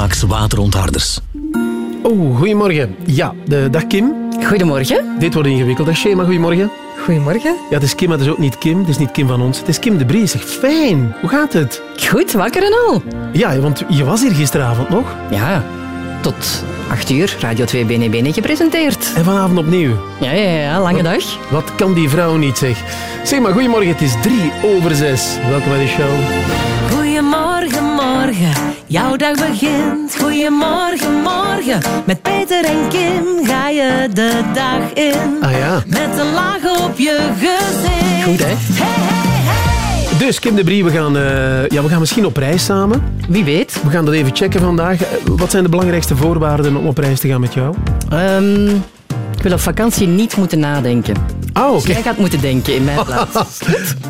Climax waterontharders. Oh, goedemorgen. Ja, de, dag Kim. Goedemorgen. Dit wordt ingewikkeld. Dag Shema, goedemorgen. Goedemorgen. Ja, het is Kim, maar het is ook niet Kim. Het is niet Kim van ons. Het is Kim de Brie. Zeg, fijn. Hoe gaat het? Goed, wakker en al. Ja, want je was hier gisteravond nog. Ja, tot 8 uur, Radio 2 BNB gepresenteerd. En vanavond opnieuw. Ja, ja, ja, lange dag. Wat kan die vrouw niet, zeg. Zeg maar, goedemorgen. Het is drie over zes. Welkom bij de show. Jouw dag begint. Goedemorgen, morgen, met Peter en Kim ga je de dag in. Ah ja. Met een laag op je gezicht. Goed, hè? Hey, hey, hey. Dus Kim de Brie, we gaan, eh, ja, we gaan misschien op reis samen. Wie weet. We gaan dat even checken vandaag. Eh, Wat zijn de belangrijkste voorwaarden om op reis te gaan met jou? Ehm, ik wil op vakantie niet moeten nadenken. Ah, oké. Jij gaat moeten denken in mijn plaats.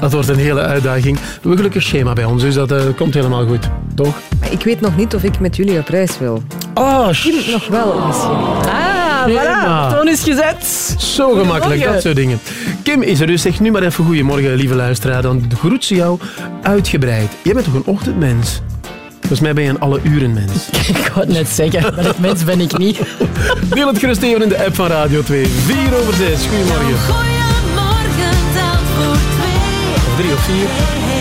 Dat wordt een hele uitdaging. We hebben gelukkig schema bij ons, dus dat eh, komt helemaal goed. Toch? Maar ik weet nog niet of ik met jullie op reis wil. Oh, Nog wel misschien. Ah, voilà. Toon is gezet. Zo gemakkelijk, dat soort dingen. Kim is er dus. Zeg nu maar even goedemorgen, lieve luisteraar. Dan groet ze jou uitgebreid. Jij bent toch een ochtendmens? Volgens mij ben je een alle uren mens. Ik wou het net zeggen, maar dat mens ben ik niet. Deel het gerust even in de app van Radio 2. 4 over 6. Goedemorgen. Goedemorgen, telt voor twee. Of 3 of 4.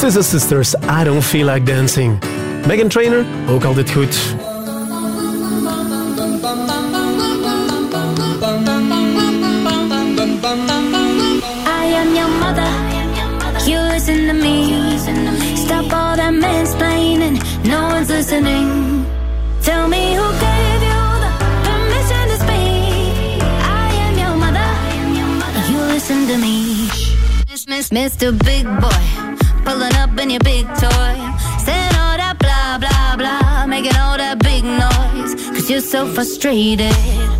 Twisted Sisters, I Don't Feel Like Dancing. Megan Trainer, ook altijd goed. I am your mother. You listen to me. Stop all that mansplaining. No one's listening. Tell me who gave you the permission to speak. I am your mother. You listen to me. Miss, miss, Mr. Big Boy. In your big toy. Saying all that blah, blah, blah. Making all that big noise. Cause you're so frustrated.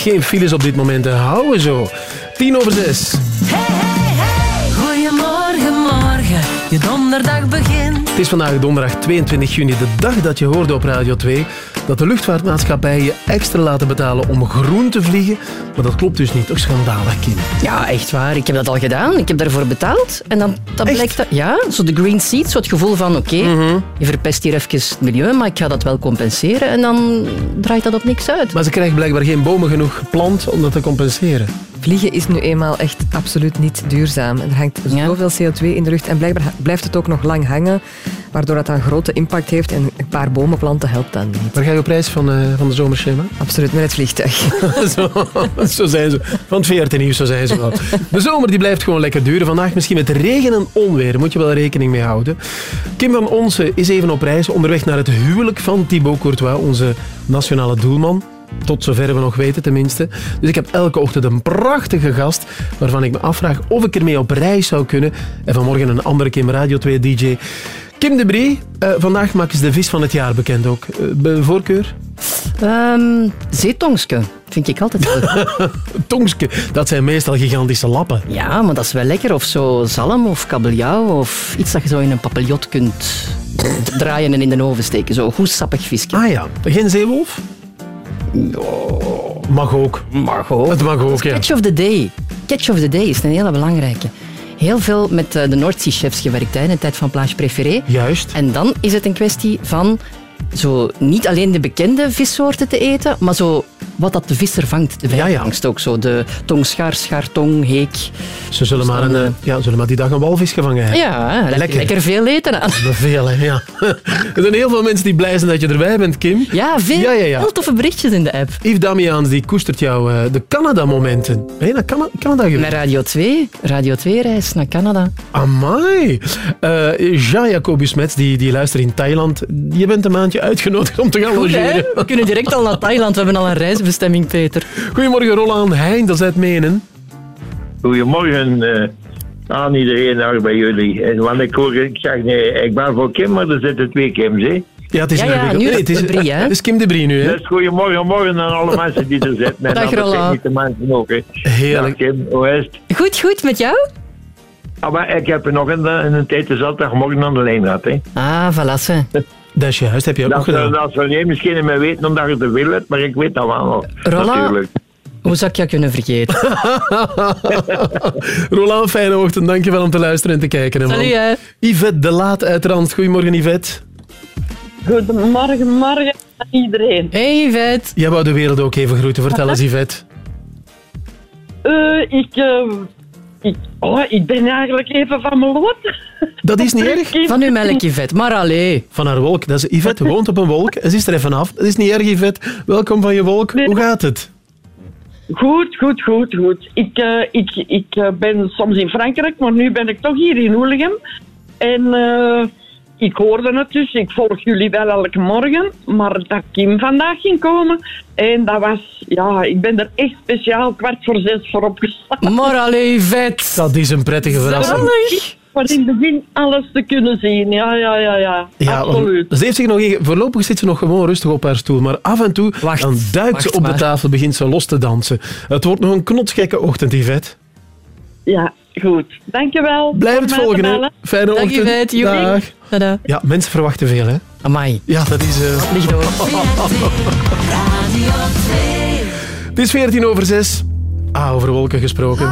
geen files op dit moment. hè. Houden zo. Tien over zes. Goedemorgen, morgen, je donderdag begint. Het is vandaag donderdag 22 juni, de dag dat je hoorde op Radio 2 dat de luchtvaartmaatschappijen je extra laten betalen om groen te vliegen. Maar dat klopt dus niet. Toch schandalig, Kim. Ja, echt waar. Ik heb dat al gedaan. Ik heb daarvoor betaald. En dan, dan Echt? blijkt dat... Ja, zo de green seat, zo het gevoel van... Oké, je verpest hier even het milieu, maar ik ga dat wel compenseren. En dan draait dat op niks uit. Maar ze krijgen blijkbaar geen bomen genoeg geplant om dat te compenseren. Vliegen is nu eenmaal echt absoluut niet duurzaam. Er hangt Ja. zoveel CO2 in de lucht en blijkbaar blijft het ook nog lang hangen, waardoor dat een grote impact heeft en een paar bomen planten helpt dan niet. Waar ga je op reis van, eh, van de zomerschema? Absoluut, met het vliegtuig. zo, zo zijn ze. Van het VRT Nieuws, zo zijn ze wel. De zomer die blijft gewoon lekker duren. Vandaag misschien met regen en onweer. Moet je wel rekening mee houden. Kim van Onsen is even op reis. Onderweg naar het huwelijk van Thibaut Courtois, onze nationale doelman. Tot zover we nog weten, tenminste. Dus ik heb elke ochtend een prachtige gast waarvan ik me afvraag of ik ermee op reis zou kunnen. En vanmorgen een andere Kim Radio 2 DJ. Kim de Brie, eh, vandaag maken ze de vis van het jaar bekend ook. Eh, bij voorkeur? Ehm zeetongske vind ik altijd wel. Tongske, dat zijn meestal gigantische lappen. Ja, maar dat is wel lekker. Of zo zalm of kabeljauw of iets dat je zo in een papillot kunt draaien en in de oven steken. Zo goed sappig visje. Ah ja, geen zeewolf? Mag ook. Mag ook. Het mag ook, ja. Catch of the day. Catch of the day is een hele belangrijke. Heel veel met eh, de Noordzee-chefs gewerkt hè, in de tijd van Plage Préféré. Juist. En dan is het een kwestie van zo niet alleen de bekende vissoorten te eten, maar zo wat dat de visser vangt. De Ja, ja. ook zo. De tongschaar, schaartong, heek. Ze zullen, Dus maar, een, eh, ja, zullen maar die dag een walvis gevangen hebben. Ja, lekker, Lekker. veel eten aan. Veel, hè, ja. Er zijn heel veel mensen die blij zijn dat je erbij bent, Kim. Ja, veel, Ja, ja, ja. heel toffe berichtjes in de app. Yves Damiaans die koestert jou eh, de Canada-momenten. Ben je naar Cana- Canada geweest? Met Radio 2. Radio 2-reis naar Canada. Amai. Eh Jean Jacobus Mets, die, die luistert in Thailand. Je bent een uitgenodigd om te gaan Goed, hè? logeren. We kunnen direct al naar Thailand. We hebben al een reisbestemming, Peter. Goedemorgen, Roland Heindels uit Menen. Goedemorgen eh, aan iedereen daar bij jullie. En Want ik hoor, ik zeg nee, ik ben voor Kim, maar er zitten twee Kims, hè. Ja, het is Ja, een ja, beetje- nu nee, het is, de Brie, hè? Het is Kim de Brie nu, hè? Dus goedemorgen, morgen aan alle mensen die er zitten. En Dag, Roland. niet de mensen ook, hè. Heerlijk. Dag Kim, hoe is het? Goed, goed. Met jou? Ah, maar ik heb er nog een, een, een tijd de zaterdagmorgen aan de lijn gehad. Hè. Ah, voilà. Dat is juist, heb je ook Dat, gedaan. dat niet misschien meer weten omdat je het wil hebt, maar ik weet dat wel? Natuurlijk. Hoe zou ik je kunnen vergeten? Roland, fijne ochtend. Dankjewel om te luisteren en te kijken. hè, man. Salut, hè. Yvette de Laat uit Rand. Goedemorgen, Yvette. Goedemorgen, morgen aan iedereen. Hey, Yvette. Jij wou de wereld ook even groeten. Vertel eens, Yvette. Eh, ik, eh, ik, oh, ik ben eigenlijk even van mijn lot. Dat is niet erg. Van uw melk, Yvette. Maar allee. Van haar wolk. Dat is, Yvette woont op een wolk. Ze is er even af. Dat is niet erg, Yvette. Welkom van je wolk. Nee. Hoe gaat het? Goed, goed, goed, goed. Ik, eh, ik, ik eh, ben soms in Frankrijk, maar nu ben ik toch hier in Hoeligem. En eh, ik hoorde het dus, ik volg jullie wel elke morgen, maar dat Kim vandaag ging komen. En dat was, ja, ik ben er echt speciaal kwart voor zes voor opgestaan. Maar allee, Yvette. Dat is een prettige verrassing. Voor in het begin alles te kunnen zien, ja, ja, ja, ja. Ja, absoluut. Ze heeft zich nog voorlopig zit ze nog gewoon rustig op haar stoel, maar af en toe Wacht, dan duikt wacht ze op maar. de tafel, begint ze los te dansen. Het wordt nog een knotsgekke ochtend, Yvette. Ja, goed. Dankjewel. Blijf het volgen, hè. Fijne Dag, ochtend. Yvette. Joepie. Dag. Tada. Ja, mensen verwachten veel, hè. Amai. Ja, dat is... eh, Lig door. Het is 14 over 6. Ah, over wolken gesproken.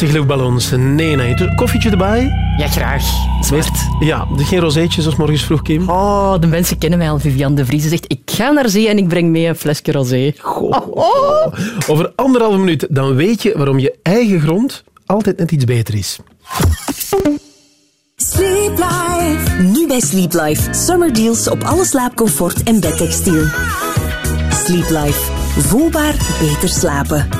20 nee Nee, nee. Koffietje erbij? Ja, graag. Zwart. Ja, geen rozeetjes als morgens vroeg, Kim? Oh, de mensen kennen mij al. Vivian de Vries zegt, ik ga naar zee en ik breng mee een flesje rosé. Goh. Oh. Over anderhalve minuut, dan weet je waarom je eigen grond altijd net iets beter is. Sleep Life. Nu bij Sleep Life. Summer deals op alle slaapcomfort en bedtextiel. Sleep Life. Voelbaar beter slapen.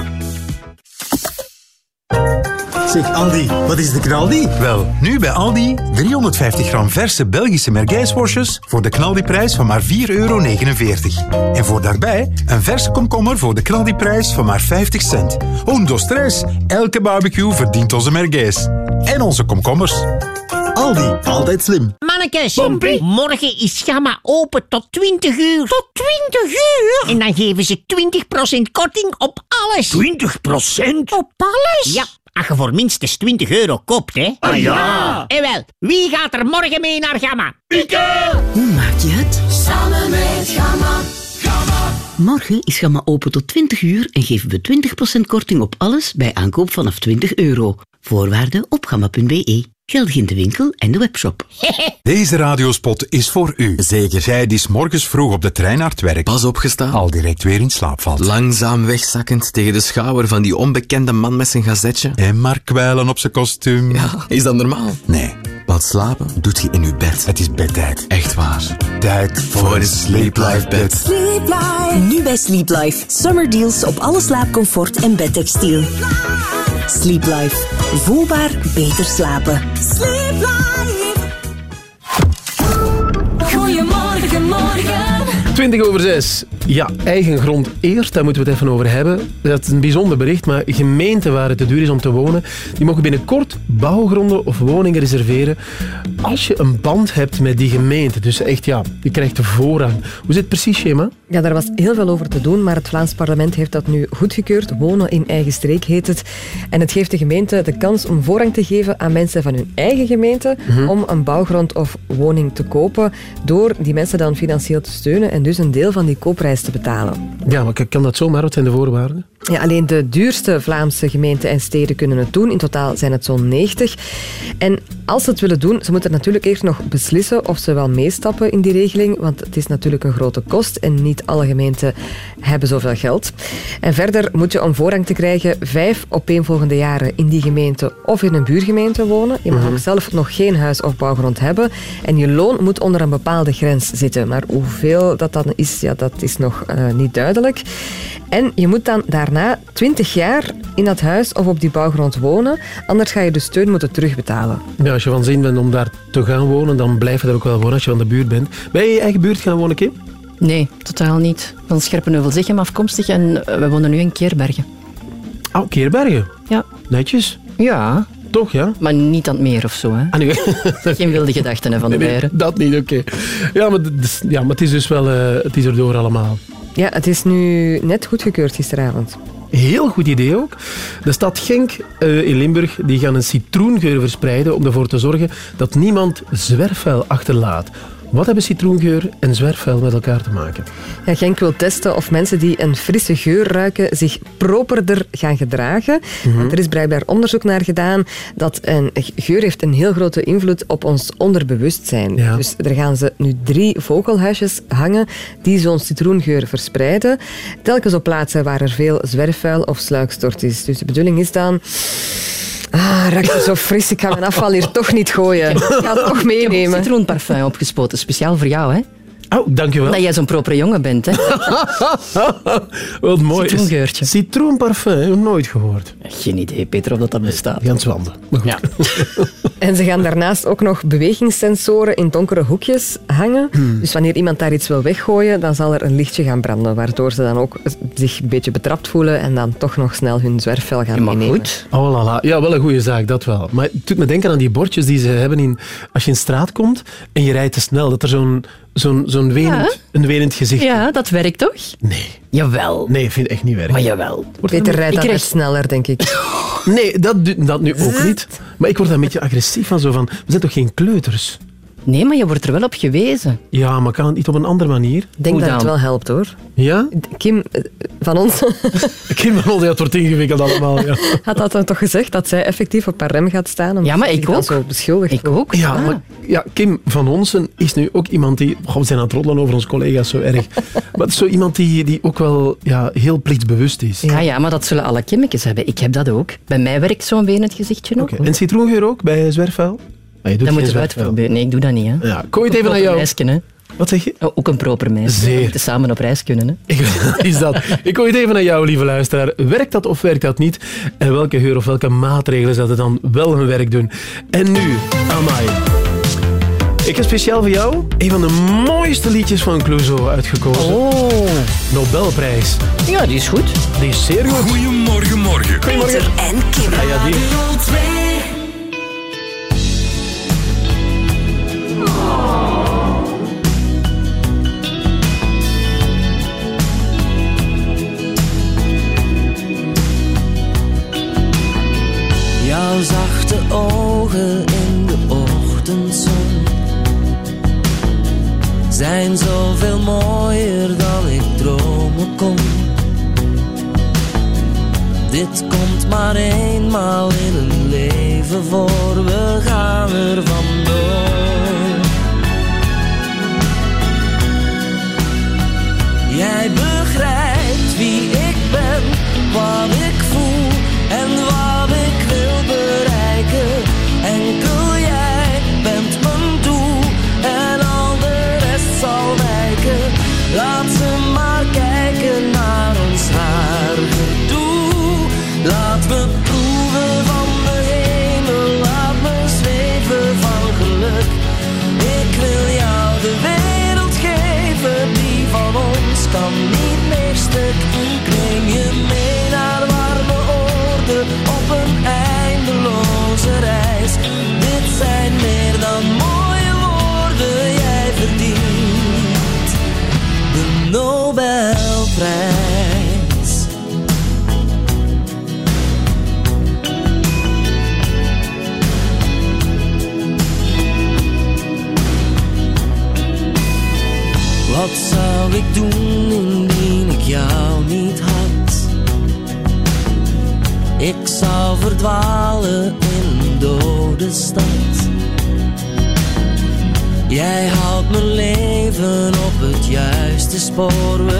Zeg Aldi, wat is de knaldi? Wel, nu bij Aldi 350 gram verse Belgische mergijsworstjes voor de knaldiprijs van maar 4,49 euro. En voor daarbij een verse komkommer voor de knaldiprijs van maar 50 cent. Hoendo stress, elke barbecue verdient onze mergijs. En onze komkommers. Aldi, altijd slim. Mannekes, morgen is Gamma open tot 20 uur. Tot 20 uur? En dan geven ze 20% korting op alles. 20%? Op alles? Ja, als je voor minstens 20 euro koopt, hè. Ah, ja. En wel, wie gaat er morgen mee naar Gamma? Hoe maak je het? Samen met Gamma. Morgen is Gamma open tot 20 uur en geven we 20% korting op alles bij aankoop vanaf 20 euro. Voorwaarden op gamma.be. Geldig in de winkel en de webshop. Deze radiospot is voor u. Zeker jij die 's morgens vroeg op de trein naar het werk Pas opgestaan. al direct weer in slaap valt. Langzaam wegzakkend tegen de schouder van die onbekende man met zijn gazetje. En maar kwijlen op zijn kostuum. Ja, is dat normaal? Nee, Want slapen doet je in je bed. het is bedtijd. Echt waar. Tijd voor een Sleep Life bed. Sleep Life. Nu bij Sleep Life. Summer deals op alle slaapcomfort en bedtextiel. Sleep Life. Voelbaar beter slapen. Sleep. 20 over 6. Ja, eigen grond eerst, daar moeten we het even over hebben. Dat is een bijzonder bericht, maar gemeenten waar het te duur is om te wonen, die mogen binnenkort bouwgronden of woningen reserveren als je een band hebt met die gemeente. Dus echt, ja, je krijgt de voorrang. Hoe zit het precies, Shema? Ja, daar was heel veel over te doen, maar het Vlaams parlement heeft dat nu goedgekeurd. Wonen in eigen streek heet het. En het geeft de gemeente de kans om voorrang te geven aan mensen van hun eigen gemeente om een bouwgrond of woning te kopen, door die mensen dan financieel te steunen en dus een deel van die koopprijs te betalen. Ja, maar kan dat zomaar? Wat zijn de voorwaarden? Ja, alleen de duurste Vlaamse gemeenten en steden kunnen het doen. In totaal zijn het zo'n 90. En als ze het willen doen, ze moeten natuurlijk eerst nog beslissen of ze wel meestappen in die regeling, want het is natuurlijk een grote kost en niet alle gemeenten hebben zoveel geld. En verder moet je om voorrang te krijgen vijf opeenvolgende jaren in die gemeente of in een buurgemeente wonen. Je mag ook zelf nog geen huis of bouwgrond hebben en je loon moet onder een bepaalde grens zitten. Maar hoeveel dat dan is, ja, dat is nog eh, niet duidelijk. En je moet dan daarna 20 jaar in dat huis of op die bouwgrond wonen, anders ga je de steun moeten terugbetalen. Ja, als je van zin bent om daar te gaan wonen, dan blijf je daar ook wel wonen als je van de buurt bent. Ben je in je eigen buurt gaan wonen, Kim? Nee, totaal niet. Van Scherpenheuvel-Zichem afkomstig en eh, we wonen nu in Keerbergen. Oh, Keerbergen. Ja. Netjes. Ja, Toch, ja? maar niet aan het meer of zo. Hè. Ah, nee. Geen wilde gedachten hè, van de Nee, dat niet, oké. Ja, maar dus- ja, maar het is dus wel eh, het is erdoor allemaal. Ja, het is nu net goedgekeurd gisteravond. Heel goed idee ook. De stad Genk eh, in Limburg die gaan een citroengeur verspreiden om ervoor te zorgen dat niemand zwerfvuil achterlaat. Wat hebben citroengeur en zwerfvuil met elkaar te maken? Ja, Genk wil testen of mensen die een frisse geur ruiken zich properder gaan gedragen. Want er is blijkbaar onderzoek naar gedaan dat een geur heeft een heel grote invloed op ons onderbewustzijn. Ja. Dus er gaan ze nu drie vogelhuisjes hangen die zo'n citroengeur verspreiden. Telkens op plaatsen waar er veel zwerfvuil of sluikstort is. Dus de bedoeling is dan... Ah, het zo fris, ik ga mijn afval hier toch niet gooien. Ik ga het toch meenemen. Citroenparfum opgespoten, speciaal voor jou, hè? Oh, dankjewel. Dat jij zo'n propere jongen bent, hè? Wat mooi. Citroengeurtje. Citroenparfum, heb ik nog nooit gehoord. Geen idee, Peter, of dat, dat bestaat. Gans wanden. Ja. En ze gaan daarnaast ook nog bewegingssensoren in donkere hoekjes hangen. Hmm. Dus wanneer iemand daar iets wil weggooien, dan zal er een lichtje gaan branden. Waardoor ze dan ook zich een beetje betrapt voelen en dan toch nog snel hun zwerfvel gaan Ja, maar meenemen. goed. Oh la la. Ja, wel een goede zaak, dat wel. Maar het doet me denken aan die bordjes die ze hebben in, als je in de straat komt en je rijdt te snel, dat er zo'n zo'n zo'n wenend, een wenend gezicht Ja, dat werkt toch? Nee. Jawel. Nee, ik vind het echt niet werken. Maar jawel. Peter rijdt Ik dan krijg- sneller, denk ik. Nee, dat, doet- dat nu ook niet. Maar ik word daar een beetje agressief van. Zo van we zijn toch geen kleuters? Nee, maar je wordt er wel op gewezen. Ja, maar kan het niet op een andere manier? Ik denk Hoe dat het wel helpt hoor. Ja? Kim eh, van ons Kim van ons, ja, het wordt ingewikkeld allemaal. Ja. had dat dan toch gezegd, dat zij effectief op haar rem gaat staan. Omdat Ja, maar ik ook. zo beschuldigd Ik ook. Ja, Ah. maar ja, Kim van Onsen is nu ook iemand die... Goh, we zijn aan het roddelen over onze collega's zo erg. maar het is zo iemand die, die ook wel ja, heel plichtsbewust is. Ja, ja, maar dat zullen alle kimmetjes hebben. Ik heb dat ook. Bij mij werkt zo'n been het gezichtje. Oké. En citroengeur ook bij zwerfvuil? Ah, je doet geen moeten we uitproberen. Nee, ik doe dat niet. Hè. Ja, gooi het even naar jou. hè. Wat zeg je? Oh, ook een proper meisje. Zeer. Moeten samen op reis kunnen. Hè. Ik, is dat. Ik gooi het even naar jou, lieve luisteraar. Werkt dat of werkt dat niet? En welke geur of welke maatregelen zouden dan wel hun werk doen? En nu, Amai. Ik heb speciaal voor jou een van de mooiste liedjes van Clouseau uitgekozen. Oh. Nobelprijs. Ja, die is goed. Die is zeer goed. Goedemorgen, morgen. Goedemorgen. En Kim. Ah, ja, die. Jouw zachte ogen in de ochtendzon zijn zoveel mooier dan ik dromen kon. Dit komt maar eenmaal in een leven voor, we gaan er vandoor. Jij begrijpt wie ik ben, wat ik voel en wat juiste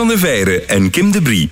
van der Veijren en Kim de Brie.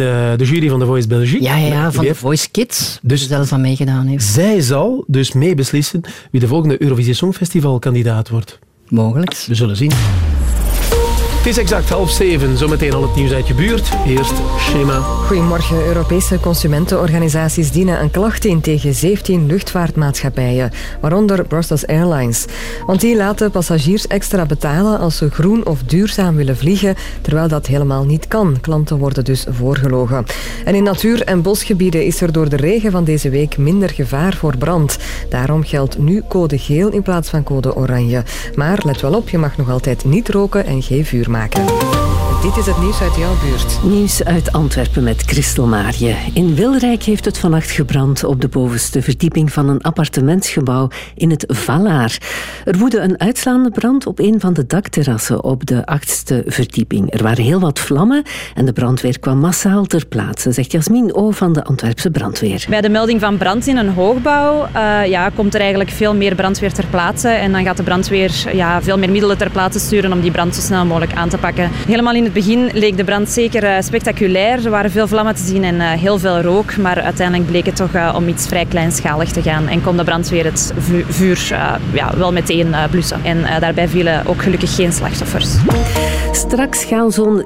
De, de jury van The Voice Belgique. Ja, ja, ja van de Voice Kids. Dus zelf aan meegedaan heeft. Zij zal dus mee beslissen wie de volgende Eurovisie Songfestival kandidaat wordt. Mogelijk. We zullen zien. Is exact half zeven. Zometeen al het nieuws uit je buurt. Eerst schema. Goedemorgen. Europese consumentenorganisaties dienen een klacht in tegen 17 luchtvaartmaatschappijen, waaronder Brussels Airlines. Want die laten passagiers extra betalen als ze groen of duurzaam willen vliegen, terwijl dat helemaal niet kan. Klanten worden dus voorgelogen. En in natuur- en bosgebieden is er door de regen van deze week minder gevaar voor brand. Daarom geldt nu code geel in plaats van code oranje. Maar let wel op, je mag nog altijd niet roken en geen vuur maken. maken. Dit is het nieuws uit jouw buurt. Nieuws uit Antwerpen met Christel Maarje. In Wilrijk heeft het vannacht gebrand op de bovenste verdieping van een appartementsgebouw in het Vallaar. Er woedde een uitslaande brand op een van de dakterrassen op de achtste verdieping. Er waren heel wat vlammen en de brandweer kwam massaal ter plaatse, zegt Jasmin O. van de Antwerpse brandweer. Bij de melding van brand in een hoogbouw eh, ja, komt er eigenlijk veel meer brandweer ter plaatse. En dan gaat de brandweer ja, veel meer middelen ter plaatse sturen om die brand zo snel mogelijk aan te pakken. Helemaal in het begin leek de brand zeker eh, spectaculair. Er waren veel vlammen te zien en eh, heel veel rook. Maar uiteindelijk bleek het toch eh, om iets vrij kleinschalig te gaan. En kon de brandweer het vu- vuur ja, wel meteen blussen. En daarbij vielen ook gelukkig geen slachtoffers. Straks gaan zo'n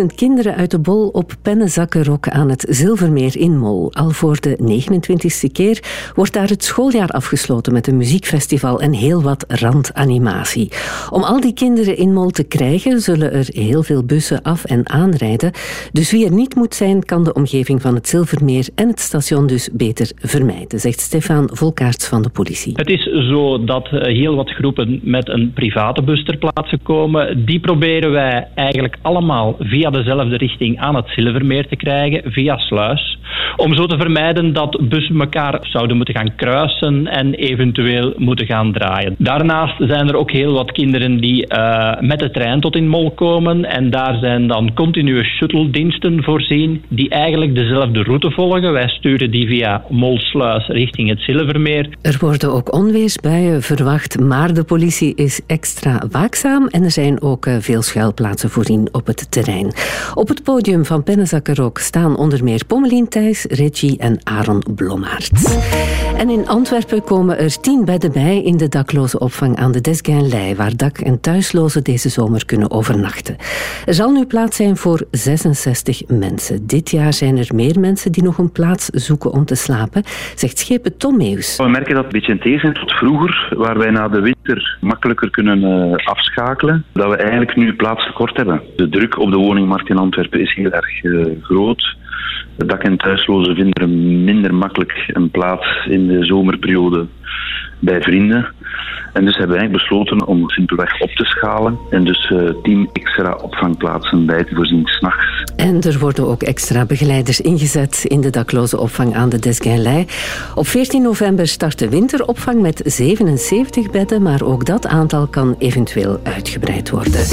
27.000 kinderen uit de bol op pennenzakkenrok aan het Zilvermeer in Mol. Al voor de 29e keer wordt daar het schooljaar afgesloten met een muziekfestival en heel wat randanimatie. Om al die kinderen in Mol te krijgen, zullen er heel veel bussen af en aanrijden. Dus wie er niet moet zijn, kan de omgeving van het Zilvermeer en het station dus beter vermijden, zegt Stefan Volkaerts van de politie. Het is zo dat eh, heel wat groepen met een private bus ter plaatse komen. Die proberen wij eigenlijk allemaal via dezelfde richting aan het Zilvermeer te krijgen, via Sluis. Om zo te vermijden dat bussen elkaar zouden moeten gaan kruisen en eventueel moeten gaan draaien. Daarnaast zijn er ook heel wat kinderen die eh, met de trein tot in Mol komen. En daar zijn dan continue shuttle-diensten voorzien die eigenlijk dezelfde route volgen. Wij sturen die via Molsluis richting het Zilvermeer. Er worden ook onweersbuien verwacht, maar de politie is extra waakzaam en er zijn ook eh, veel schuilplaatsen voorzien op het terrein. Op het podium van Pennenzakkerok staan onder meer Pommelien Thijs, Reggie en Aaron Blommaert. En in Antwerpen komen er tien bedden bij in de dakloze opvang aan de Desgainlei, waar dak- en thuislozen deze zomer kunnen overnachten. Er zal nu plaats zijn voor 66 mensen. Dit jaar zijn er meer mensen die nog een plaats zoeken om te slapen, zegt schepen Tom Meus. We merken dat een beetje in tegenstelling tot vroeger, waar wij na de winter makkelijker kunnen eh, afschakelen, dat we eigenlijk nu plaatstekort hebben. De druk op de woningmarkt in Antwerpen is heel erg eh, groot. Dak- en thuislozen vinden er minder makkelijk een plaats in de zomerperiode bij vrienden. En dus hebben wij besloten om simpelweg op te schalen en dus eh, tien extra opvangplaatsen bij te voorzien s'nachts. En er worden ook extra begeleiders ingezet in de dakloze opvang aan de Desgainlei. Op 14 november start de winteropvang met 77 bedden, maar ook dat aantal kan eventueel uitgebreid worden.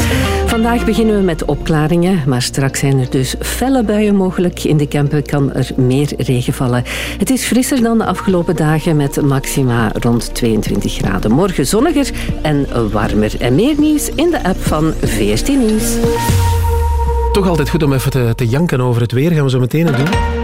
Vandaag beginnen we met opklaringen, maar straks zijn er dus felle buien mogelijk. In de Kempen kan er meer regen vallen. Het is frisser dan de afgelopen dagen met maxima rond 22 graden. Morgen zonniger en warmer. En meer nieuws in de app van VRT Nieuws. Toch altijd goed om even te, te janken over het weer. Gaan we zo meteen doen.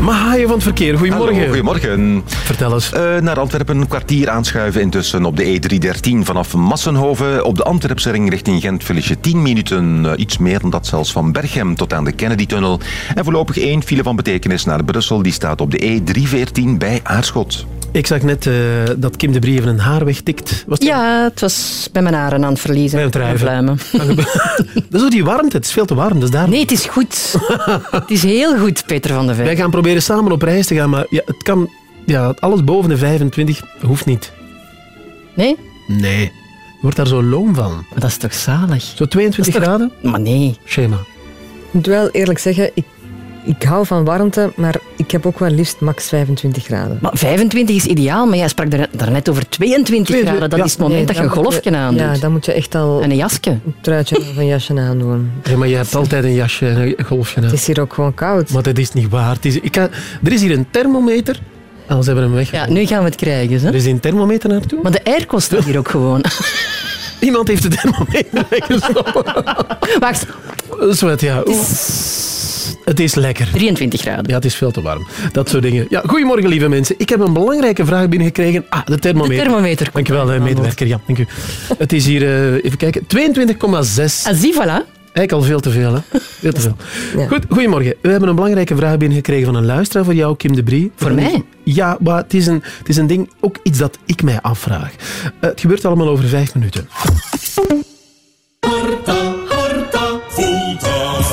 Mahaaien van het verkeer, goedemorgen. Hallo, goedemorgen. Vertel eens. naar Antwerpen een kwartier aanschuiven intussen op de E313 vanaf Massenhoven. Op de Antwerpse ring richting Gent verlies je 10 minuten, eh, iets meer dan dat zelfs van Berchem tot aan de Kennedy-tunnel. En voorlopig één file van betekenis naar Brussel, die staat op de E314 bij Aarschot. Ik zag net eh, dat Kim de Brie even een haar wegtikt. Was het Ja, het was bij mijn haren aan het verliezen. Bij het. Pluimen. Dat is ook die warmte. Het is veel te warm. Is daar. Nee, het is goed. het is heel goed, Peter van de Vijf. Wij gaan proberen samen op reis te gaan, maar ja, het kan... Ja, alles boven de 25 hoeft niet. Nee? Nee. Je wordt daar zo loom van. Maar dat is toch zalig? Zo 22 toch- graden? Maar nee. Schema. Ik moet wel eerlijk zeggen, ik, ik hou van warmte, maar ik heb ook wel liefst max 25 graden. Maar 25 is ideaal, maar jij sprak daar- daarnet over 22 graden. Dat Ja, is het moment nee, dat je een golfje aandoet. Ja, dan moet je echt al... En een jasje. Een truitje of een jasje aandoen. Ja, maar je hebt altijd een jasje en een golfje aan. Het is hier ook gewoon koud. Maar dat is niet waar. Het is, ik kan, er is hier een thermometer. Ah, ze hebben hem weg. Ja, nu gaan we het krijgen. Hè? Er is een thermometer naartoe. Maar de airco staat hier ook gewoon. Iemand heeft de thermometer weggestoken. Wacht. Zwet, ja. Oeh. Het is lekker. 23 graden. Ja, het is veel te warm. Dat soort dingen. Ja, goedemorgen, lieve mensen. Ik heb een belangrijke vraag binnengekregen. Ah, de thermometer. De thermometer. Dankjewel, eh, medewerker. Ja, dank u. Het is hier, eh, even kijken, 22,6. Ah, zie, voilà. Eigenlijk al veel te veel, hè? Veel te veel. Goed, goedemorgen. We hebben een belangrijke vraag binnengekregen van een luisteraar voor jou, Kim de Brie. Voor mij? Ja, maar het is een, het is een ding, ook iets dat ik mij afvraag. Eh, het gebeurt allemaal over vijf minuten.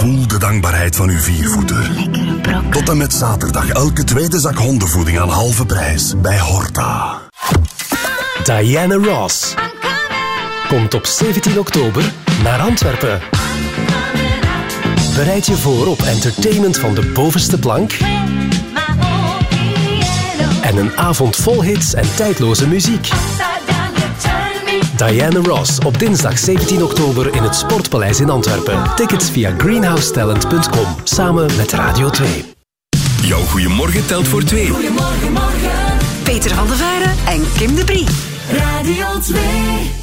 Voel de dankbaarheid van uw viervoeten. Tot en met zaterdag elke tweede zak hondenvoeding aan halve prijs bij Horta. Diana Ross komt op 17 oktober naar Antwerpen. Bereid je voor op entertainment van de bovenste plank en een avond vol hits en tijdloze muziek. Diana Ross op dinsdag 17 oktober in het Sportpaleis in Antwerpen. Tickets via greenhousetalent.com samen met Radio 2. Jouw goeiemorgen telt voor twee. Goedemorgen, morgen. Peter van der Veijren en Kim de Brie. Radio 2.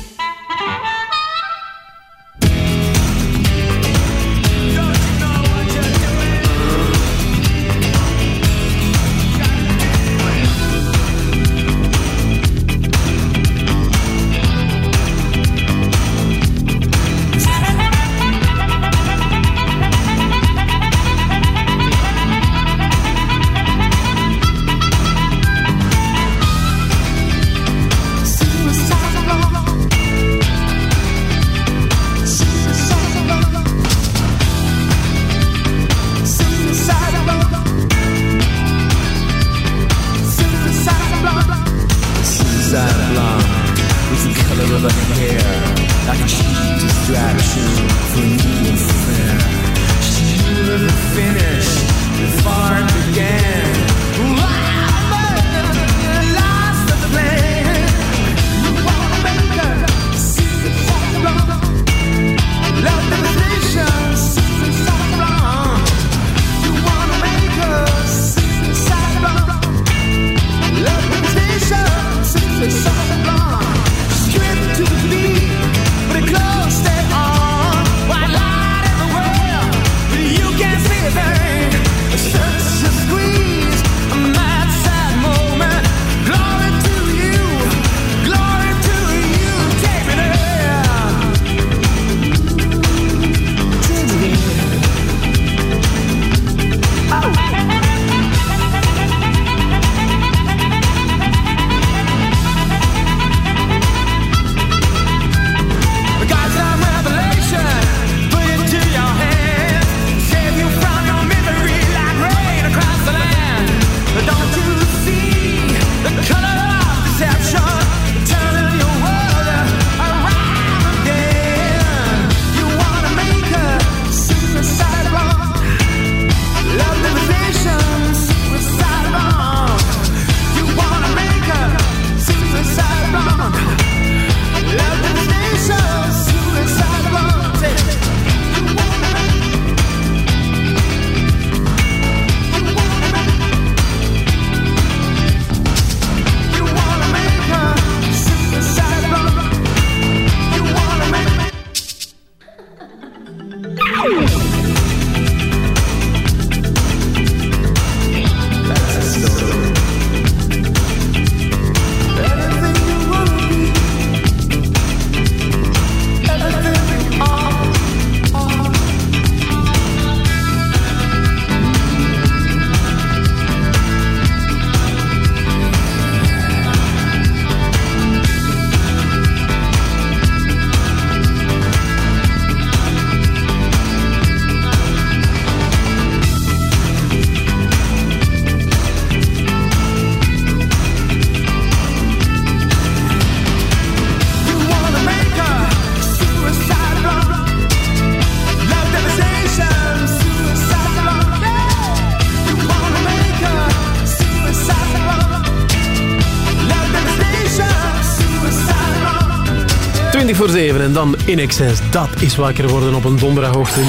Dan in excess. Dat is wakker worden op een donderdagochtend.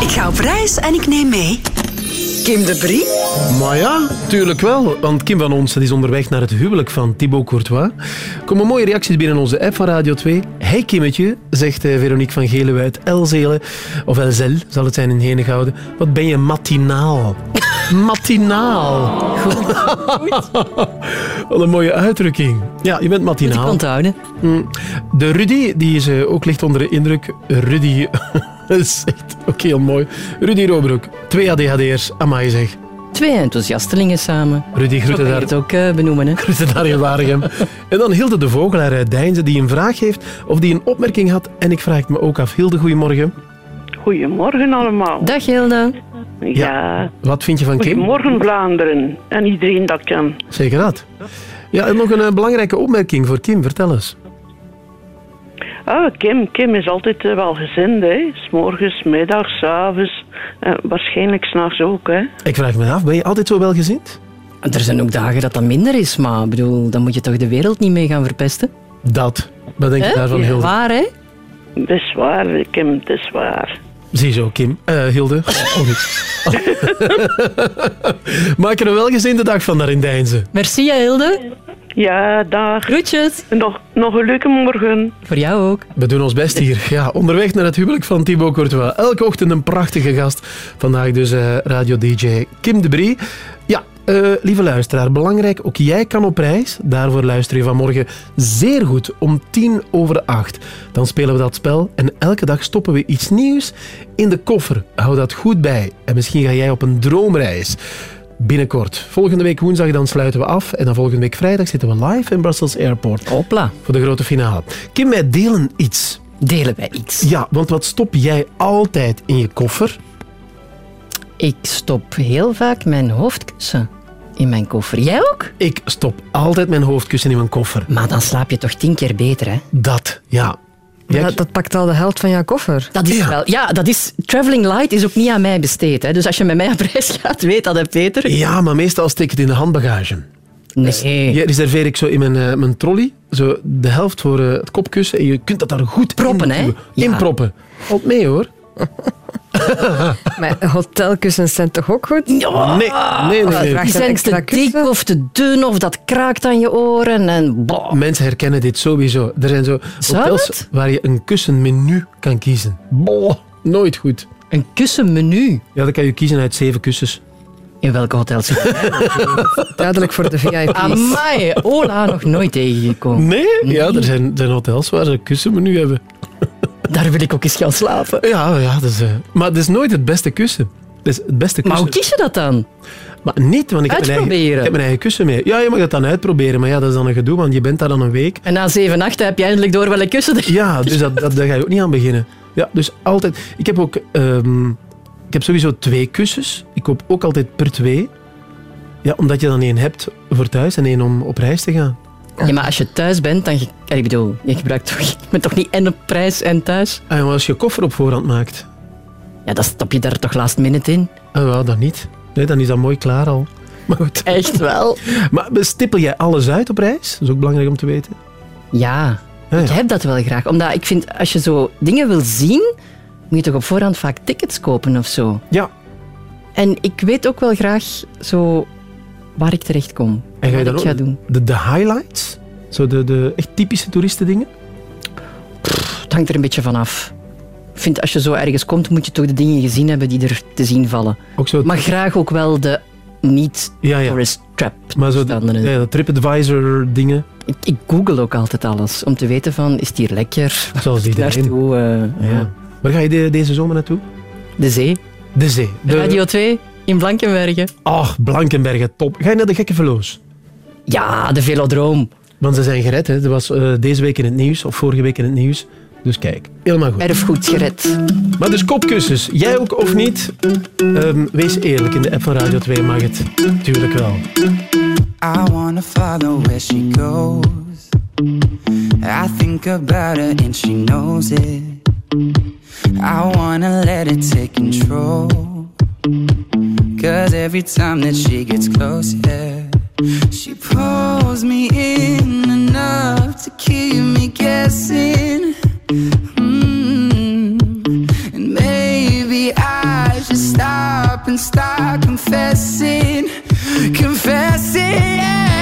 Ik ga op reis en ik neem mee Kim de Brie. Maar ja, tuurlijk wel. Want Kim van Onsen is onderweg naar het huwelijk van Thibaut Courtois. Er komen mooie reacties binnen onze app van Radio 2. Hey Kimmetje, zegt eh, Veronique van Gelen uit Elzelen. Of Elzel zal het zijn in Henegouwen. Wat ben je matinaal. matinaal. Wat een mooie uitdrukking. Ja, je bent matinaal. Moet ik onthouden. Mm. De Rudy, die is eh, ook licht onder de indruk. Rudy... Dat is echt ook heel mooi. Rudy Robroek, twee ADHD'ers, amai zeg. Twee enthousiastelingen samen. Rudy, groeten daar. het ook eh, benoemen. Hè? Groeten daar in Waregem. En dan Hilde de Vogelaar uit Deinze, die een vraag heeft of die een opmerking had. En ik vraag het me ook af. Hilde, goedemorgen. Goedemorgen allemaal. Dag Hilde. Ja. Wat vind je van Kim? Goedemorgen Vlaanderen en iedereen dat kan. Zeker dat. Ja, en nog een eh, belangrijke opmerking voor Kim. Vertel eens. Ah, Kim, Kim is altijd eh, wel gezind, hè. S'morgens, middags, avonds. Eh, waarschijnlijk s'nachts ook, hè. Ik vraag me af, ben je altijd zo welgezind? Er zijn ook dagen dat dat minder is, maar bedoel, dan moet je toch de wereld niet mee gaan verpesten? Dat. Wat denk je Hè? daarvan, Hilde? Waar, hè? Het is waar, Kim, het is waar. Ziezo, Kim. Eh, Hilde. Oh, niet. Maak er een welgezinde dag van daar in Deinze. Merci, Hilde. Ja, dag. Groetjes. Nog, nog een leuke morgen. Voor jou ook. We doen ons best hier. Ja, onderweg naar het huwelijk van Thibaut Courtois. Elke ochtend een prachtige gast. Vandaag dus eh, radio-dj Kim de Brie. Ja, eh, lieve luisteraar, belangrijk, ook jij kan op reis. Daarvoor luister je vanmorgen zeer goed om tien over acht. Dan spelen we dat spel en elke dag stoppen we iets nieuws in de koffer. Hou dat goed bij. En misschien ga jij op een droomreis. Binnenkort. Volgende week woensdag dan sluiten we af. En dan volgende week vrijdag zitten we live in Brussels Airport. Hopla. Voor de grote finale. Kim, wij delen iets. Delen wij iets? Ja, want wat stop jij altijd in je koffer? Ik stop heel vaak mijn hoofdkussen in mijn koffer. Jij ook? Ik stop altijd mijn hoofdkussen in mijn koffer. Maar dan slaap je toch tien keer beter, hè? Dat, ja. Maar dat, dat pakt al de helft van jouw koffer. Dat is wel... Ja, dat is... Traveling light is ook niet aan mij besteed, hè. Dus als je met mij op reis gaat, weet dat, hè, Peter? Ja, maar meestal steek ik het in de handbagage. Nee. Ja, reserveer ik zo in mijn, eh, mijn trolley, zo de helft voor eh, het kopkussen. En je kunt dat daar goed Proppen, in hè? Ja. Inproppen. Valt mee, hoor. Maar hotelkussens zijn toch ook goed? Ja. Nee, nee, nee. nee. Vraag Die zijn te dik of te dun of dat kraakt aan je oren en... Mensen herkennen dit sowieso. Er zijn zo hotels waar je een kussenmenu kan kiezen. Boah, nooit goed. Een kussenmenu? Ja, dan kan je kiezen uit zeven kussens. In welke hotels zit je? Duidelijk voor de VIP's. Amai, Ola nog nooit tegengekomen. Nee? Ja, er zijn, er zijn hotels waar ze een kussenmenu hebben. Daar wil ik ook eens gaan slapen. Ja, ja is, eh, maar het is nooit het beste kussen. Is het beste Maar kussen. hoe kies je dat dan? Maar niet, want ik heb, mijn eigen, ik heb mijn eigen kussen mee. Ja, je mag dat dan uitproberen, maar ja, dat is dan een gedoe, want je bent daar dan een week. En na zeven nachten heb je eindelijk door welke kussen er Ja, dus dat, dat, daar ga je ook niet aan beginnen. Ja, dus altijd... Ik heb ook... ehm, ik heb sowieso twee kussens. Ik koop ook altijd per twee. Ja, omdat je dan één hebt voor thuis en één om op reis te gaan. Ja, maar als je thuis bent, dan... Ik bedoel, je gebruikt toch, je bent toch niet en op prijs en thuis? En als je koffer op voorhand maakt, Ja, dan stop je daar toch last minute in? ah, ja, dan niet. Nee, dan is dat mooi klaar al. Maar goed. Echt wel? Maar stippel jij alles uit op reis? Dat is ook belangrijk om te weten. Ja, Ja, ik heb dat wel graag. Omdat ik vind, als je zo dingen wil zien, moet je toch op voorhand vaak tickets kopen of zo. Ja. En ik weet ook wel graag zo waar ik terecht kom. En ga je dan ook ga doen. De, de highlights? Zo de, de echt typische toeristendingen? Het hangt er een beetje van af. Ik vind, als je zo ergens komt, moet je toch de dingen gezien hebben die er te zien vallen. Ook zo, Maar graag ook wel de niet ja, ja. tourist trap Maar zo de, ja, de TripAdvisor dingen. Ik, ik google ook altijd alles, om te weten van, is het hier lekker? Zoals iedereen. naartoe? Eh, Ja. ja. Waar ga je de- deze zomer naartoe? De zee. De zee. De, Radio 2 in Blankenbergen. Ach, Blankenbergen, top. Ga je naar de gekke verloos? Ja, de velodroom. Want ze zijn gered, hè. Dat was eh, deze week in het nieuws, of vorige week in het nieuws. Dus kijk, helemaal goed. Erfgoed gered. Maar dus kopkussens, jij ook of niet? Ehm, wees eerlijk, in de app van Radio 2 mag het. Tuurlijk wel. I wanna follow where she goes. I think about her and she knows it. I wanna let it take control. Cause every time that she gets close, yeah, she pulls me in enough to keep me guessing. Mm-hmm. And maybe I should stop and start confessing, confessing, yeah.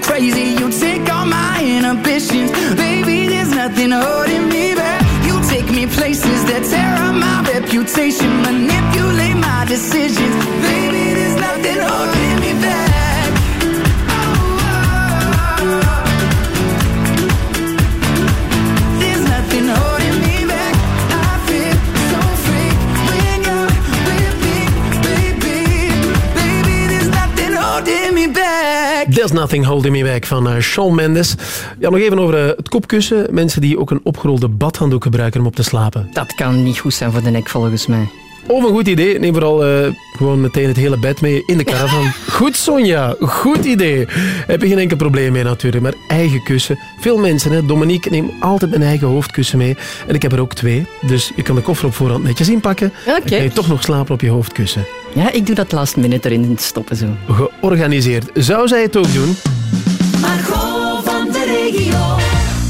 crazy. You take all my inhibitions, baby. There's nothing holding Nothing Holding Me Back van eh, Shawn Mendes. Ja, nog even over eh, het kopkussen. Mensen die ook een opgerolde badhanddoek gebruiken om op te slapen. Dat kan niet goed zijn voor de nek, volgens mij. Of een goed idee. Neem vooral eh, gewoon meteen het hele bed mee in de caravan. goed, Sonja. Goed idee. Heb je geen enkel probleem mee natuurlijk. Maar eigen kussen. Veel mensen, hè. Dominique, neem altijd mijn eigen hoofdkussen mee. En ik heb er ook twee. Dus je kan de koffer op voorhand netjes inpakken. Oké. Kan je toch nog slapen op je hoofdkussen. Ja, ik doe dat last minute erin stoppen zo. Georganiseerd. Zou zij het ook doen? Margot van de regio.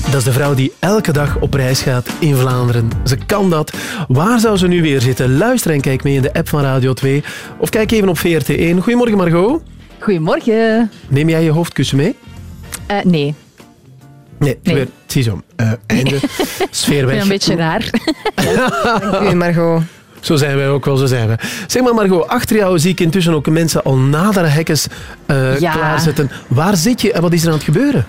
Dat is de vrouw die elke dag op reis gaat in Vlaanderen. Ze kan dat. Waar zou ze nu weer zitten? Luister en kijk mee in de app van Radio 2. Of kijk even op VRT1. Goedemorgen Margot. Goedemorgen. Neem jij je hoofdkussen mee? Eh, nee. Nee, Nee. weer. Ziezo. Eh, einde. Sfeer Ik weg. ben een beetje raar. Dank u, Margot. Zo zijn wij ook wel, zo zijn we. Zeg maar Margot, achter jou zie ik intussen ook mensen al naderhekkers eh Ja. klaarzetten. Waar zit je en wat is er aan het gebeuren?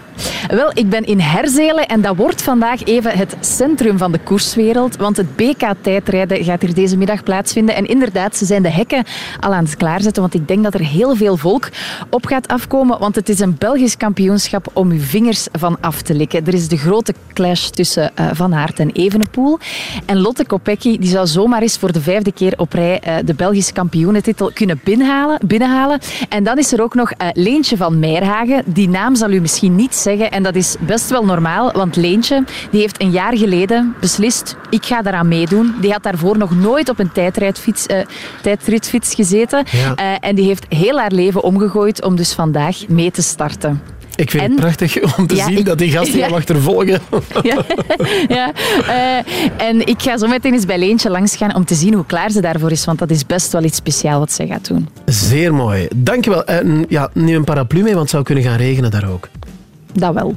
Wel, ik ben in Herzelen en dat wordt vandaag even het centrum van de koerswereld. Want het BK-tijdrijden gaat hier deze middag plaatsvinden. En inderdaad, ze zijn de hekken al aan het klaarzetten. Want ik denk dat er heel veel volk op gaat afkomen. Want het is een Belgisch kampioenschap om uw vingers van af te likken. Er is de grote clash tussen eh, Van Aert en Evenepoel. En Lotte Kopecky die zou zomaar eens voor de vijfde keer op rij eh, de Belgische kampioenentitel kunnen binnenhalen, binnenhalen. En dan is er ook nog eh, Leentje van Meierhagen. Die naam zal u misschien niet zeggen. En dat is best wel normaal, want Leentje die heeft een jaar geleden beslist, ik ga daaraan meedoen. Die had daarvoor nog nooit op een tijdritfiets, eh, tijdritfiets gezeten. Ja. En die heeft heel haar leven omgegooid om dus vandaag mee te starten. Ik vind En- het prachtig om te Ja, zien ik- dat die gasten ja. jou achtervolgen. ja, ja. Eh, en ik ga zo meteen eens bij Leentje langs gaan om te zien hoe klaar ze daarvoor is, want dat is best wel iets speciaals wat zij gaat doen. Zeer mooi. Dankjewel. En ja, neem een paraplu mee, want het zou kunnen gaan regenen daar ook. Dat wel.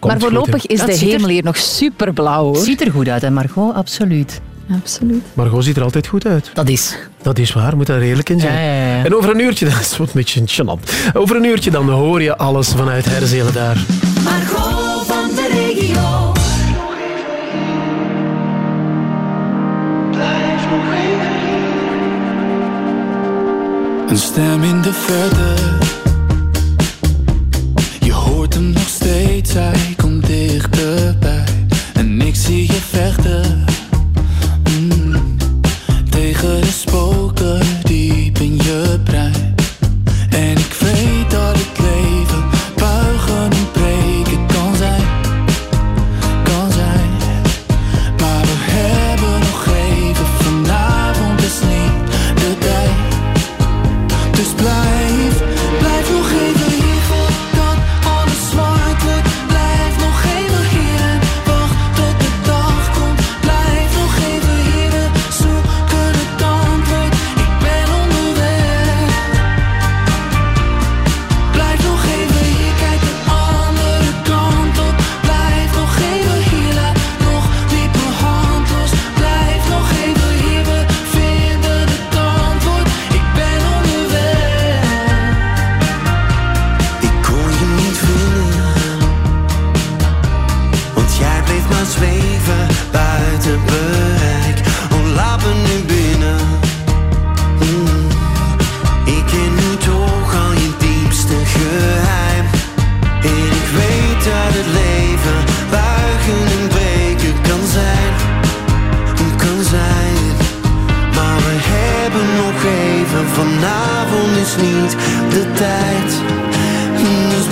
maar voorlopig is Dat de er- hemel hier nog superblauw hoor. Ziet er goed uit, hè, Margot? Absoluut absoluut. Margot ziet er altijd goed uit. Dat is. Dat is waar, moet daar redelijk in zijn. Ja, ja, ja. En over een uurtje, dat is wat een beetje. Over een uurtje dan hoor je alles vanuit Herzelen daar. Maar Margot van de regio. Blijf nog even hier. Een stem in de verte. Je hoort hem nog steeds, hij komt dichterbij. En ik zie je verder.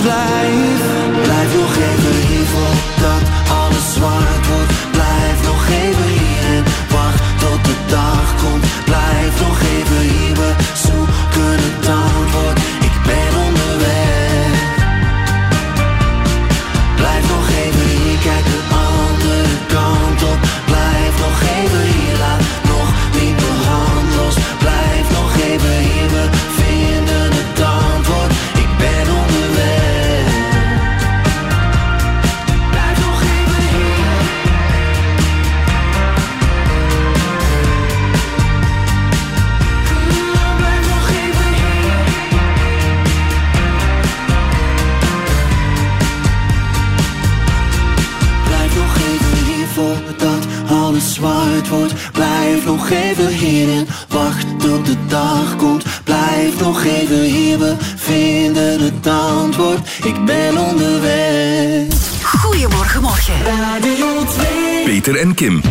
fly. zwart wordt. Blijf nog even hierin Wacht tot de dag komt. Blijf nog even hier We vinden het antwoord. Ik ben onderweg. Goedemorgen morgen. Radio 2 Peter en Kim.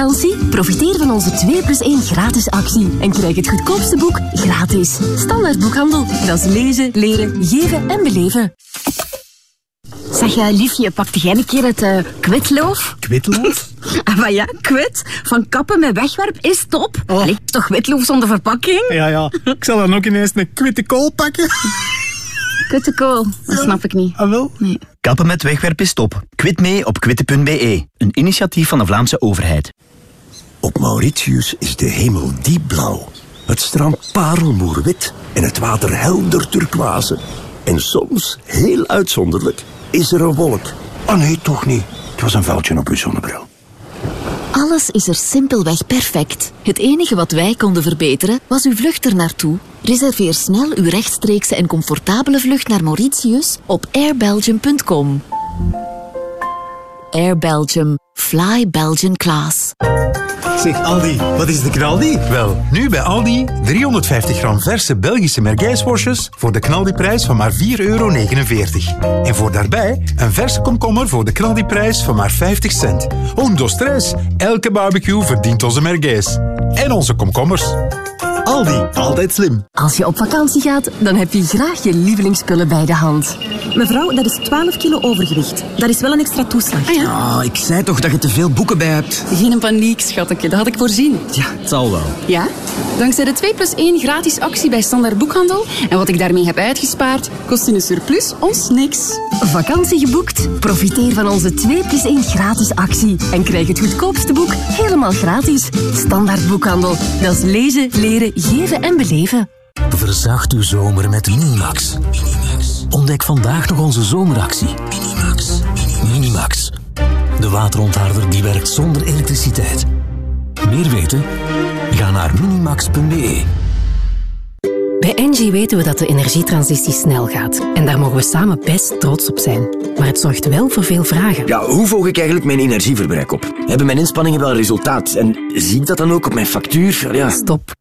Profiteer van onze 2 plus 1 gratis actie. En krijg het goedkoopste boek gratis. Standaard boekhandel. Dat is lezen, leren, geven en beleven. Zeg, uh, liefje, pakte jij een keer het uh, kwitloof? Kwitloof? Ah, maar ja, kwit. Van kappen met wegwerp is top. Oh. Toch witloof zonder verpakking? Ja, ja. Ik zal dan ook ineens een kwitte kool pakken. Kwitte kool, dat snap ik niet. Ah, wel? Nee. Kappen met wegwerp is top. Kwit mee op kwitte.be. Een initiatief van de Vlaamse overheid. Mauritius is de hemel diep blauw. Het strand parelmoerwit en het water helder turquoise. En soms, heel uitzonderlijk, is er een wolk. Oh nee, toch niet. Het was een vuiltje op uw zonnebril. Alles is er simpelweg perfect. Het enige wat wij konden verbeteren was uw vlucht er naartoe. Reserveer snel uw rechtstreekse en comfortabele vlucht naar Mauritius op airbelgium.com. Air Belgium. Fly Belgian class. Zeg Aldi, wat is de knaldi? Wel, nu bij Aldi 350 gram verse Belgische mergijsworstjes voor de knaldiprijs van maar 4,49 euro. En voor daarbij een verse komkommer voor de knaldiprijs van maar 50 cent. Hondo stress, elke barbecue verdient onze mergijs. En onze komkommers. Aldi, altijd slim. Als je op vakantie gaat, dan heb je graag je lievelingsspullen bij de hand. Mevrouw, dat is 12 kilo overgewicht. Dat is wel een extra toeslag. Ah, ja. Ah, ik zei toch dat je te veel boeken bij hebt. Geen paniek, schatje. Dat had ik voorzien. Ja, het zal wel. Ja? Dankzij de 2 plus 1 gratis actie bij Standaard Boekhandel en wat ik daarmee heb uitgespaard, kost in een surplus ons niks. Vakantie geboekt? Profiteer van onze 2 plus 1 gratis actie en krijg het goedkoopste boek helemaal gratis. Standaard Boekhandel. Dat is lezen, leren, geven en beleven. Verzacht uw zomer met Minimax. Ontdek vandaag nog onze zomeractie. Minimax. Minimax. De waterontharder die werkt zonder elektriciteit. Meer weten? Ga naar minimax.be. Bij Engie weten we dat de energietransitie snel gaat. En daar mogen we samen best trots op zijn. Maar het zorgt wel voor veel vragen. Ja, hoe volg ik eigenlijk mijn energieverbruik op? Hebben mijn inspanningen wel resultaat? En zie ik dat dan ook op mijn factuur? Ja. Stop.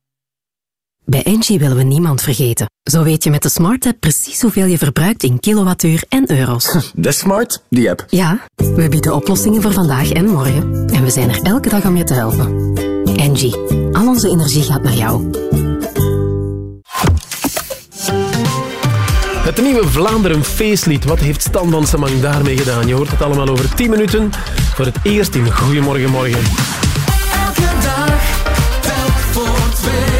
Bij Engie willen we niemand vergeten. Zo weet je met de Smart App precies hoeveel je verbruikt in kilowattuur en euro's. Is smart, die app. Ja, we bieden oplossingen voor vandaag en morgen. En we zijn er elke dag om je te helpen. Engie, al onze energie gaat naar jou. Het nieuwe Vlaanderen feestlied. Wat heeft Stan van Semang daarmee gedaan? Je hoort het allemaal over 10 minuten. Voor het eerst in Goedemorgen Morgen. Elke dag, telk voor twee.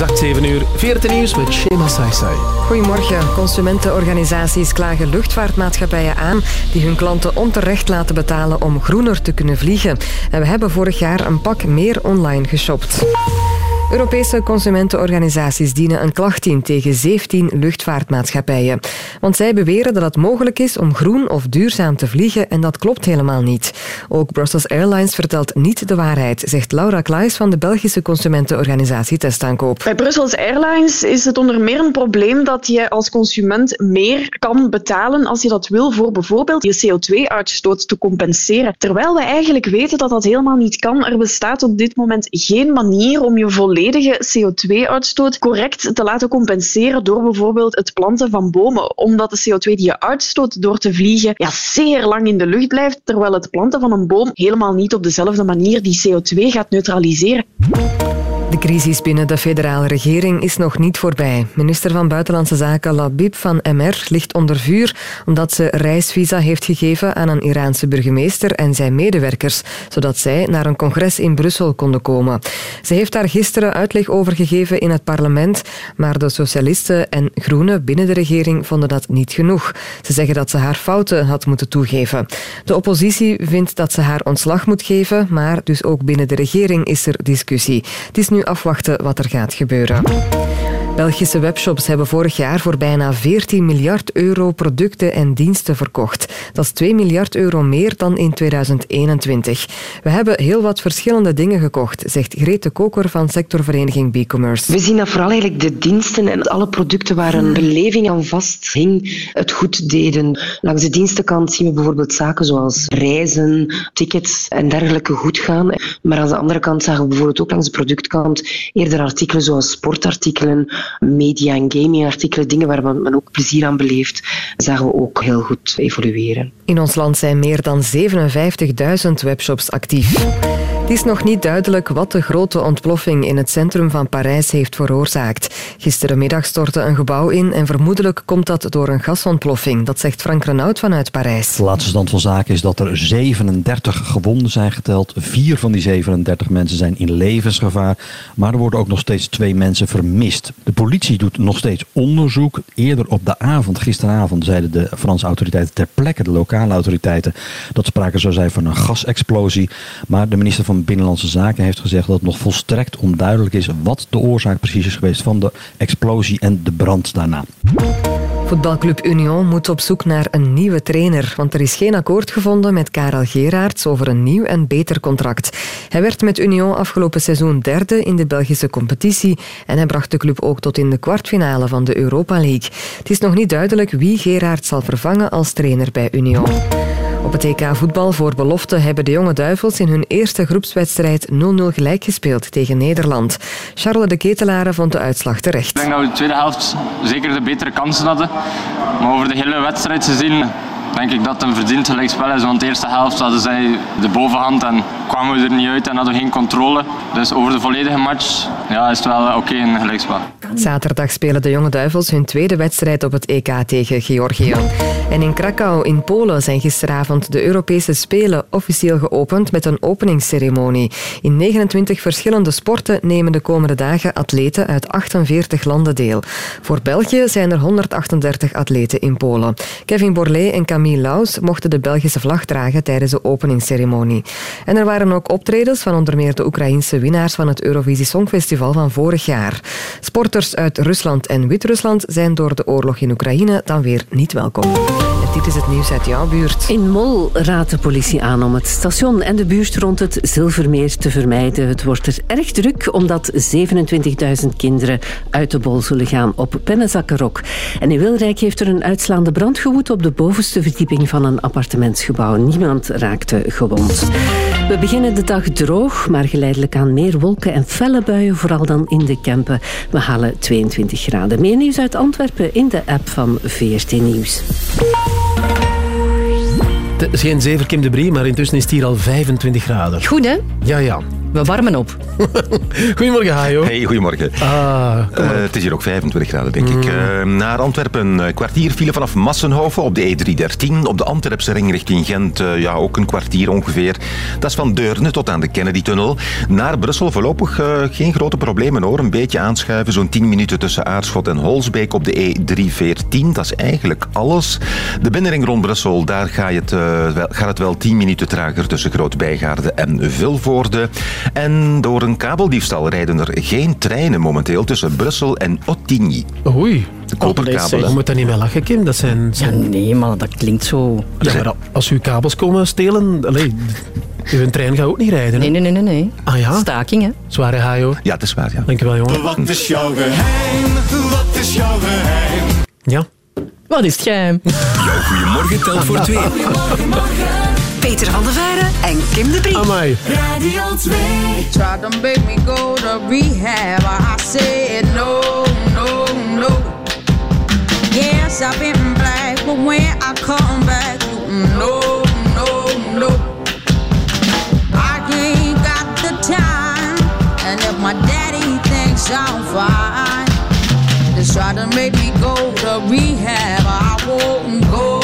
Exact 7 uur. 14 nieuws met Shema Saisai. Goedemorgen. Consumentenorganisaties klagen luchtvaartmaatschappijen aan die hun klanten onterecht laten betalen om groener te kunnen vliegen. En we hebben vorig jaar een pak meer online geshopt. Europese consumentenorganisaties dienen een klacht in tegen 17 luchtvaartmaatschappijen. Want zij beweren dat het mogelijk is om groen of duurzaam te vliegen en dat klopt helemaal niet. Ook Brussels Airlines vertelt niet de waarheid, zegt Laura Klaes van de Belgische consumentenorganisatie Testaankoop. Bij Brussels Airlines is het onder meer een probleem dat je als consument meer kan betalen als je dat wil voor bijvoorbeeld je CO2-uitstoot te compenseren. Terwijl we eigenlijk weten dat dat helemaal niet kan. Er bestaat op dit moment geen manier om je volledige CO2-uitstoot correct te laten compenseren door bijvoorbeeld het planten van bomen. Omdat de CO2 die je uitstoot door te vliegen ja, zeer lang in de lucht blijft, terwijl het planten van een boom helemaal niet op dezelfde manier die CO2 gaat neutraliseren. De crisis binnen de federale regering is nog niet voorbij. Minister van Buitenlandse Zaken Labib van MR ligt onder vuur omdat ze reisvisa heeft gegeven aan een Iraanse burgemeester en zijn medewerkers, zodat zij naar een congres in Brussel konden komen. Ze heeft daar gisteren uitleg over gegeven in het parlement, maar de socialisten en groenen binnen de regering vonden dat niet genoeg. Ze zeggen dat ze haar fouten had moeten toegeven. De oppositie vindt dat ze haar ontslag moet geven, maar dus ook binnen de regering is er discussie. Het is nu afwachten wat er gaat gebeuren. Belgische webshops hebben vorig jaar voor bijna 14 miljard euro producten en diensten verkocht. Dat is 2 miljard euro meer dan in 2021. We hebben heel wat verschillende dingen gekocht, zegt Grete Koker van sectorvereniging B-Commerce. We zien dat vooral eigenlijk de diensten en alle producten waar een beleving aan vasthing, het goed deden. Langs de dienstenkant zien we bijvoorbeeld zaken zoals reizen, tickets en dergelijke goed gaan. Maar aan de andere kant zagen we bijvoorbeeld ook langs de productkant eerder artikelen zoals sportartikelen, media- en gamingartikelen, dingen waar men ook plezier aan beleeft, zagen we ook heel goed evolueren. In ons land zijn meer dan 57.000 webshops actief. Het is nog niet duidelijk wat de grote ontploffing in het centrum van Parijs heeft veroorzaakt. Gisterenmiddag stortte een gebouw in en vermoedelijk komt dat door een gasontploffing. Dat zegt Frank Renaud vanuit Parijs. De laatste stand van zaken is dat er 37 gewonden zijn geteld. Vier van die 37 mensen zijn in levensgevaar. Maar er worden ook nog steeds twee mensen vermist. De politie doet nog steeds onderzoek. Eerder op de avond, gisteravond, zeiden de Franse autoriteiten ter plekke, de lokale autoriteiten, dat sprake zou zijn van een gasexplosie. Maar de minister van Binnenlandse Zaken heeft gezegd dat het nog volstrekt onduidelijk is wat de oorzaak precies is geweest van de explosie en de brand daarna. Voetbalclub Union moet op zoek naar een nieuwe trainer, want er is geen akkoord gevonden met Karel Geraerts over een nieuw en beter contract. Hij werd met Union afgelopen seizoen derde in de Belgische competitie en hij bracht de club ook tot in de kwartfinale van de Europa League. Het is nog niet duidelijk wie Geraerts zal vervangen als trainer bij Union. Op het EK voetbal voor belofte hebben de jonge duivels in hun eerste groepswedstrijd 0-0 gelijk gespeeld tegen Nederland. Charles de Ketelare vond de uitslag terecht. Ik denk dat we de tweede helft zeker de betere kansen hadden. Maar over de hele wedstrijd gezien denk ik dat het een verdiend gelijkspel is. Want de eerste helft hadden zij de bovenhand en kwamen we er niet uit en hadden geen controle. Dus over de volledige match ja, is het wel oké een gelijkspel. Zaterdag spelen de jonge duivels hun tweede wedstrijd op het EK tegen Georgië. En in Krakau in Polen zijn gisteravond de Europese Spelen officieel geopend met een openingsceremonie. In 29 verschillende sporten nemen de komende dagen atleten uit 48 landen deel. Voor België zijn er 138 atleten in Polen. Kevin Borlée en Camille Laus mochten de Belgische vlag dragen tijdens de openingsceremonie. En er waren ook optredens van onder meer de Oekraïense winnaars van het Eurovisie Songfestival van vorig jaar. Sporters uit Rusland en Wit-Rusland zijn door de oorlog in Oekraïne dan weer niet welkom. Dit is het nieuws uit jouw buurt. In Mol raadt de politie aan om het station en de buurt rond het Zilvermeer te vermijden. Het wordt er erg druk omdat 27.000 kinderen uit de bol zullen gaan op Pennenzakkerok. En in Wilrijk heeft er een uitslaande brand gewoed op de bovenste verdieping van een appartementsgebouw. Niemand raakte gewond. We beginnen de dag droog, maar geleidelijk aan meer wolken en felle buien, vooral dan in de Kempen. We halen 22 graden. Meer nieuws uit Antwerpen in de app van VRT Nieuws. Het is geen zever Kim de Brie, maar intussen is het hier al 25 graden. Goed, hè? Ja, ja. We warmen op. Goedemorgen, Hajo. Hey, goedemorgen. Ah, Eh, het is hier ook 25 graden, denk ik. Eh, naar Antwerpen, een kwartier file vanaf Massenhoven op de E313. Op de Antwerpse ring richting Gent, eh, ja, ook een kwartier ongeveer. Dat is van Deurne tot aan de Kennedy-tunnel. Naar Brussel voorlopig geen grote problemen hoor. Een beetje aanschuiven, zo'n 10 minuten tussen Aarschot en Holsbeek op de E314. Dat is eigenlijk alles. De binnenring rond Brussel, daar ga je het, wel, gaat het wel 10 minuten trager tussen Groot-Bijgaarde en Vilvoorde. En door een kabeldiefstal rijden er geen treinen momenteel tussen Brussel en Ottigny. Oei. De koperkabelen. Je moet daar niet mee lachen, Kim. Dat zijn... zijn... nee, maar dat klinkt zo... Ja, maar als u kabels komen stelen... Allee, uw trein gaat ook niet rijden. Hè? Nee, nee, nee, nee. Ah ja? Staking, hè? Zware hajo. Ja, het is waar, ja. Dankjewel, jongen. Wat is jouw geheim? Wat is jouw geheim? Ja. Wat is het geheim? Jouw goeiemorgen telt voor twee. Peter van der Veire en Kim de Brie. Amai. Radio 2. Tried to make me go to rehab. I said no, no, no. Yes, I've been black, but when I come back, no, no, no. I ain't got the time, and if my daddy thinks I'm fine, just try to make me go to rehab. I won't go,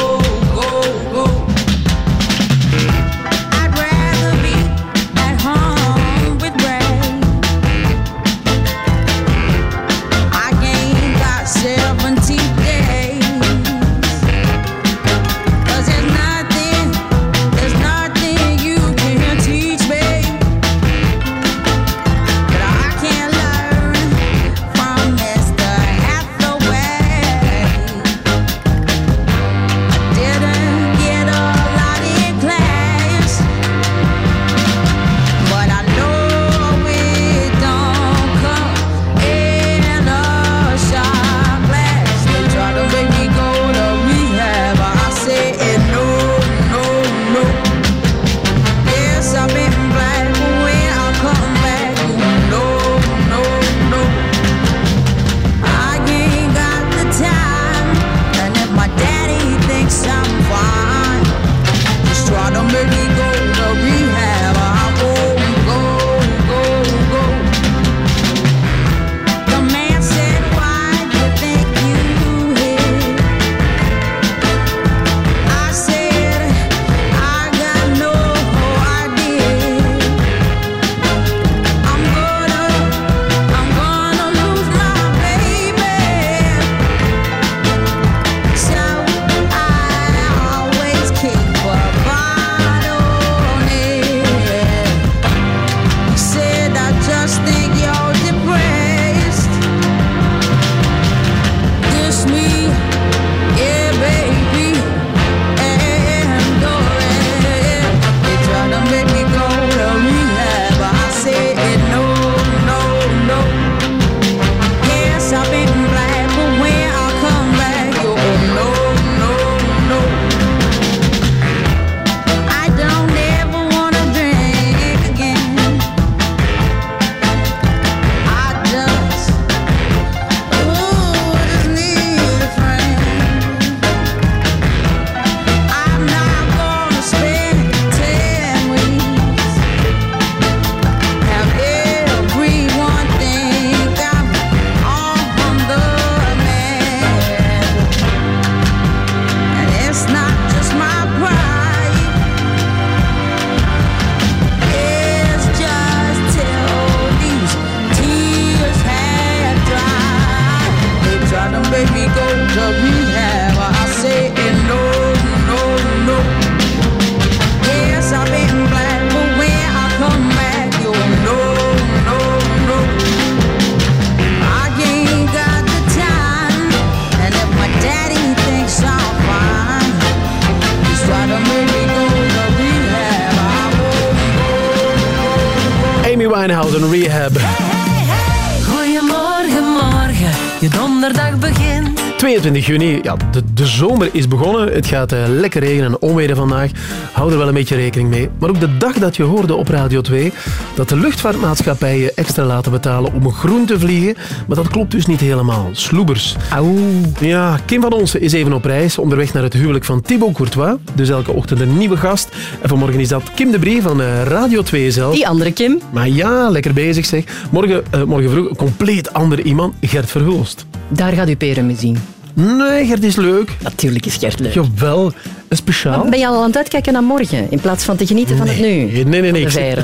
22 juni, ja, de, de zomer is begonnen. Het gaat eh, lekker regenen en onweren vandaag. Hou er wel een beetje rekening mee. Maar ook de dag dat je hoorde op Radio 2 dat de luchtvaartmaatschappijen extra laten betalen om groen te vliegen. Maar dat klopt dus niet helemaal. Sloebers. Auw. Ja, Kim van Onsen is even op reis, onderweg naar het huwelijk van Thibaut Courtois. Dus elke ochtend een nieuwe gast. En vanmorgen is dat Kim de Brie van eh, Radio 2 zelf. Die andere Kim. Maar ja, lekker bezig zeg. Morgen, eh, morgen vroeg een compleet ander iemand, Gert Verhulst. Daar gaat u peren mee zien. Nee, Gert is leuk. Natuurlijk is Gert leuk. Jawel, een speciaal. Maar ben je al aan het uitkijken naar morgen, in plaats van te genieten van het nu? Nee, nee, nee. Ik zit,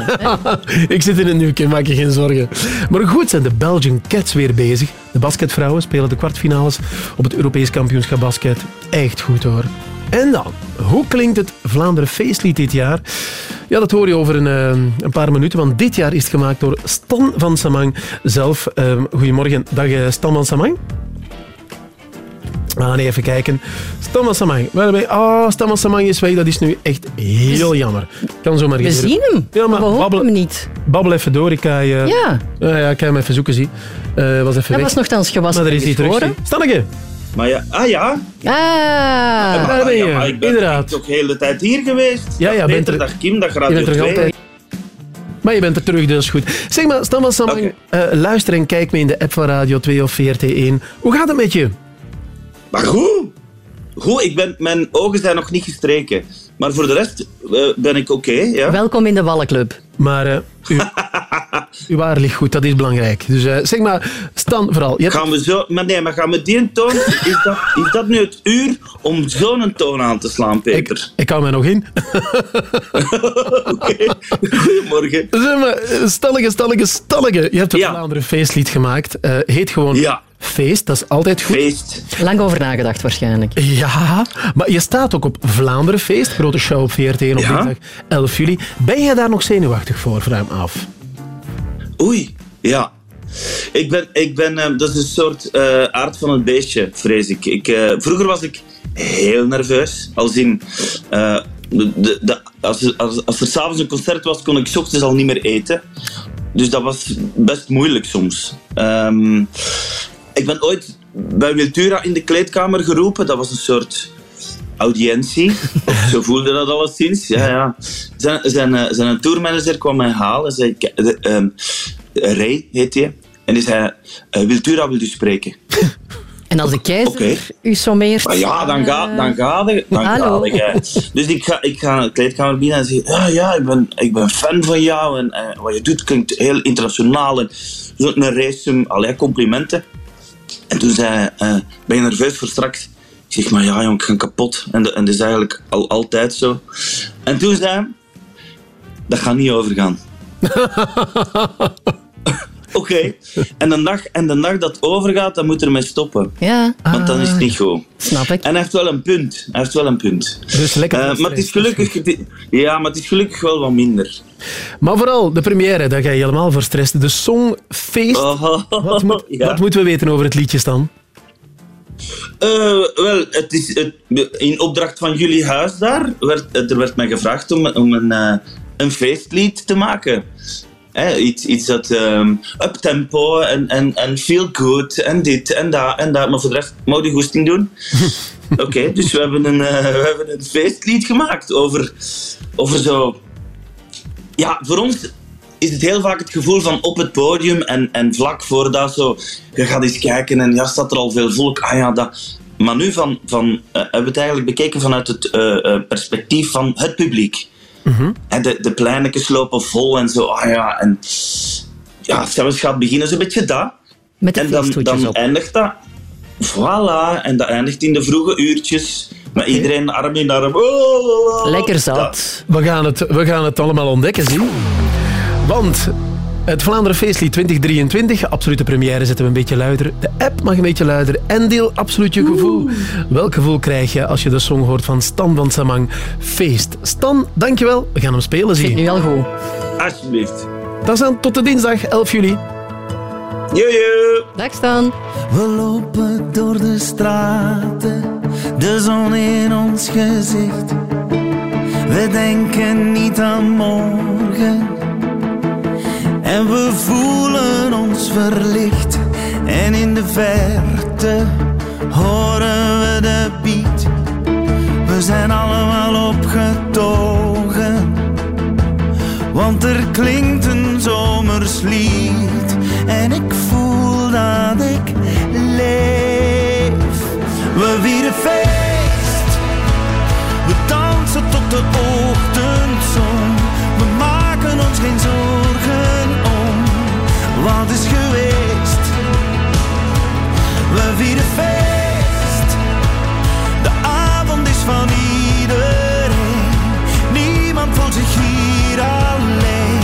ik in het nu, Kim, maak je geen zorgen. Maar goed zijn de Belgian Cats weer bezig. De basketvrouwen spelen de kwartfinales op het Europees kampioenschap basket. Echt goed hoor. En dan, hoe klinkt het Vlaanderen feestlied dit jaar? Ja, dat hoor je over een, eh, een paar minuten, want dit jaar is het gemaakt door Stan van Samang zelf. Eh, goedemorgen, dag eh, Stan van Samang. Ah, nee, even kijken. Van Samang. Waar ben je? Oh, Stan van Samang is weg. Dat is nu echt heel jammer. Kan zomaar We gebeuren. zien hem, Ja, maar we babbel, hem niet. babbel even door. Ik ga je... Ja. Ja, ja, ik ga hem even zoeken, zie. Eh was even Dat weg. was nogthans gewassen Maar er is hij terug. Stanneke. Maar ja, ah ja. Ah. Daar ben je, Ja, ik ben inderdaad. toch de hele tijd hier geweest. Ja, ja, Dag bent Peter, er- dag Kim, dag Je Radio bent er 2. altijd. Maar je bent er terug, dus goed. Zeg maar, Stan van Samang, eh, luister en kijk mee in de app van Radio 2 of VRT1. Hoe gaat het met je? Maar goed. Goed, ik ben, mijn ogen zijn nog niet gestreken. Maar voor de rest eh, ben ik oké, ja. Welkom in de Wallenclub. Maar eh, uw, uw waar ligt goed, dat is belangrijk. Dus eh, zeg maar, Stan vooral. Hebt- Gaan we zo... Maar nee, maar gaan we die toon... Is dat, is dat nu het uur om zo'n toon aan te slaan, Peter? Ik hou mij nog in. Goedemorgen. Zeg maar, stallige, stallige, stallige. Je hebt een Vlaanderen feestlied gemaakt. Eh, heet gewoon Feest, dat is altijd goed. Feest. Lang over nagedacht waarschijnlijk. Ja, maar je staat ook op Vlaanderen Feest, grote show op VRT op Ja. dinsdag 11 juli. Ben je daar nog zenuwachtig voor, vraag me af. Oei, ja. Ik ben, ik ben eh, dat is een soort eh, aard van het beestje, vrees ik. ik eh, vroeger was ik heel nerveus. Als in, eh, de, de, de- als, er- als, als er s'avonds een concert was, kon ik 's ochtends al niet meer eten. Dus dat was best moeilijk soms. Ehm, ik ben ooit bij Wiltura in de kleedkamer geroepen. Dat was een soort audiëntie. Zo voelde dat alleszins. Ja, ja. Zijn, zijn, eh, zijn tourmanager kwam mij halen en zei... "K- de- ehm, Ray heet hij. En die zei... eh, Wiltura wil u spreken. En als de keizer u sommeert... Maar ja, dan ga, dan ga. Dan Hallo. ga. Dus ik ga, ik ga naar de kleedkamer binnen en zeg... Ja, ja, ik ben, ik ben fan van jou. En eh, wat je doet klinkt heel internationaal. En zo'n race, allee, complimenten. En toen zei hij... eh, ben je nerveus voor straks? Ik zeg, maar ja, jong, ik ga kapot. En, de- en dat is eigenlijk al, altijd zo. En toen zei hij... Dat gaat niet overgaan. Oké. En, de dag, en de dag dat overgaat, dan moet er mee stoppen. Ja. Want dan is het niet goed. Snap ik. En hij heeft wel een punt. Hij heeft wel een punt. Dus lekker Eh, maar het is gelukkig... Ja, maar het is gelukkig wel wat minder. Maar vooral de première, daar ga je helemaal voor stressen. De song Feest. wat, moet- ja. wat moeten we weten over het liedje, Stan? Eh, wel, het is het, in opdracht van jullie huis daar, werd, er werd mij gevraagd om, om een, eh, een feestlied te maken. Hè, iets, iets dat um, uptempo en, en, en feel good en dit en dat en dat. Maar voor de rest, moet je goesting doen? Oké, dus we hebben, een, eh, we hebben een feestlied gemaakt over, over zo... Ja, voor ons is het heel vaak het gevoel van op het podium en, en vlak voor dat zo... Je gaat eens kijken en ja, staat er al veel volk. Ah ja, dat... Maar nu van, van, eh, hebben we het eigenlijk bekeken vanuit het eh, eh, perspectief van het publiek. Hè, de, de pleinetjes lopen vol en zo. Ah ja, en ja, zelfs gaat beginnen zo'n beetje dat. Met de en dan, dan op. eindigt dat. Voilà, en dat eindigt in de vroege uurtjes. Met iedereen arm in arm. Oh, Lekker zat. We gaan het, we gaan het allemaal ontdekken, zie. Want het Vlaanderen Feestlied 2023, absolute première, zetten we een beetje luider. De app mag een beetje luider en deel absoluut je gevoel. Welk gevoel krijg je als je de song hoort van Stan van Samang, Feest? Stan, dankjewel. We gaan hem spelen, zie. Nu al goed. Alsjeblieft. Dat is dan tot de dinsdag 11 juli. Jojo. Dag Stan. We lopen door de straten, de zon in ons gezicht. We denken niet aan morgen en En we voelen ons verlicht. En in de verte horen we de beat. We zijn allemaal opgetogen. Want er klinkt een zomers lied. En ik voel dat ik leef. We vieren feest. We dansen tot de ochtendzon. We maken ons geen zorgen om wat is geweest. We vieren feest. De avond is van iedereen. Niemand voelt zich hier alleen.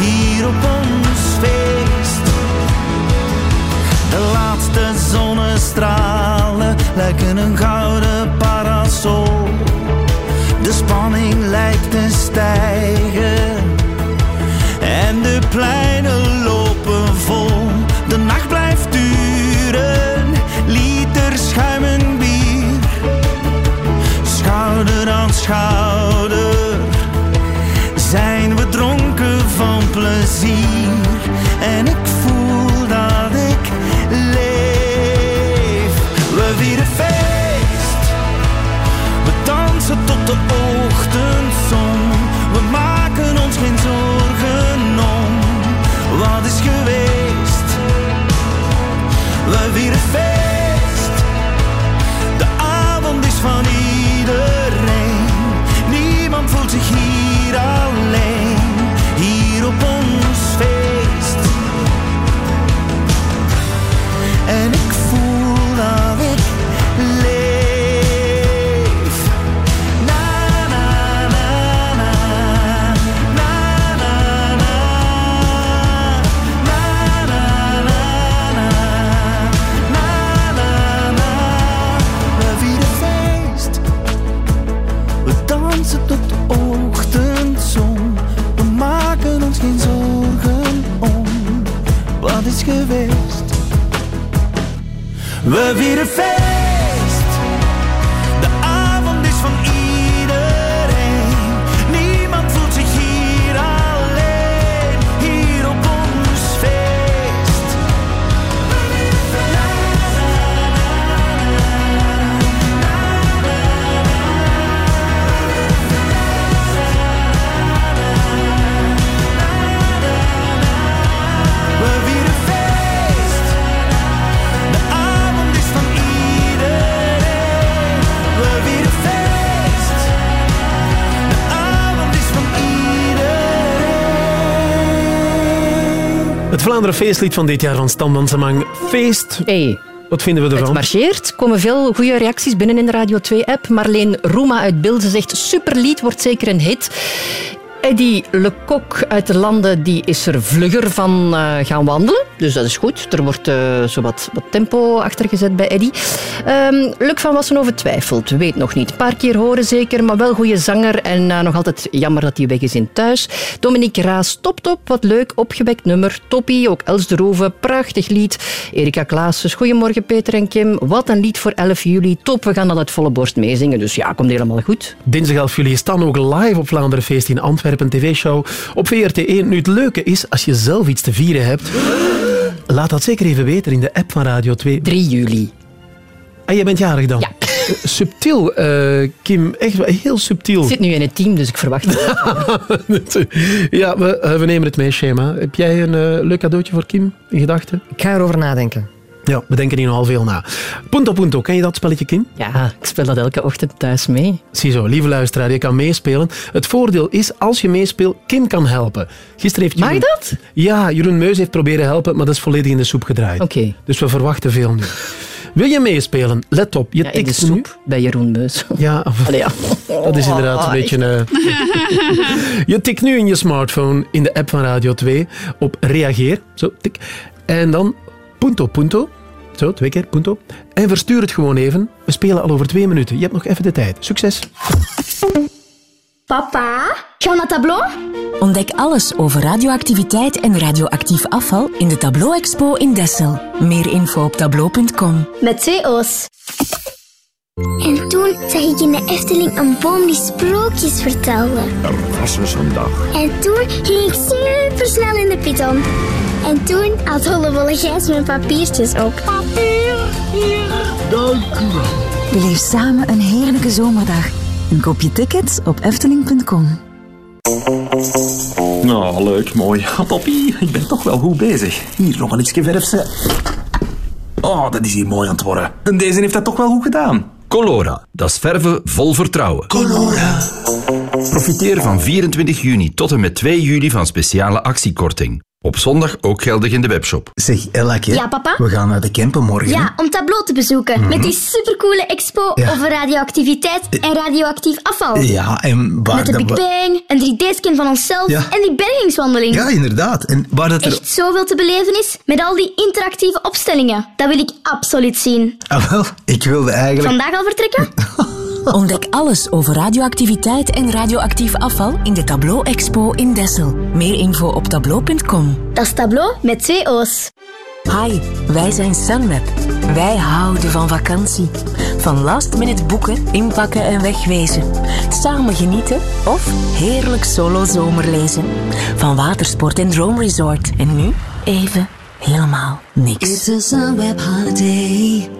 Hier op zonnestralen lijken een gouden parasol. De spanning lijkt te stijgen. En de pleinen lopen vol. De nacht blijft duren. Liter schuim en bier. Schouder aan schouder. Zijn we dronken van plezier. Tot de ochtendzon. We maken ons geen zorgen om wat is geweest. We vieren feest. Vlaanderen feestlied van dit jaar van Stan Mansemang. Feest. Hey. Wat vinden we ervan? Het marcheert. Er komen veel goede reacties binnen in de Radio 2-app. Marleen Roema uit Beelze zegt superlied, wordt zeker een hit. Eddie Lecoq uit de landen die is er vlugger van eh, gaan wandelen. Dus dat is goed. Er wordt eh, zo wat, wat tempo achtergezet bij Eddie. Ehm Luc van Wassenhoven twijfelt. Weet nog niet. Een paar keer horen zeker, maar wel goede zanger. En eh, nog altijd jammer dat hij weg is in thuis. Dominique Raas, top top. Wat leuk. Opgewekt nummer. Toppie. Ook Els de Roeve. Prachtig lied. Erika Klaasens. Goedemorgen Peter en Kim. Wat een lied voor 11 juli. Top. We gaan dat uit volle borst meezingen. Dus ja, komt helemaal goed. Dinsdag 11 juli is dan ook live op Vlaanderen Feest in Antwerpen, tv-show op VRT1. Nu, het leuke is, als je zelf iets te vieren hebt, laat dat zeker even weten in de app van Radio 2. 3 juli. En jij bent jarig dan? Ja. Subtiel, eh, Kim. Echt heel subtiel. Ik zit nu in het team, dus ik verwacht het. ja, we, eh, we nemen het mee, Schema. Heb jij een eh, leuk cadeautje voor Kim in gedachten? Ik ga erover nadenken. Ja, we denken hier nogal veel na. Punto Punto, ken je dat spelletje, Kim? Ja, ik speel dat elke ochtend thuis mee. Ziezo, lieve luisteraar, je kan meespelen. Het voordeel is, als je meespeelt, Kim kan helpen. Gisteren heeft Mag Jeroen... dat? Ja, Jeroen Meus heeft proberen helpen, maar dat is volledig in de soep gedraaid. Oké. Dus we verwachten veel nu. Wil je meespelen? Let op, je Ja, in de tikt nu... soep bij Jeroen Meus. Ja, of- Allee, ja. dat is inderdaad een Oh, beetje... eh, je tikt nu in je smartphone in de app van Radio 2 op reageer. Zo, tik. En dan punto punto. Zo, twee keer punto. En verstuur het gewoon even. We spelen al over twee minuten. Je hebt nog even de tijd. Succes. Papa, gaan we naar tableau? Ontdek alles over radioactiviteit en radioactief afval in de Tableau Expo in Dessel. Meer info op tableau.com. Met twee O's. En toen zag ik in de Efteling een boom die sprookjes vertelde. Er was eens een dag. En toen ging ik super snel in de piton. En toen had Hollebolle Gijs mijn papiertjes op. Papier, hier. Dank u wel. Beleef samen een heerlijke zomerdag. En koop je tickets op efteling.com. Nou, leuk, mooi. Poppy, ik ben toch wel goed bezig. Hier nog een ietsje verfse. Oh, dat is hier mooi aan het worden. En deze heeft dat toch wel goed gedaan. Colora, dat is verven vol vertrouwen. Colora. Profiteer van 24 juni tot en met 2 juli van speciale actiekorting. Op zondag ook geldig in de webshop. Zeg, Elke, Ja, papa? we gaan naar de Kempen morgen. Ja, om Tableau te bezoeken. Mhm. Met die supercoole expo Ja. over radioactiviteit en radioactief afval. Ja, en waar Met de dat Big Bang, een 3D-scan van onszelf Ja. en die bergingswandeling. Ja, inderdaad. En waar dat er... Echt zoveel te beleven is met al die interactieve opstellingen. Dat wil ik absoluut zien. Ah, wel, ik wilde eigenlijk... Vandaag al vertrekken? Ontdek alles over radioactiviteit en radioactief afval in de Tableau Expo in Dessel. Meer info op tableau.com. Dat is Tableau met twee O's. Hi, wij zijn Sunweb. Wij houden van vakantie. Van last minute boeken, inpakken en wegwezen. Samen genieten of heerlijk solo zomerlezen. Van watersport en drone resort. En nu even helemaal niks. It's a Sunweb holiday.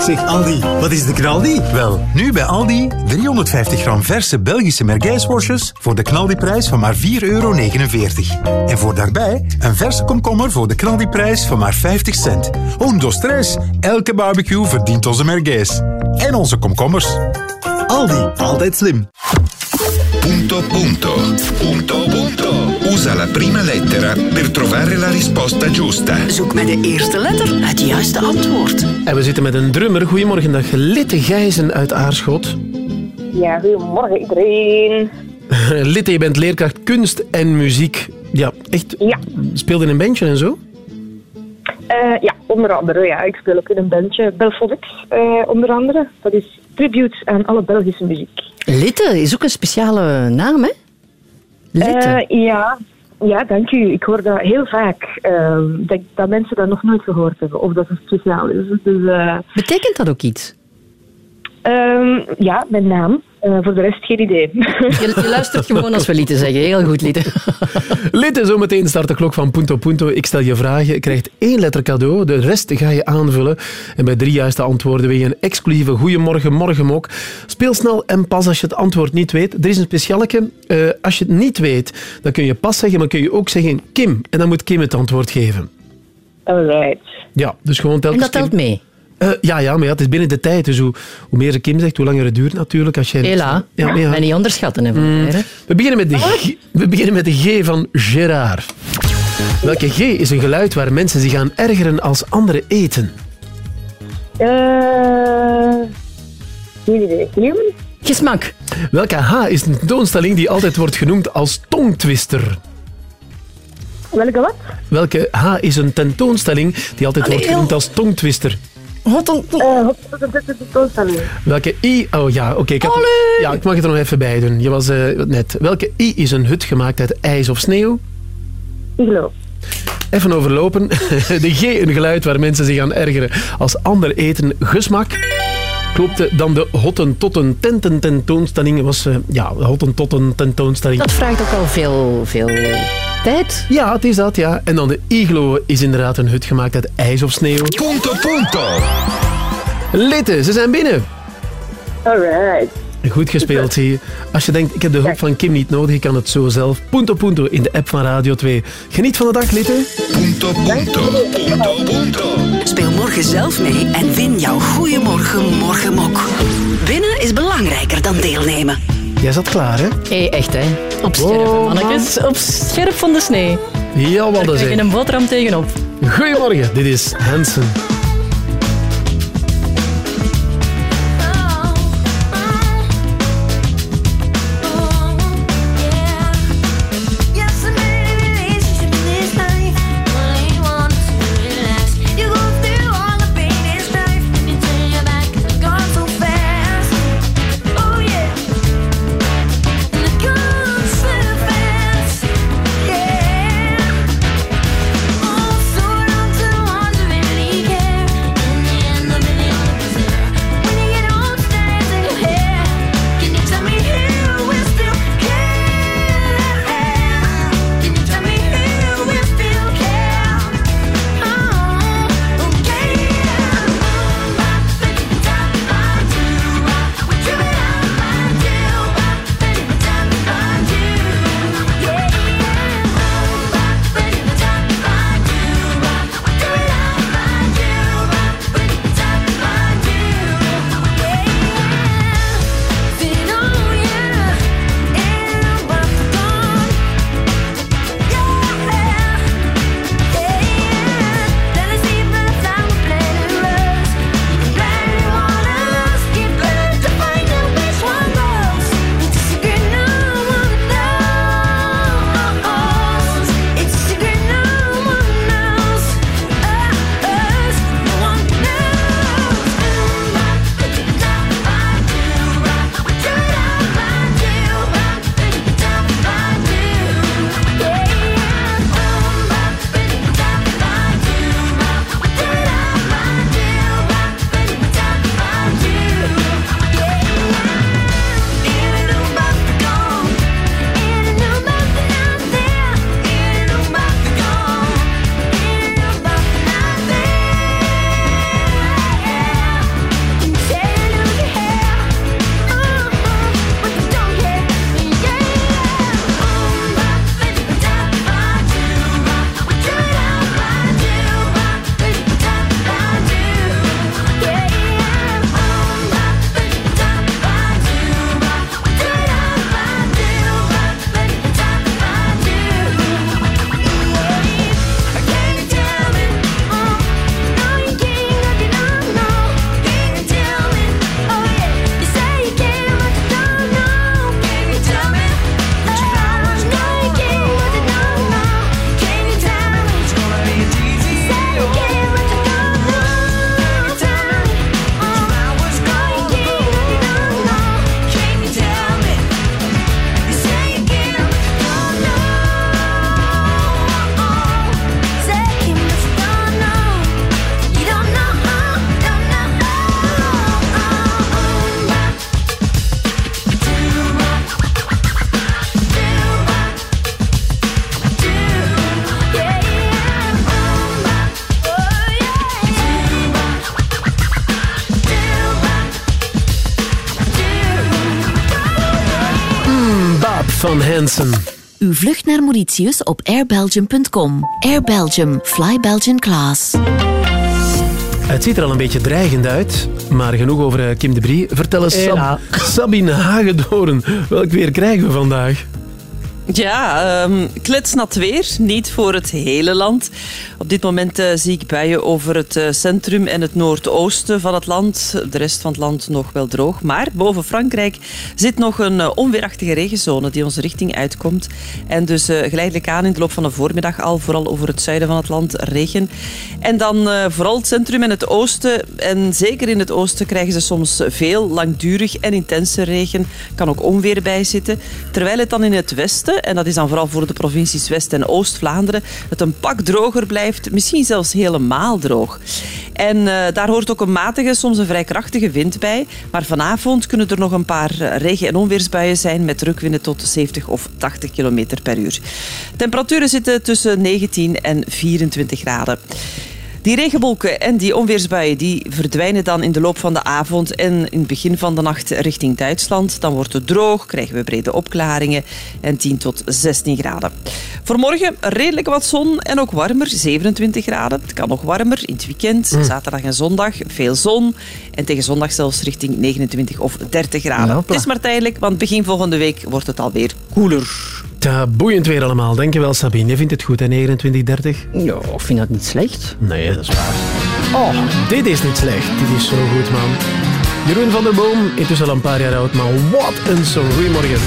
Zeg Aldi, wat is de knaldi? Wel, nu bij Aldi 350 gram verse Belgische mergijsworstjes voor de knaldiprijs van maar 4,49 euro. En voor daarbij een verse komkommer voor de knaldiprijs van maar 50 cent. Undo stress, elke barbecue verdient onze mergijs. En onze komkommers. Aldi, altijd slim. Punto punto. Punto punto. Usa la prima lettera per trovare la risposta giusta. Zoek met de eerste letter het juiste antwoord. En we zitten met een drummer. Goedemorgen, dag. Litte Gijzen uit Aarschot. Ja, goedemorgen iedereen. Litte, je bent leerkracht kunst en muziek. Ja, echt? Ja. Speelde in een bandje en zo? Eh, ja, onder andere. Ja, ik speel ook in een bandje, Belphonics, eh onder andere. Dat is tribute aan alle Belgische muziek. Litte is ook een speciale naam, hè? Litte. Eh, ja. ja, dank u. Ik hoor dat heel vaak. eh, dat, dat mensen dat nog nooit gehoord hebben. Of dat het speciaal is. Dus, eh, Betekent dat ook iets? ehm, ja, mijn naam. Eh, voor de rest geen idee. Je, je luistert gewoon als we Litte zeggen. Heel goed, Litte. Litte, zometeen start de klok van Punto Punto. Ik stel je vragen, je krijgt één letter cadeau. De rest ga je aanvullen. En bij drie juiste antwoorden wil je een exclusieve Goeiemorgen Morgenmok. Speel snel en pas als je het antwoord niet weet. Er is een specialeke. Eh, als je het niet weet, dan kun je pas zeggen, maar kun je ook zeggen Kim. En dan moet Kim het antwoord geven. Alright. Ja, dus gewoon telkens En dat telt Kim. mee. Eh, ja, ja, maar ja, het is binnen de tijd. Dus hoe, hoe meer Kim zegt, hoe langer het duurt natuurlijk. Als jij Hela. Ja, maar ja. En niet onderschatten. Hè, Mm. hè. We beginnen met de G, we beginnen met de G van Gerard. Welke G is een geluid waar mensen zich aan ergeren als anderen eten? Eh. Gluwen? Gesmak. Welke H is een tentoonstelling die altijd wordt genoemd als tongtwister? Welke wat? Welke H is een tentoonstelling die altijd Allee, wordt genoemd als tongtwister? Eh, tentoonstelling. Welke I... Oh ja, oké. ik, had- ja, ik mag het er nog even bij doen. Je was eh, net. Welke I is een hut gemaakt uit ijs of sneeuw? Iglo. Even overlopen. De G, een geluid waar mensen zich aan ergeren als ander eten gesmak. Klopte dan de Hottentotten Tenten tentoonstelling was... eh, ja, Hottentotten tentoonstelling. Dat vraagt ook wel veel, veel tijd. Ja, het is dat, ja. En dan de iglo is inderdaad een hut gemaakt uit ijs of sneeuw. Punto punto. Litten, ze zijn binnen. Alright. Goed gespeeld, zie je. Als je denkt, ik heb de hulp van Kim niet nodig, ik kan het zo zelf. Punto Punto in de app van Radio 2. Geniet van de dag, Litten. Punto punto. Punto punto. Speel morgen zelf mee en win jouw Goeiemorgen Morgenmok. Winnen is belangrijker dan deelnemen. Jij zat klaar, hè? Hé, echt, hè? Op scherp, hè, mannetjes. Op scherp van de snee. Jawel, Daar dat is hij. een boterham tegenop. Goedemorgen, dit is Hansen. Mauritius op airbelgium.com. Air Belgium. Fly Belgian class. Het ziet er al een beetje dreigend uit, maar genoeg over eh, Kim de Brie. Vertel eens, Sab-. Sabine Hagedoorn, welk weer krijgen we vandaag? Ja, ehm kletsnat weer. Niet voor het hele land. Op dit moment eh, zie ik buien over het eh, centrum en het noordoosten van het land. De rest van het land nog wel droog. Maar boven Frankrijk zit nog een eh, onweerachtige regenzone die onze richting uitkomt. En dus geleidelijk aan in de loop van de voormiddag al, vooral over het zuiden van het land, regen. En dan vooral het centrum en het oosten. En zeker in het oosten krijgen ze soms veel langdurig en intense regen. Kan ook onweer bij zitten. Terwijl het dan in het westen, en dat is dan vooral voor de provincies West- en Oost-Vlaanderen, het een pak droger blijft. Misschien zelfs helemaal droog. En eh, daar hoort ook een matige, soms een vrij krachtige wind bij. Maar vanavond kunnen er nog een paar eh, regen- en onweersbuien zijn met drukwinden tot 70 of 80 km per uur. Temperaturen zitten tussen 19 en 24 graden. Die regenwolken en die onweersbuien die verdwijnen dan in de loop van de avond en in het begin van de nacht richting Duitsland. Dan wordt het droog, krijgen we brede opklaringen en 10 tot 16 graden. Voor morgen redelijk wat zon en ook warmer, 27 graden. Het kan nog warmer in het weekend, Mm. zaterdag en zondag, veel zon. En tegen zondag zelfs richting 29 of 30 graden. Het is maar tijdelijk, want begin volgende week wordt het alweer koeler. Ja, boeiend weer allemaal. Dankjewel Sabine. Je vindt het goed, hè? 29, 30? Ja, ik vind dat niet slecht. Nee, dat is waar. Oh, dit is niet slecht. Dit is zo goed, man. Jeroen van der Boom, intussen al een paar jaar oud, maar wat een song. Goedemorgen.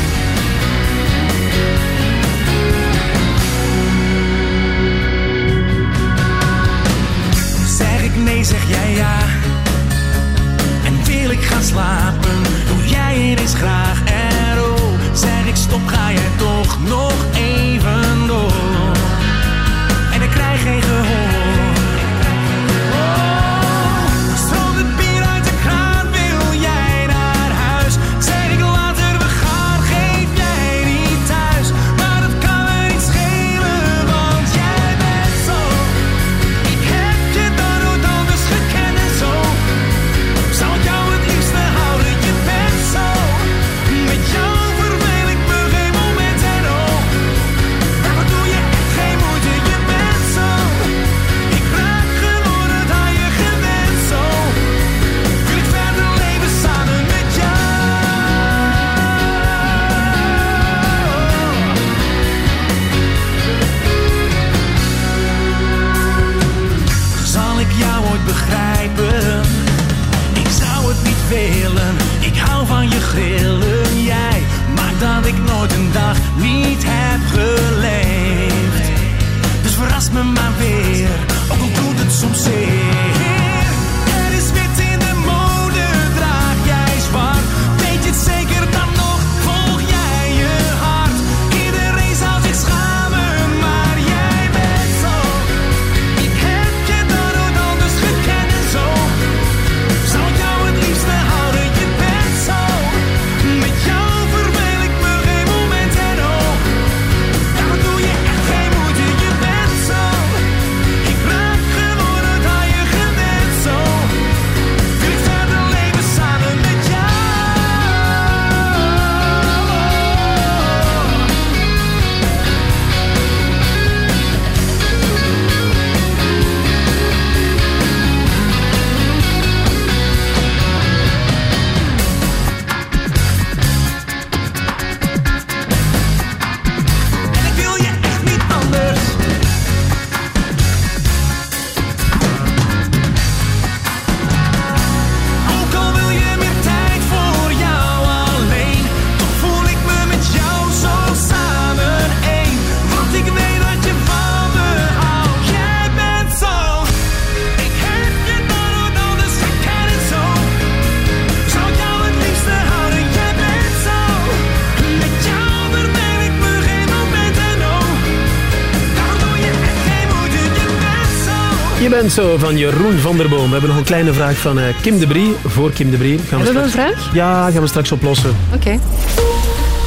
Je bent zo van Jeroen van der Boom. We hebben nog een kleine vraag van eh, Kim de Brie. Voor Kim de Brie. Gaan Hebben we een vraag? Ja, gaan we straks oplossen. Oké.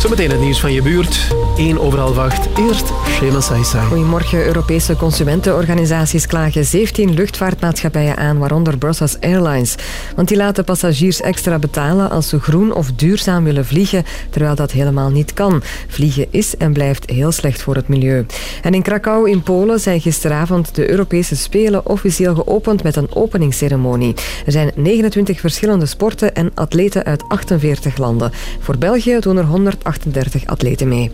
Zometeen het nieuws van je buurt. 1 over half 8. Eerst Shema Saisai. Goedemorgen. Europese consumentenorganisaties klagen 17 luchtvaartmaatschappijen aan, waaronder Brussels Airlines. Want die laten passagiers extra betalen als ze groen of duurzaam willen vliegen, terwijl dat helemaal niet kan. Vliegen is en blijft heel slecht voor het milieu. En in Krakau in Polen zijn gisteravond de Europese Spelen officieel geopend met een openingsceremonie. Er zijn 29 verschillende sporten en atleten uit 48 landen. Voor België doen er 138 atleten mee.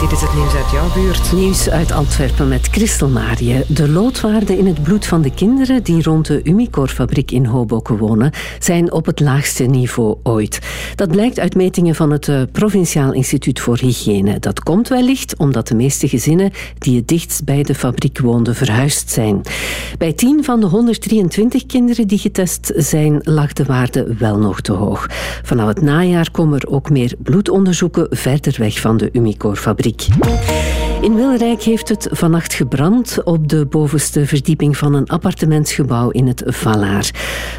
Dit is het nieuws uit jouw buurt. Nieuws uit Antwerpen met Christel Marië. De loodwaarden in het bloed van de kinderen die rond de Umicore-fabriek in Hoboken wonen, zijn op het laagste niveau ooit. Dat blijkt uit metingen van het eh, Provinciaal Instituut voor Hygiëne. Dat komt wellicht omdat de meeste gezinnen die het dichtst bij de fabriek woonden verhuisd zijn. Bij 10 van de 123 kinderen die getest zijn, lag de waarde wel nog te hoog. Vanaf het najaar komen er ook meer bloedonderzoeken verder weg van de Umicore-fabriek. Musique. In Wilrijk heeft het vannacht gebrand op de bovenste verdieping van een appartementsgebouw in het Valaar.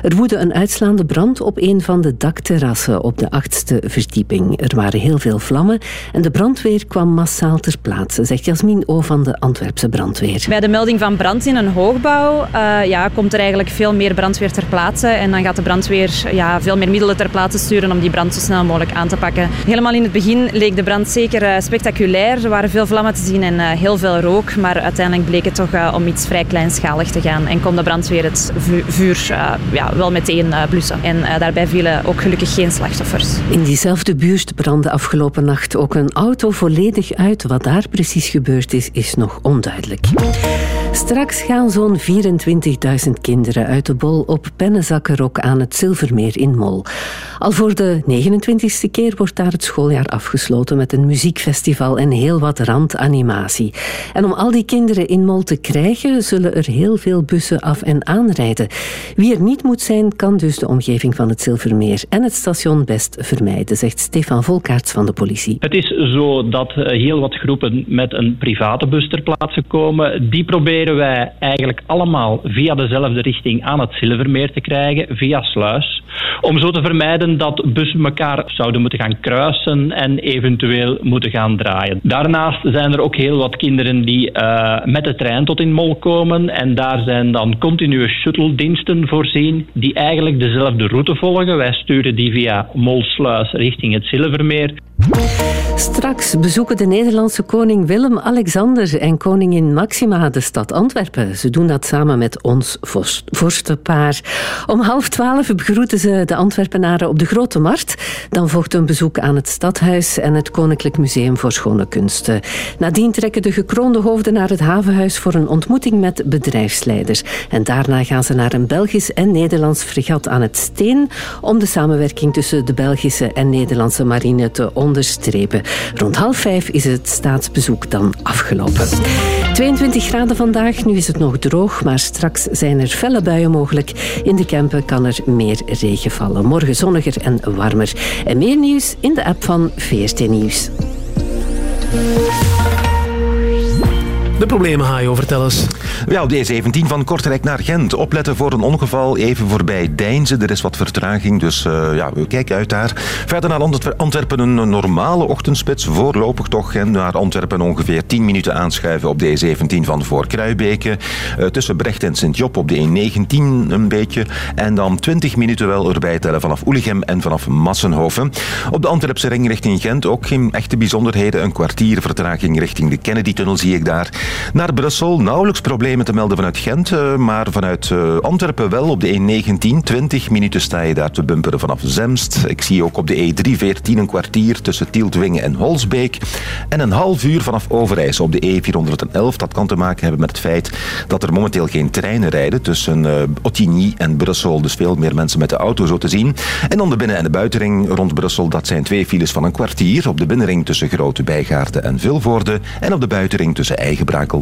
Er woedde een uitslaande brand op een van de dakterrassen op de achtste verdieping. Er waren heel veel vlammen en de brandweer kwam massaal ter plaatse, zegt Jasmin O van de Antwerpse brandweer. Bij de melding van brand in een hoogbouw eh, ja, komt er eigenlijk veel meer brandweer ter plaatse. En dan gaat de brandweer ja, veel meer middelen ter plaatse sturen om die brand zo snel mogelijk aan te pakken. Helemaal in het begin leek de brand zeker eh, spectaculair. Er waren veel vlammen te zien en eh, heel veel rook. Maar uiteindelijk bleek het toch eh, om iets vrij kleinschalig te gaan. En kon de brandweer het vu- vuur eh, ja, wel meteen blussen. En daarbij vielen ook gelukkig geen slachtoffers. In diezelfde buurt brandde afgelopen nacht ook een auto volledig uit. Wat daar precies gebeurd is, is nog onduidelijk. Straks gaan zo'n 24.000 kinderen uit de bol op pennenzakkenrok aan het Zilvermeer in Mol. Al voor de 29e keer wordt daar het schooljaar afgesloten met een muziekfestival en heel wat En om al die kinderen in Mol te krijgen, zullen er heel veel bussen af en aanrijden. Wie er niet moet zijn, kan dus de omgeving van het Zilvermeer en het station best vermijden, zegt Stefan Volkaerts van de politie. Het is zo dat eh, heel wat groepen met een private bus ter plaatse komen. Die proberen wij eigenlijk allemaal via dezelfde richting aan het Zilvermeer te krijgen, via Sluis. Om zo te vermijden dat bussen elkaar zouden moeten gaan kruisen en eventueel moeten gaan draaien. Daarnaast zijn er ook heel wat kinderen die eh, met de trein tot in Mol komen. En daar zijn dan continue shuttle-diensten voorzien die eigenlijk dezelfde route volgen. Wij sturen die via Molsluis richting het Zilvermeer. Straks bezoeken de Nederlandse koning Willem-Alexander en koningin Maxima de stad Antwerpen. Ze doen dat samen met ons vorst- vorstenpaar. Om half twaalf begroeten ze de Antwerpenaren op de Grote Markt. Dan volgt een bezoek aan het Stadhuis en het Koninklijk Museum voor Schone Kunsten. Nadien trekken de gekroonde hoofden naar het havenhuis voor een ontmoeting met bedrijfsleiders. En daarna gaan ze naar een Belgisch en Nederlands fregat aan het Steen om de samenwerking tussen de Belgische en Nederlandse marine te onderstrepen. Rond half vijf is het staatsbezoek dan afgelopen. 22 graden vandaag, nu is het nog droog, maar straks zijn er felle buien mogelijk. In de Kempen kan er meer regen vallen. Morgen zonniger en warmer. En meer nieuws in de app van VRT Nieuws. De problemen, Hajo, vertel eens. Ja, op de E17 van Kortrijk naar Gent. Opletten voor een ongeval, even voorbij Deinze. Er is wat vertraging, dus eh, ja, we kijken uit daar. Verder naar Ant- Antwerpen een normale ochtendspits. Voorlopig toch Gent naar Antwerpen ongeveer 10 minuten aanschuiven op de E17 van voor Kruibeke. Eh, tussen Brecht en Sint-Job op de E19 een beetje. En dan 20 minuten wel erbij tellen vanaf Oelichem en vanaf Massenhoven. Op de Antwerpse ring richting Gent ook geen echte bijzonderheden. Een kwartier vertraging richting de Kennedy-tunnel zie ik daar. Naar Brussel nauwelijks problemen te melden vanuit Gent, eh, maar vanuit eh, Antwerpen wel op de E19. 20 minuten sta je daar te bumperen vanaf Zemst. Ik zie ook op de E314 een kwartier tussen Tieltwingen en Holsbeek. En een half uur vanaf Overijs op de E411. Dat kan te maken hebben met het feit dat er momenteel geen treinen rijden tussen eh, Ottigny en Brussel. Dus veel meer mensen met de auto zo te zien. En dan de binnen- en de buitenring rond Brussel. Dat zijn twee files van een kwartier. Op de binnenring tussen Grote Bijgaarden en Vilvoorde. En op de buitenring tussen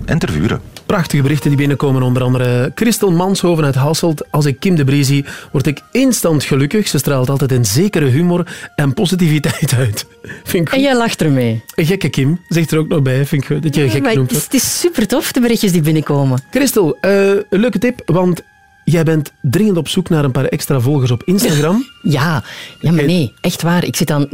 En Tervuren. Prachtige berichten die binnenkomen, onder andere Christel Manshoven uit Hasselt. Als ik Kim de Brie zie, word ik instant gelukkig. Ze straalt altijd een zekere humor en positiviteit uit. Vind ik goed. En jij lacht ermee. Een gekke Kim, zegt er ook nog bij. Vind ik goed dat je Ja, gek noemt. het, is, het is super tof, de berichtjes die binnenkomen. Christel, eh, een leuke tip, want jij bent dringend op zoek naar een paar extra volgers op Instagram. Ja, ja maar nee, echt waar. Ik zit aan 9.975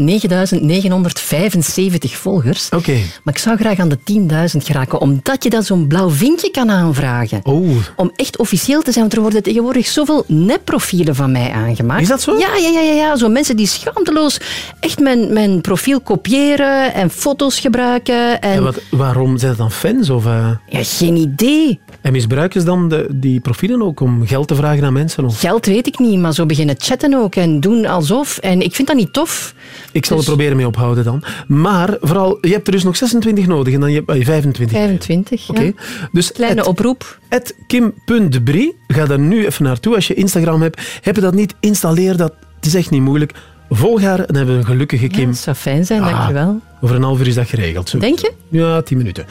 volgers. Oké. Maar ik zou graag aan de 10.000 geraken, omdat je dan zo'n blauw vinkje kan aanvragen. Oh. Om echt officieel te zijn, want er worden tegenwoordig zoveel nepprofielen van mij aangemaakt. Is dat zo? Ja, ja, ja, ja, ja. Zo mensen die schaamteloos echt mijn, mijn profiel kopiëren en foto's gebruiken. En... En wat, waarom zijn dat dan fans? Of, eh, Ja, geen idee. En misbruiken ze dan de, die profielen ook om geld te vragen aan mensen? Of? Geld weet ik niet, maar zo beginnen chatten ook en doen alsof. En ik vind dat niet tof. Ik zal Dus- er proberen mee ophouden dan. Maar vooral, je hebt er dus nog 26 nodig en dan heb je 25. 25, ja. Oké. Dus Kleine het- oproep. het Kim.debrie, ga daar nu even naartoe. Als je Instagram hebt, heb je dat niet, installeer dat. Het is echt niet moeilijk. Volg haar en dan hebben we een gelukkige Kim. dat zou fijn zijn, Ah, dankjewel. Over een half uur is dat geregeld. Zo. Denk je? Ja, 10 minuten.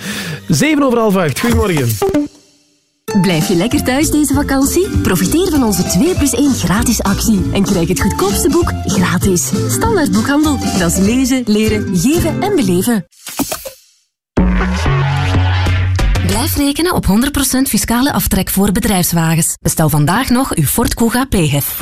7 over half 8. Goedemorgen. Blijf je lekker thuis deze vakantie? Profiteer van onze 2 plus 1 gratis actie en krijg het goedkoopste boek gratis. Standaard boekhandel. Dat is lezen, leren, geven en beleven. Blijf rekenen op 100% fiscale aftrek voor bedrijfswagens. Bestel vandaag nog uw Ford Kuga PHEV.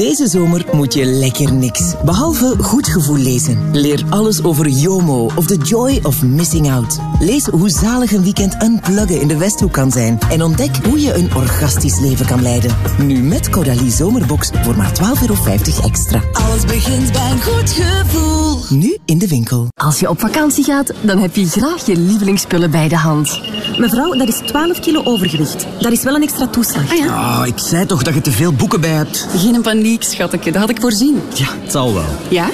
Deze zomer moet je lekker niks. Behalve goed gevoel lezen. Leer alles over JOMO of the joy of missing out. Lees hoe zalig een weekend unpluggen in de Westhoek kan zijn. En ontdek hoe je een orgastisch leven kan leiden. Nu met Codalie Zomerbox voor maar 12,50 euro extra. Alles begint bij een goed gevoel. Nu in de winkel. Als je op vakantie gaat, dan heb je graag je lievelingsspullen bij de hand. Mevrouw, dat is 12 kilo overgewicht. Daar is wel een extra toeslag. Ah ja? Ah, ik zei toch dat je te veel boeken bij hebt. Geen paniek, schatje. Dat had ik voorzien. Ja, het zal wel. Ja?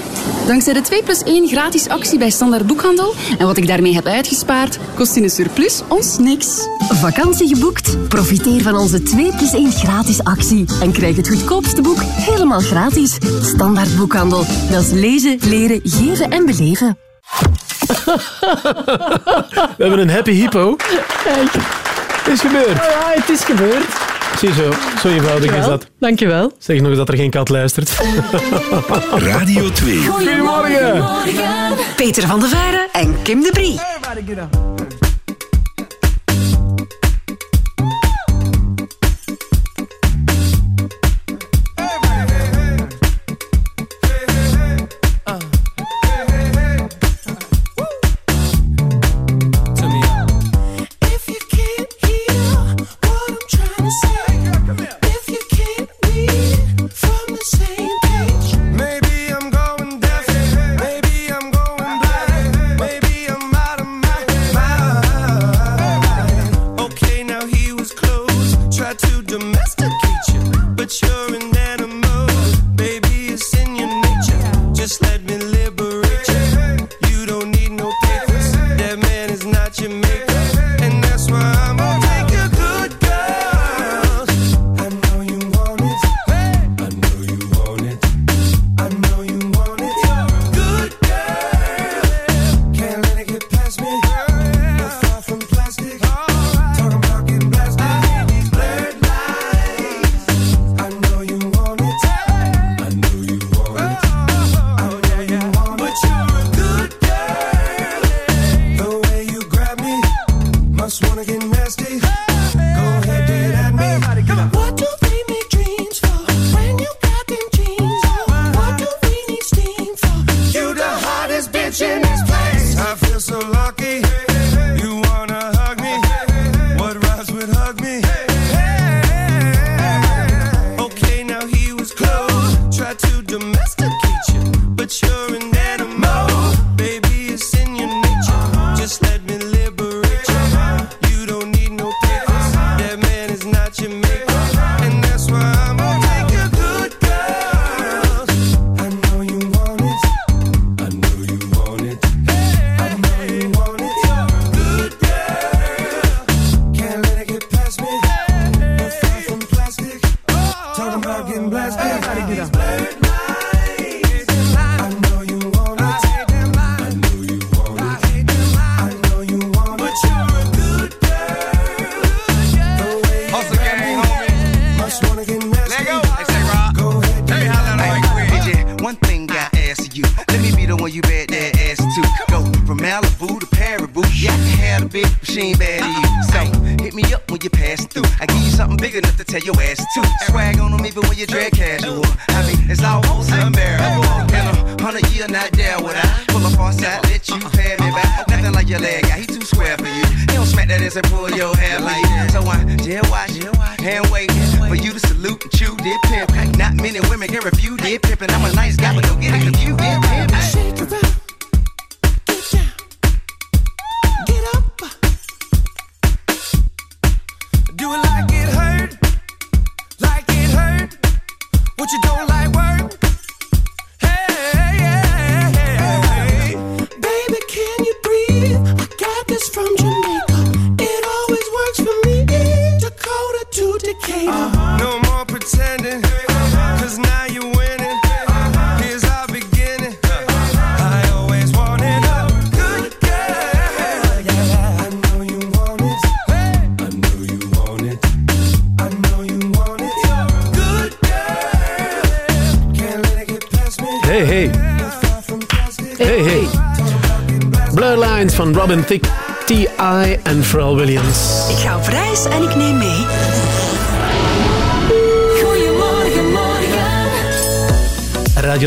Dankzij de 2 plus 1 gratis actie bij Standaard Boekhandel en wat ik daarmee heb uitgespaard, kost in een surplus ons niks. Vakantie geboekt? Profiteer van onze 2 plus 1 gratis actie. En krijg het goedkoopste boek helemaal gratis. Standaard Boekhandel. Dat is lezen, leren, geven en beleven. We hebben een happy hippo. Het is gebeurd. Ja, het is gebeurd. Zie zo, eenvoudig is dat. Dankjewel. Zeg nog eens dat er geen kat luistert. Radio 2. Goedemorgen. Peter van der Veire en Kim de Brie.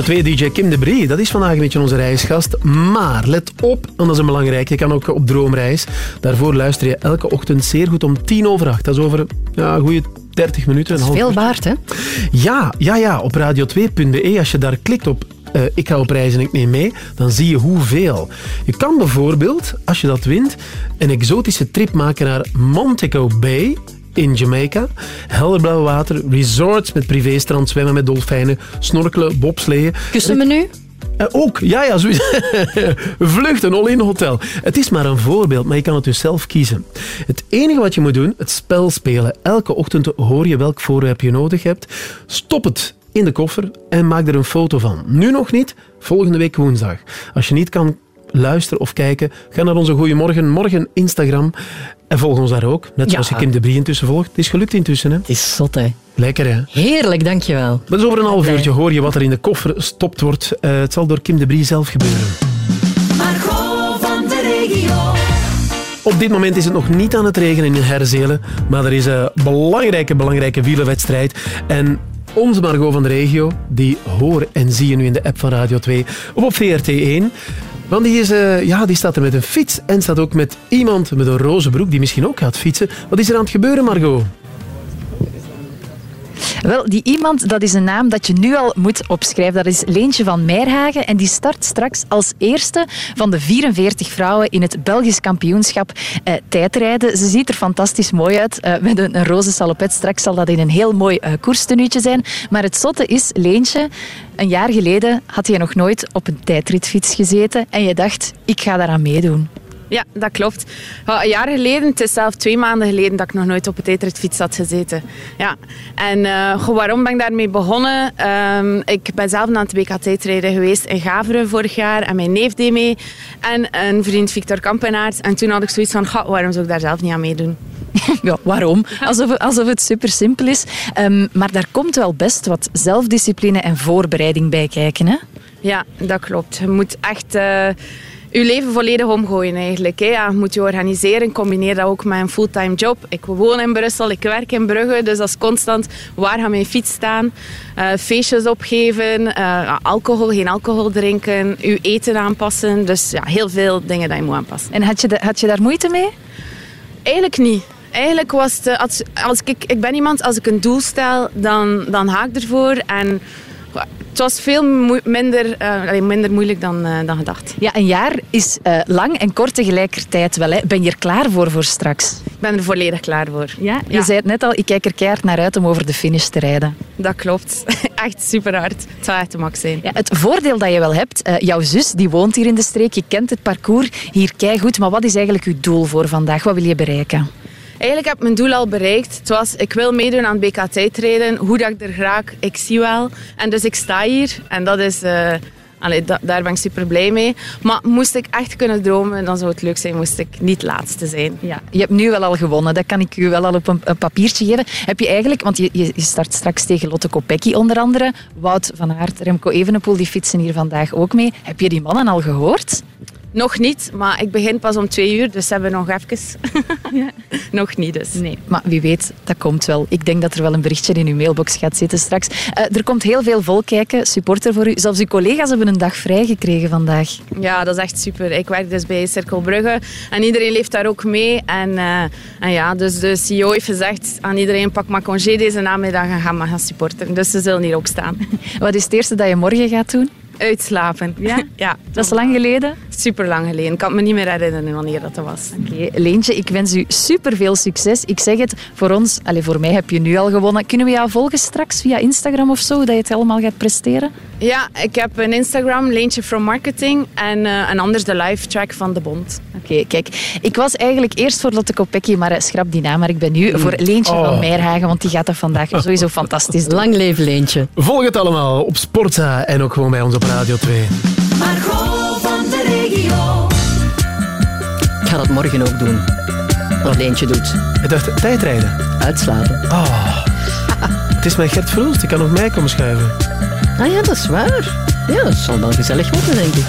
2 DJ Kim de Brie, dat is vandaag een beetje onze reisgast. Maar let op, want dat is een belangrijk. Je kan ook op droomreis. Daarvoor luister je elke ochtend zeer goed om tien over acht. Dat is over ja, een goede 30 minuten. Dat is veel waard, hè? Ja, ja, ja. Op radio2.be, als je daar klikt op eh, ik ga op reis en ik neem mee, dan zie je hoeveel. Je kan bijvoorbeeld, als je dat wint, een exotische trip maken naar Montego Bay in Jamaica. Helderblauw water, resorts met privéstrand, zwemmen met dolfijnen, snorkelen, bobsleeën. Kussenmenu? Eh, ook, ja, ja, zoiets. Vlucht, een all-in hotel. Het is maar een voorbeeld, maar je kan het dus zelf kiezen. Het enige wat je moet doen, het spel spelen. Elke ochtend hoor je welk voorwerp je nodig hebt. Stop het in de koffer en maak er een foto van. Nu nog niet, volgende week woensdag. Als je niet kan luisteren of kijken, ga naar onze Goeiemorgen Morgen Instagram en volg ons daar ook. Net zoals Ja. je Kim de Brie intussen volgt. Het is gelukt intussen, hè? Het is zot, hè? Lekker, hè? Heerlijk, dankjewel. Maar dus over een half uurtje hoor je wat er in de koffer gestopt wordt. Eh, het zal door Kim de Brie zelf gebeuren. Margot van de regio. Op dit moment is het nog niet aan het regenen in Herzelen, maar er is een belangrijke, belangrijke wielerwedstrijd. En onze Margot van de regio, die hoor en zie je nu in de app van Radio 2 of op VRT1. Want die, is, eh, ja, die staat er met een fiets en staat ook met iemand met een roze broek die misschien ook gaat fietsen. Wat is er aan het gebeuren, Margot? Wel, die iemand, dat is een naam dat je nu al moet opschrijven. Dat is Leentje van Meerhagen en die start straks als eerste van de 44 vrouwen in het Belgisch kampioenschap eh, tijdrijden. Ze ziet er fantastisch mooi uit eh, met een, roze salopet. Straks zal dat in een heel mooi eh, koerstenuutje zijn. Maar het zotte is, Leentje, een jaar geleden had je nog nooit op een tijdritfiets gezeten en je dacht, ik ga daaraan meedoen. Ja, dat klopt. Ja, een jaar geleden, het is zelf twee maanden geleden dat ik nog nooit op een tijdritfiets had gezeten. Ja. En goh, waarom ben ik daarmee begonnen? Ehm, ik ben zelf aan het WK tijdrijden geweest in Gaveren vorig jaar en mijn neef deed mee. En een vriend Victor Kampenaert. En toen had ik zoiets van, "Ga, waarom zou ik daar zelf niet aan meedoen? Ja, waarom? Alsof, alsof het super simpel is. Ehm, maar daar komt wel best wat zelfdiscipline en voorbereiding bij kijken. Hè? Ja, dat klopt. Je moet echt eh, je leven volledig omgooien eigenlijk. Hè. Ja, moet je organiseren. Combineer dat ook met een fulltime job. Ik woon in Brussel, ik werk in Brugge. Dus dat is constant waar gaat mijn fiets staan. Eh, feestjes opgeven. eh, alcohol, geen alcohol drinken. Je eten aanpassen. Dus ja, heel veel dingen dat je moet aanpassen. En had je, de- had je daar moeite mee? Eigenlijk niet. Eigenlijk was het, eh, als, als ik, ik ben iemand, als ik een doel stel, dan, dan ga ik ervoor. En het was veel moe- minder, eh, minder moeilijk dan, eh, dan gedacht. Ja, een jaar is eh, lang en kort tegelijkertijd wel. Hè. Ben je er klaar voor voor straks? Ik ben er volledig klaar voor. Ja? Je zei het net al, ik kijk er keihard naar uit om over de finish te rijden. Dat klopt. Echt super hard. Het zou echt de max zijn. Ja, het voordeel dat je wel hebt, jouw zus die woont hier in de streek, je kent het parcours hier goed. Maar wat is eigenlijk je doel voor vandaag? Wat wil je bereiken? Eigenlijk heb mijn doel al bereikt. Het was, ik wil meedoen aan het BK tijdrijden. Hoe dat ik er raak, ik zie wel. En dus ik sta hier. En dat is... eh, daar ben ik super blij mee. Maar moest ik echt kunnen dromen, dan zou het leuk zijn moest ik niet laatste zijn. Ja, je hebt nu wel al gewonnen. Dat kan ik u wel al op een, papiertje geven. Heb je eigenlijk, want je je start straks tegen Lotte Kopecky onder andere. Wout van Aert, Remco Evenepoel, die fietsen hier vandaag ook mee. Heb je die mannen al gehoord? Nog niet, maar ik begin pas om twee uur, dus we hebben nog even. nog niet dus. Nee, maar wie weet, dat komt wel. Ik denk dat er wel een berichtje in uw mailbox gaat zitten straks. Eh, er komt heel veel volk kijken, supporter voor u. Zelfs uw collega's hebben een dag vrij gekregen vandaag. Ja, dat is echt super. Ik werk dus bij Cirkel Brugge en iedereen leeft daar ook mee. En, eh, en ja, dus de CEO heeft gezegd aan iedereen, pak maar congé deze namiddag en ga maar gaan supporteren. Dus ze zullen hier ook staan. Wat is het eerste dat je morgen gaat doen? Uitslapen. Ja? ja. Dat is lang geleden? Super lang geleden. Ik kan me niet meer herinneren wanneer dat was. Oké, Leentje, ik wens u super veel succes. Ik zeg het, voor ons, allez, voor mij heb je nu al gewonnen. Kunnen we jou volgen straks via Instagram of zo, dat je het allemaal gaat presteren? Ja, ik heb een Instagram, Leentje from Marketing. En, eh, en anders de live track van de Bond. Oké, kijk. Ik was eigenlijk eerst voor Lotte Kopecky, maar eh, schrap die naam. Maar ik ben nu voor Leentje Oh. van Meierhagen, want die gaat dat vandaag sowieso fantastisch doen. Lang leven Leentje. Volg het allemaal op Sportza en ook gewoon bij ons op Radio 2. Margot van de regio. Ik ga dat morgen ook doen. Wat Leentje doet. Ik dacht, tijdrijden. Uitslapen. Oh. Het is mijn Gert Verhulst, ik kan nog mij komen schuiven. Ah ja, dat is waar. Ja, dat zal wel gezellig worden, denk ik.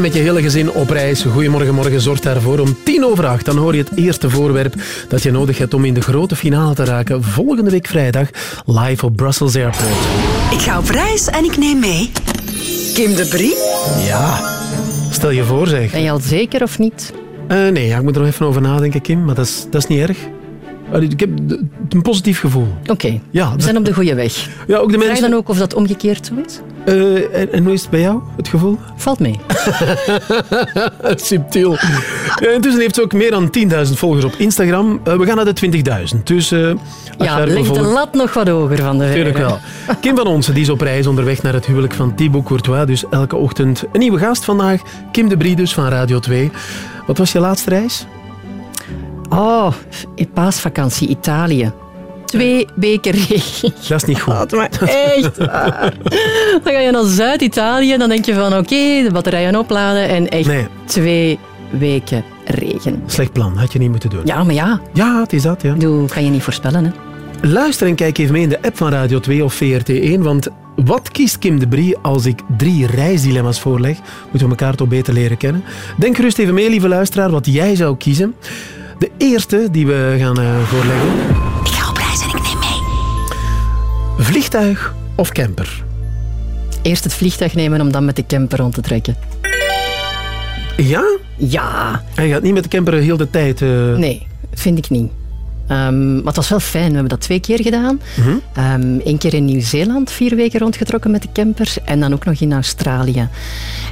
Met je hele gezin op reis. Goedemorgen, morgen zorgt daarvoor. Om tien over acht dan hoor je het eerste voorwerp dat je nodig hebt om in de grote finale te raken. Volgende week vrijdag live op Brussels Airport. Ik ga op reis en ik neem mee Kim de Brie. Ja, stel je voor zeg. Ben je al zeker of niet? Eh, nee, ja, ik moet er nog even over nadenken, Kim. Maar dat is, dat is niet erg. Ik heb een positief gevoel. Oké, Ja, we zijn op de goede weg. Ja, ook de Vraag mensen... dan ook of dat omgekeerd zo is? Eh, en, en hoe is het bij jou, het gevoel? Valt mee. Subtiel. Ja, intussen heeft ze ook meer dan 10.000 volgers op Instagram. Eh, we gaan naar de 20.000. Dus je Ja, leg de lat nog wat hoger van de Tuurlijk vijver. wel. Kim van Onsen die is op reis onderweg naar het huwelijk van Thibaut Courtois. Dus elke ochtend een nieuwe gast vandaag. Kim de Brie dus van Radio 2. Wat was je laatste reis? Oh, paasvakantie Italië. Twee weken regen. Dat is niet goed. Maar echt waar. Dan ga je naar Zuid-Italië, dan denk je van oké, de batterijen opladen en echt Nee. twee weken regen. Slecht plan, had je niet moeten doen. Ja, maar ja. Ja, het is dat, ja. Dat kan je niet voorspellen, hè. Luister en kijk even mee in de app van Radio 2 of VRT1, want wat kiest Kim de Brie als ik drie reisdilemma's voorleg? Moeten we elkaar toch beter leren kennen? Denk gerust even mee, lieve luisteraar, wat jij zou kiezen. De eerste die we gaan eh, voorleggen. Ik ga op reis en ik neem mee. Vliegtuig of camper? Eerst het vliegtuig nemen om dan met de camper rond te trekken. Ja? Ja. En je gaat niet met de camper heel de tijd... eh, Nee, vind ik niet. Ehm, maar het was wel fijn. We hebben dat twee keer gedaan. mhm. Eén Eén keer in Nieuw-Zeeland, vier weken rondgetrokken met de camper. En dan ook nog in Australië.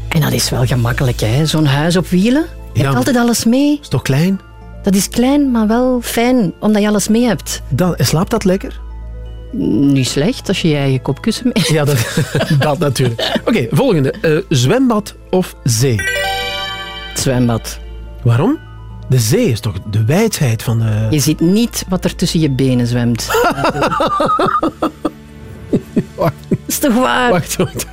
En dat is wel gemakkelijk, hè? Zo'n huis op wielen. Je Ja. hebt altijd alles mee. Is toch klein? Dat is klein, maar wel fijn, omdat je alles mee hebt. Dan, slaapt dat lekker? Niet slecht, als je je eigen kopkussen mee hebt. Ja, dat, dat natuurlijk. Oké, volgende. Eh, zwembad of zee? Zwembad. Waarom? De zee is toch de wijdheid van de... Je ziet niet wat er tussen je benen zwemt. is toch waar? Wacht, wacht.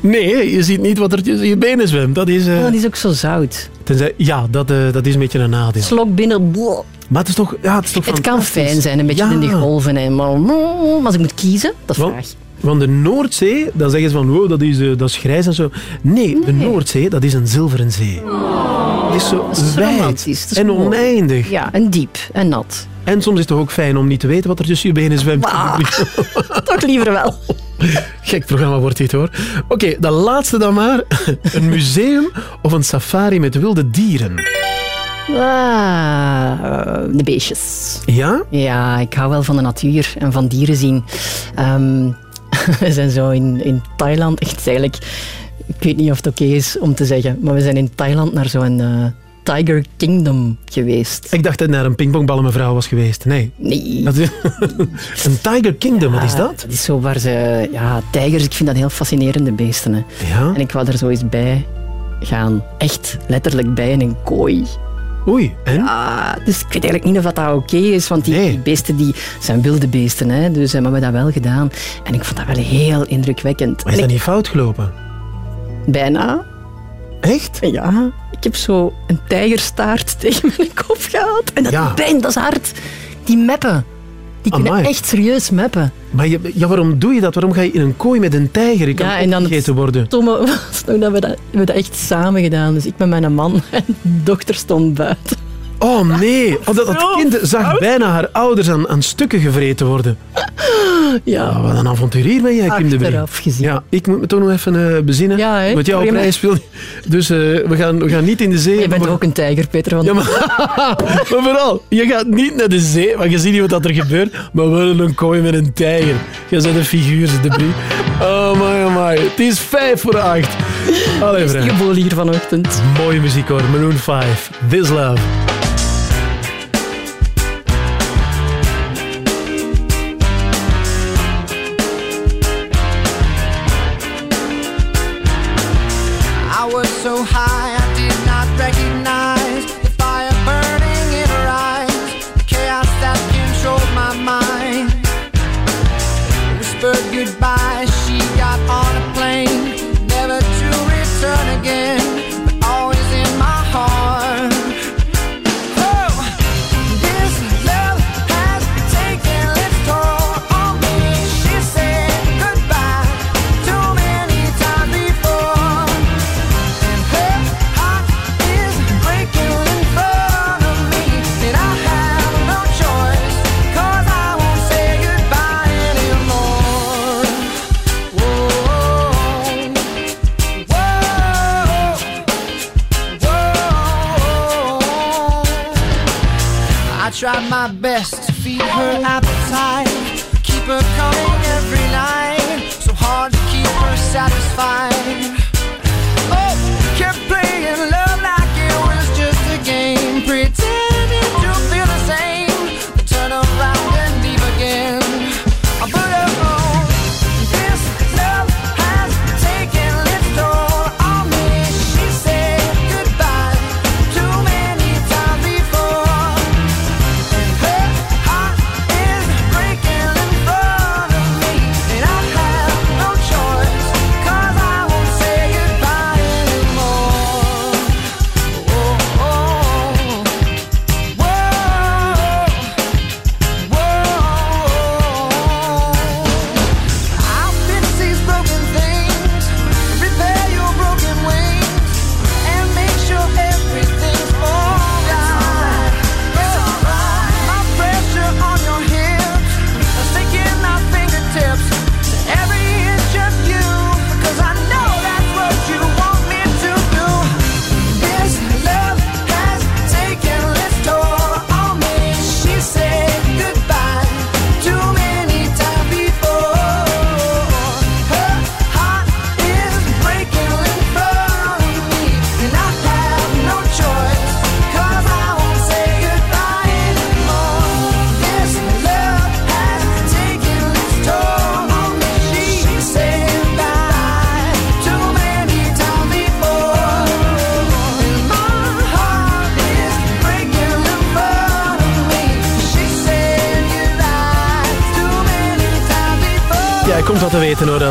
Nee, je ziet niet wat er tussen je benen zwemt. Dat is... eh, Oh, dat is ook zo zout. tenzij, ja, dat, eh, dat is een beetje een nadeel. Slok binnen. boah. Maar het is toch... Ja, het is toch Het kan fijn zijn, een beetje Ja. in die golven. En maar, maar als ik moet kiezen, dat Want, vraag. want de Noordzee, dan zeggen ze van wow, dat, is, eh, dat is grijs en zo. Nee, de Noordzee, dat is een zilveren zee. Het is zo is wijd is en oneindig. Ja, en diep en nat. En soms is het toch ook fijn om niet te weten wat er tussen je benen zwemt. Toch liever wel. Gek programma wordt dit hoor. Oké, de laatste dan maar. Een museum of een safari met wilde dieren? Ah, eh, de beestjes. Ja? Ja, ik hou wel van de natuur en van dieren zien. Ehm, we zijn zo in, in Thailand, echt eigenlijk... Ik weet niet of het oké is om te zeggen, maar we zijn in Thailand naar zo'n eh, Tiger Kingdom geweest. Ik dacht dat het naar een pingpongballenmevrouw was geweest. Nee. Nee. Dat is- een Tiger Kingdom, wat is dat? Is zo waar ze... Ja, tijgers, ik vind dat heel fascinerende beesten. Hè. Ja? En ik wou er zo eens bij gaan. Echt, letterlijk bij in een kooi. Oei, en? Ja, dus ik weet eigenlijk niet of dat oké is, want die, die beesten die zijn wilde beesten. Hè, dus eh, we hebben dat wel gedaan. En ik vond dat wel heel indrukwekkend. Maar is dat ik- niet fout gelopen? Bijna. Echt? Ja. Ik heb zo een tijgerstaart tegen mijn kop gehad. En dat Ja. doet pijn, dat is hard. Die meppen. Die kunnen Amai. echt serieus meppen. Maar je, ja, waarom doe je dat? Waarom ga je in een kooi met een tijger? Je kan Ja, en dan het opgegeten worden. stomme was nog dat we dat, we dat echt samen gedaan. Dus ik met mijn man en de dochter stond buiten. Oh nee, oh, dat, dat kind zag bijna haar ouders aan, aan stukken gevreten worden. Ja. Oh, wat een avonturier ben jij, Kim de gezien. Ja, ik moet me toch nog even eh, bezinnen. Ja, hè? Met jou op reis wil. Dus eh, we, gaan, we gaan niet in de zee. Je bent maar ook een tijger, Peter. Want Ja, maar, maar vooral, je gaat niet naar de zee, maar je ziet niet wat er gebeurt, maar wel in een kooi met een tijger. Je bent een figuur, de Brie. Oh my, oh my. Het is vijf voor acht. Allee, geboel hier vanochtend. Mooie muziek hoor, Maroon 5. This Love.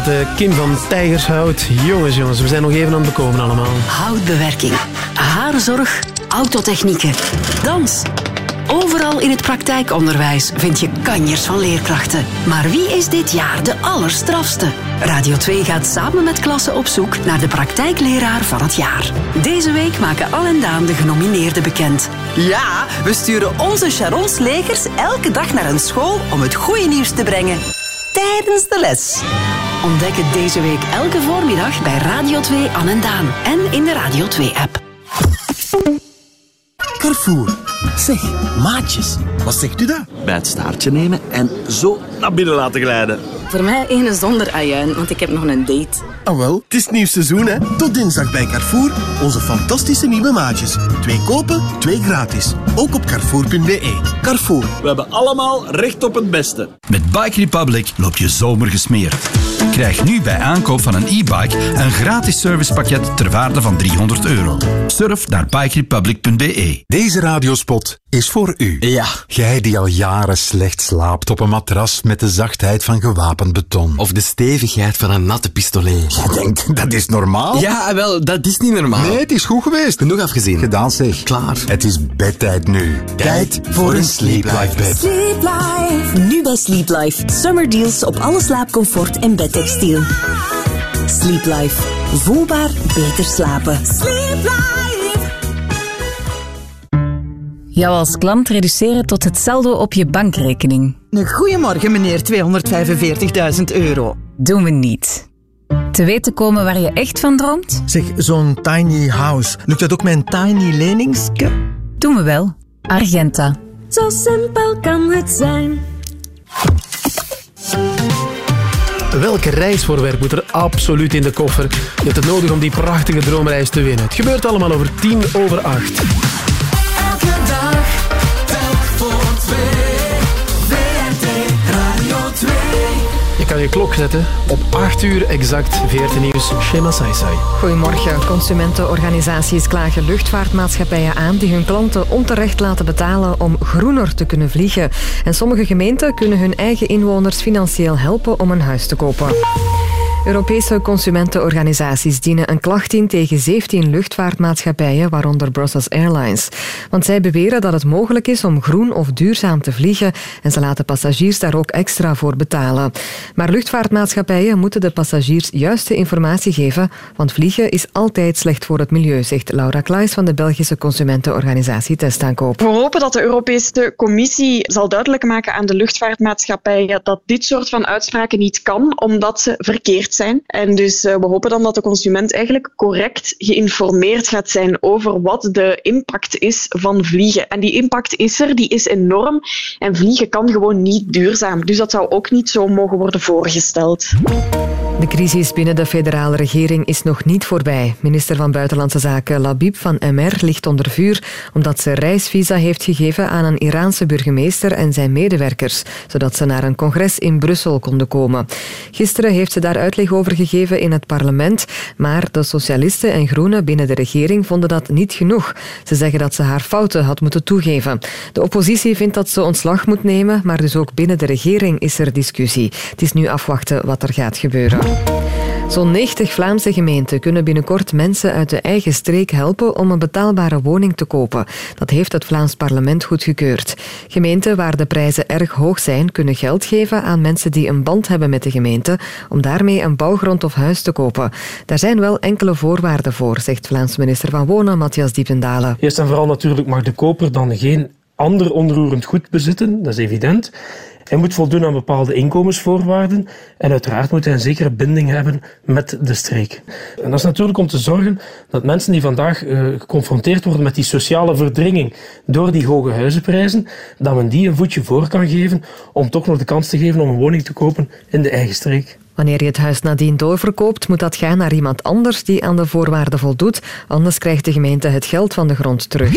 Dat eh, Kim van Tijgershout. Jongens, jongens, we zijn nog even aan het bekomen allemaal. Houtbewerking, haarzorg, autotechnieken, dans. Overal in het praktijkonderwijs vind je kanjers van leerkrachten. Maar wie is dit jaar de allerstrafste? Radio 2 gaat samen met klassen op zoek naar de praktijkleraar van het jaar. Deze week maken Al en Daan de genomineerden bekend. Ja, we sturen onze Charons legers elke dag naar een school om het goede nieuws te brengen. Tijdens de les. Ontdek het deze week elke voormiddag bij Radio 2 An en Daan en in de Radio 2-app. Carrefour. Zeg, maatjes, wat zegt u dat? Bij het staartje nemen en zo naar binnen laten glijden. Voor mij ene zonder ajuin, want ik heb nog een date. Ah wel, het is nieuw seizoen hè. Tot dinsdag bij Carrefour. Onze fantastische nieuwe maatjes. Twee kopen, twee gratis. Ook op carrefour.be. Carrefour. We hebben allemaal recht op het beste. Met Bike Republic loop je zomer gesmeerd. Krijg nu bij aankoop van een e-bike een gratis servicepakket ter waarde van 300 euro. Surf naar bikerepublic.be. Deze radiospot is voor u. Ja. Jij die al jaren slecht slaapt op een matras met de zachtheid van gewapend beton. Of de stevigheid van een natte pistolet. Je denkt, dat is normaal? Ja, wel, dat is niet normaal. Nee, het is goed geweest. Genoeg afgezien. Gedaan zeg. Klaar. Het is bedtijd nu. Tijd voor een Sleep Life bed. Sleep Life. Nu bij Sleep Life. Summer deals op alle slaapcomfort en bedtextiel. Sleep Life. Voelbaar beter slapen. Sleep Life jou als klant reduceren tot het saldo op je bankrekening. Goedemorgen, meneer 245.000 euro. Doen we niet. Te weten komen waar je echt van droomt? Zeg, zo'n tiny house. Lukt dat ook mijn tiny leningske? Doen we wel. Argenta. Zo simpel kan het zijn. Welke reisvoorwerp moet er absoluut in de koffer? Je hebt het nodig om die prachtige droomreis te winnen. Het gebeurt allemaal over 10 over 8. Kan je klok zetten op 8 uur exact 14 nieuws. Shema Saisai. Goedemorgen. Consumentenorganisaties klagen luchtvaartmaatschappijen aan die hun klanten onterecht laten betalen om groener te kunnen vliegen. En sommige gemeenten kunnen hun eigen inwoners financieel helpen om een huis te kopen. Europese consumentenorganisaties dienen een klacht in tegen 17 luchtvaartmaatschappijen, waaronder Brussels Airlines. Want zij beweren dat het mogelijk is om groen of duurzaam te vliegen en ze laten passagiers daar ook extra voor betalen. Maar luchtvaartmaatschappijen moeten de passagiers juiste informatie geven, want vliegen is altijd slecht voor het milieu, zegt Laura Klaes van de Belgische consumentenorganisatie Testaankoop. We hopen dat de Europese Commissie zal duidelijk maken aan de luchtvaartmaatschappijen dat dit soort van uitspraken niet kan, omdat ze verkeerd zijn. En dus eh, we hopen dan dat de consument eigenlijk correct geïnformeerd gaat zijn over wat de impact is van vliegen. En die impact is er, die is enorm. En vliegen kan gewoon niet duurzaam. Dus dat zou ook niet zo mogen worden voorgesteld. De crisis binnen de federale regering is nog niet voorbij. Minister van Buitenlandse Zaken Labib van MR ligt onder vuur omdat ze reisvisa heeft gegeven aan een Iraanse burgemeester en zijn medewerkers, zodat ze naar een congres in Brussel konden komen. Gisteren heeft ze daar uitleg over gegeven in het parlement, maar de socialisten en groenen binnen de regering vonden dat niet genoeg. Ze zeggen dat ze haar fouten had moeten toegeven. De oppositie vindt dat ze ontslag moet nemen, maar dus ook binnen de regering is er discussie. Het is nu afwachten wat er gaat gebeuren. Zo'n 90 Vlaamse gemeenten kunnen binnenkort mensen uit de eigen streek helpen om een betaalbare woning te kopen. Dat heeft het Vlaams parlement goedgekeurd. Gemeenten waar de prijzen erg hoog zijn, kunnen geld geven aan mensen die een band hebben met de gemeente, om daarmee een bouwgrond of huis te kopen. Daar zijn wel enkele voorwaarden voor, zegt Vlaams minister van Wonen, Matthias Diependalen. Eerst en vooral natuurlijk mag de koper dan geen ander onroerend goed bezitten, dat is evident. Hij moet voldoen aan bepaalde inkomensvoorwaarden en uiteraard moet hij een zekere binding hebben met de streek. En dat is natuurlijk om te zorgen dat mensen die vandaag eh, geconfronteerd worden met die sociale verdringing door die hoge huizenprijzen, dat men die een voetje voor kan geven om toch nog de kans te geven om een woning te kopen in de eigen streek. Wanneer je het huis nadien doorverkoopt, moet dat gaan naar iemand anders die aan de voorwaarden voldoet. Anders krijgt de gemeente het geld van de grond terug.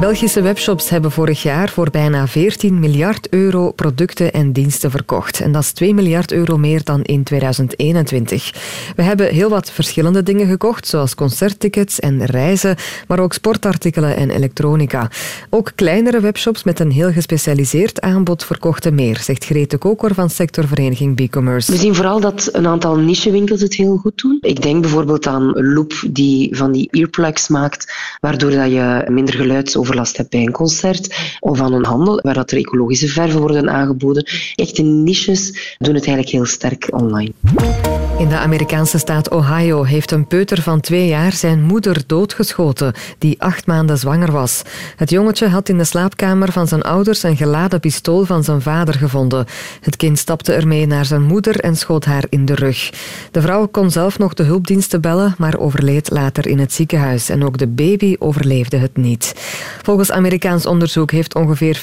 Belgische webshops hebben vorig jaar voor bijna 14 miljard euro producten en diensten verkocht. En dat is 2 miljard euro meer dan in 2021. We hebben heel wat verschillende dingen gekocht, zoals concerttickets en reizen, maar ook sportartikelen en elektronica. Ook kleinere webshops met een heel gespecialiseerd aanbod verkochten meer, zegt Grete Koker van sectorvereniging B-Commerce. We zien vooral dat een aantal nichewinkels het heel goed doen. Ik denk bijvoorbeeld aan Loop, die van die earplugs maakt, waardoor dat je minder geluidsoverlast hebt bij een concert. Of aan een handel, waar dat er ecologische verven worden aangeboden. Echte niches doen het eigenlijk heel sterk online. In de Amerikaanse staat Ohio heeft een peuter van twee jaar zijn moeder doodgeschoten, die acht maanden zwanger was. Het jongetje had in de slaapkamer van zijn ouders een geladen pistool van zijn vader gevonden. Het kind stapte ermee naar zijn moeder en schoot haar in de rug. De vrouw kon zelf nog de hulpdiensten bellen, maar overleed later in het ziekenhuis. En ook de baby overleefde het niet. Volgens Amerikaans onderzoek heeft ongeveer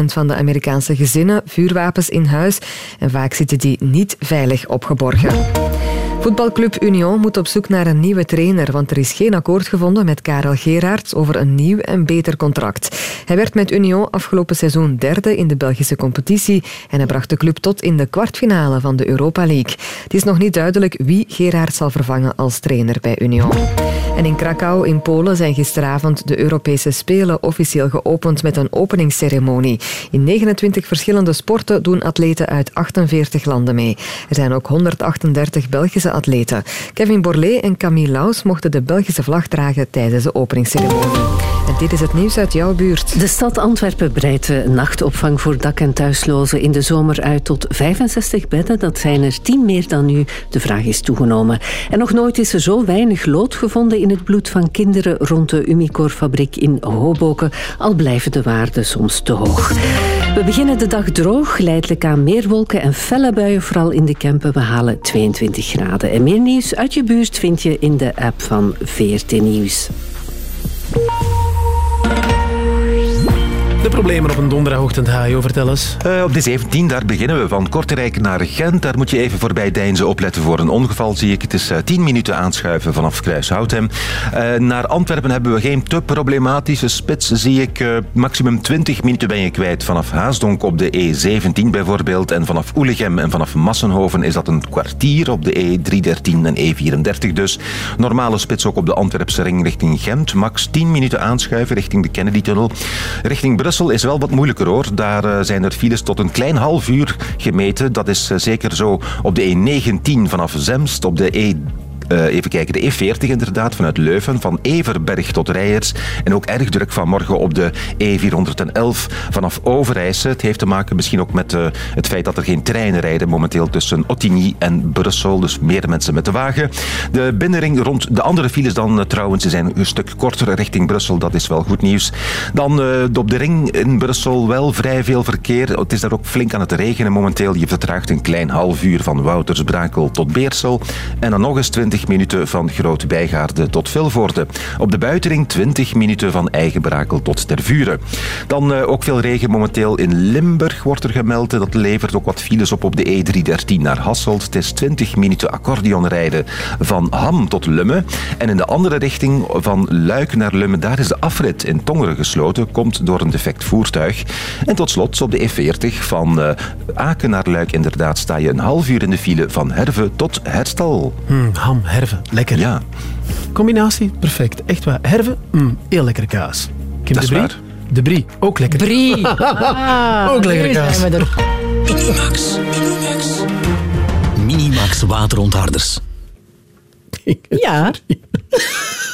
40% van de Amerikaanse gezinnen vuurwapens in huis en vaak zitten die niet veilig opgeborgen. Yeah. Voetbalclub Union moet op zoek naar een nieuwe trainer, want er is geen akkoord gevonden met Karel Geraerts over een nieuw en beter contract. Hij werd met Union afgelopen seizoen derde in de Belgische competitie en hij bracht de club tot in de kwartfinale van de Europa League. Het is nog niet duidelijk wie Geraerts zal vervangen als trainer bij Union. En in Krakau in Polen zijn gisteravond de Europese Spelen officieel geopend met een openingsceremonie. In 29 verschillende sporten doen atleten uit 48 landen mee. Er zijn ook 138 Belgische Kevin Borlée en Camille Laus mochten de Belgische vlag dragen tijdens de openingsceremonie. En dit is het nieuws uit jouw buurt. De stad Antwerpen breidt de nachtopvang voor dak- en thuislozen in de zomer uit tot 65 bedden. Dat zijn er 10 meer dan nu. De vraag is toegenomen. En nog nooit is er zo weinig lood gevonden in het bloed van kinderen rond de Umicore-fabriek in Hoboken, al blijven de waarden soms te hoog. We beginnen de dag droog, geleidelijk aan meer wolken en felle buien, vooral in de Kempen. We halen 22 graden. En meer nieuws uit je buurt vind je in de app van VRT Nieuws. Problemen op een donderdagochtend, Hajo, vertel eens. Eh, op de 17, daar beginnen we. Van Kortrijk naar Gent. Daar moet je even voorbij Deinzen opletten voor een ongeval, zie ik. Het is eh, 10 minuten aanschuiven vanaf Kruishoutem. Eh naar Antwerpen hebben we geen te problematische spits, zie ik. Eh, maximum 20 minuten ben je kwijt. Vanaf Haasdonk op de E17 bijvoorbeeld. En vanaf Oelegem en vanaf Massenhoven is dat een kwartier op de E313 en E34 dus. Normale spits ook op de Antwerpse ring richting Gent. Max 10 minuten aanschuiven richting de Kennedy-tunnel. Richting Brussel is wel wat moeilijker hoor. Daar eh, zijn er files tot een klein half uur gemeten. Dat is eh, zeker zo op de E19 vanaf Zemst, op de E eh, even kijken, de E40 inderdaad, vanuit Leuven, van Everberg tot Rijers. En ook erg druk vanmorgen op de E411 vanaf Overijse. Het heeft te maken misschien ook met eh, het feit dat er geen treinen rijden momenteel tussen Ottigny en Brussel. Dus meer mensen met de wagen. De binnenring rond de andere files dan eh, trouwens, ze zijn een stuk korter richting Brussel. Dat is wel goed nieuws. Dan op de ring in Brussel wel vrij veel verkeer. Het is daar ook flink aan het regenen momenteel. Je vertraagt een klein half uur van Woutersbrakel tot Beersel. En dan nog eens 20 minuten van Groot Bijgaarde tot Vilvoorde. Op de buitenring 20 minuten van Eigenbrakel tot Tervuren. Dan eh, ook veel regen momenteel in Limburg wordt er gemeld. Dat levert ook wat files op op de E313 naar Hasselt. Het is 20 minuten accordeonrijden van Ham tot Lumme. En in de andere richting van Luik naar Lumme, daar is de afrit in Tongeren gesloten. Komt door een defect voertuig. En tot slot op de E40 van eh, Aken naar Luik inderdaad sta je een half uur in de file van Herve tot Herstal. Hmm, ham, herve, lekker. Ja. Combinatie, perfect. Echt waar. Herve, mm, heel lekker kaas. Kim Dat de is Brie? waar. De Brie, ook lekker. Brie. Ah, ook lekker nu kaas. zijn we er. Minimax. Minimax. Minimax waterontharders. Ja.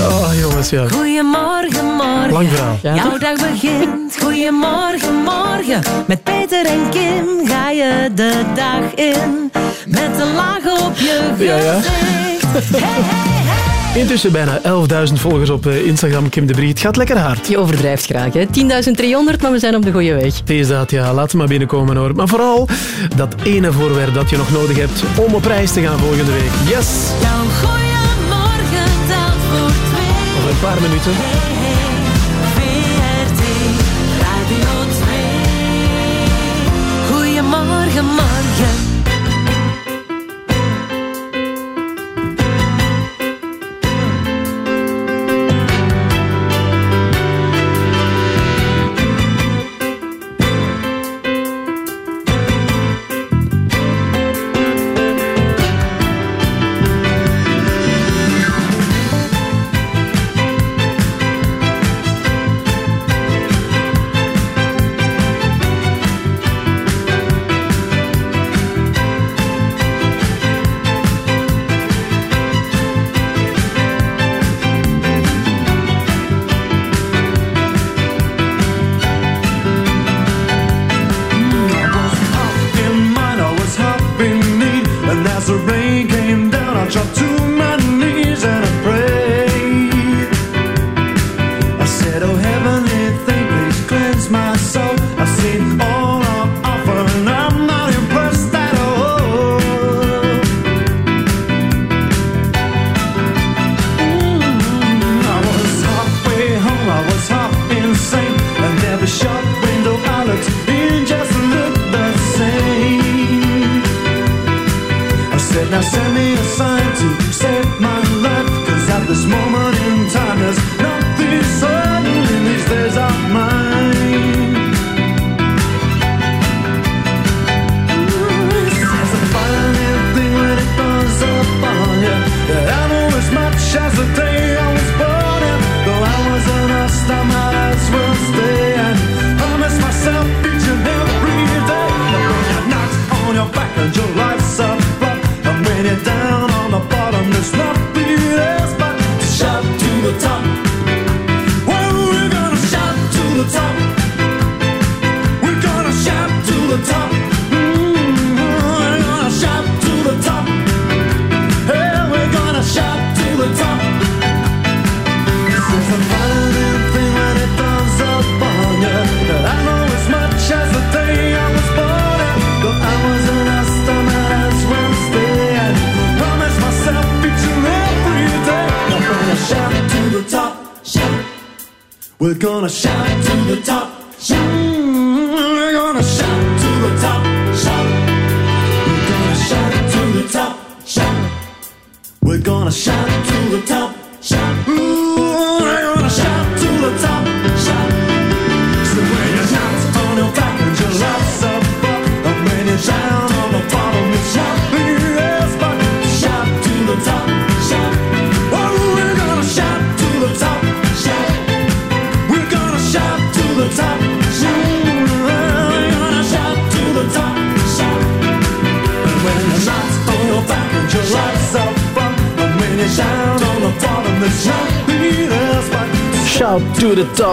Oh, jongens, ja. Goedemorgen, morgen. Lang verhaal. Ja. Jouw dag begint. Goedemorgen, morgen. Met Peter en Kim ga je de dag in. Met een laag op je Ja, ja. gezicht. Hey, hey, hey. Intussen bijna 11.000 volgers op eh, Instagram, Kim de Brie. Het gaat lekker hard. Je overdrijft graag, hè. 10.300, maar we zijn op de goede weg. Het is dat, ja. Laat ze maar binnenkomen, hoor. Maar vooral dat ene voorwerp dat je nog nodig hebt om op reis te gaan volgende week. Yes! Jouw paar minuten.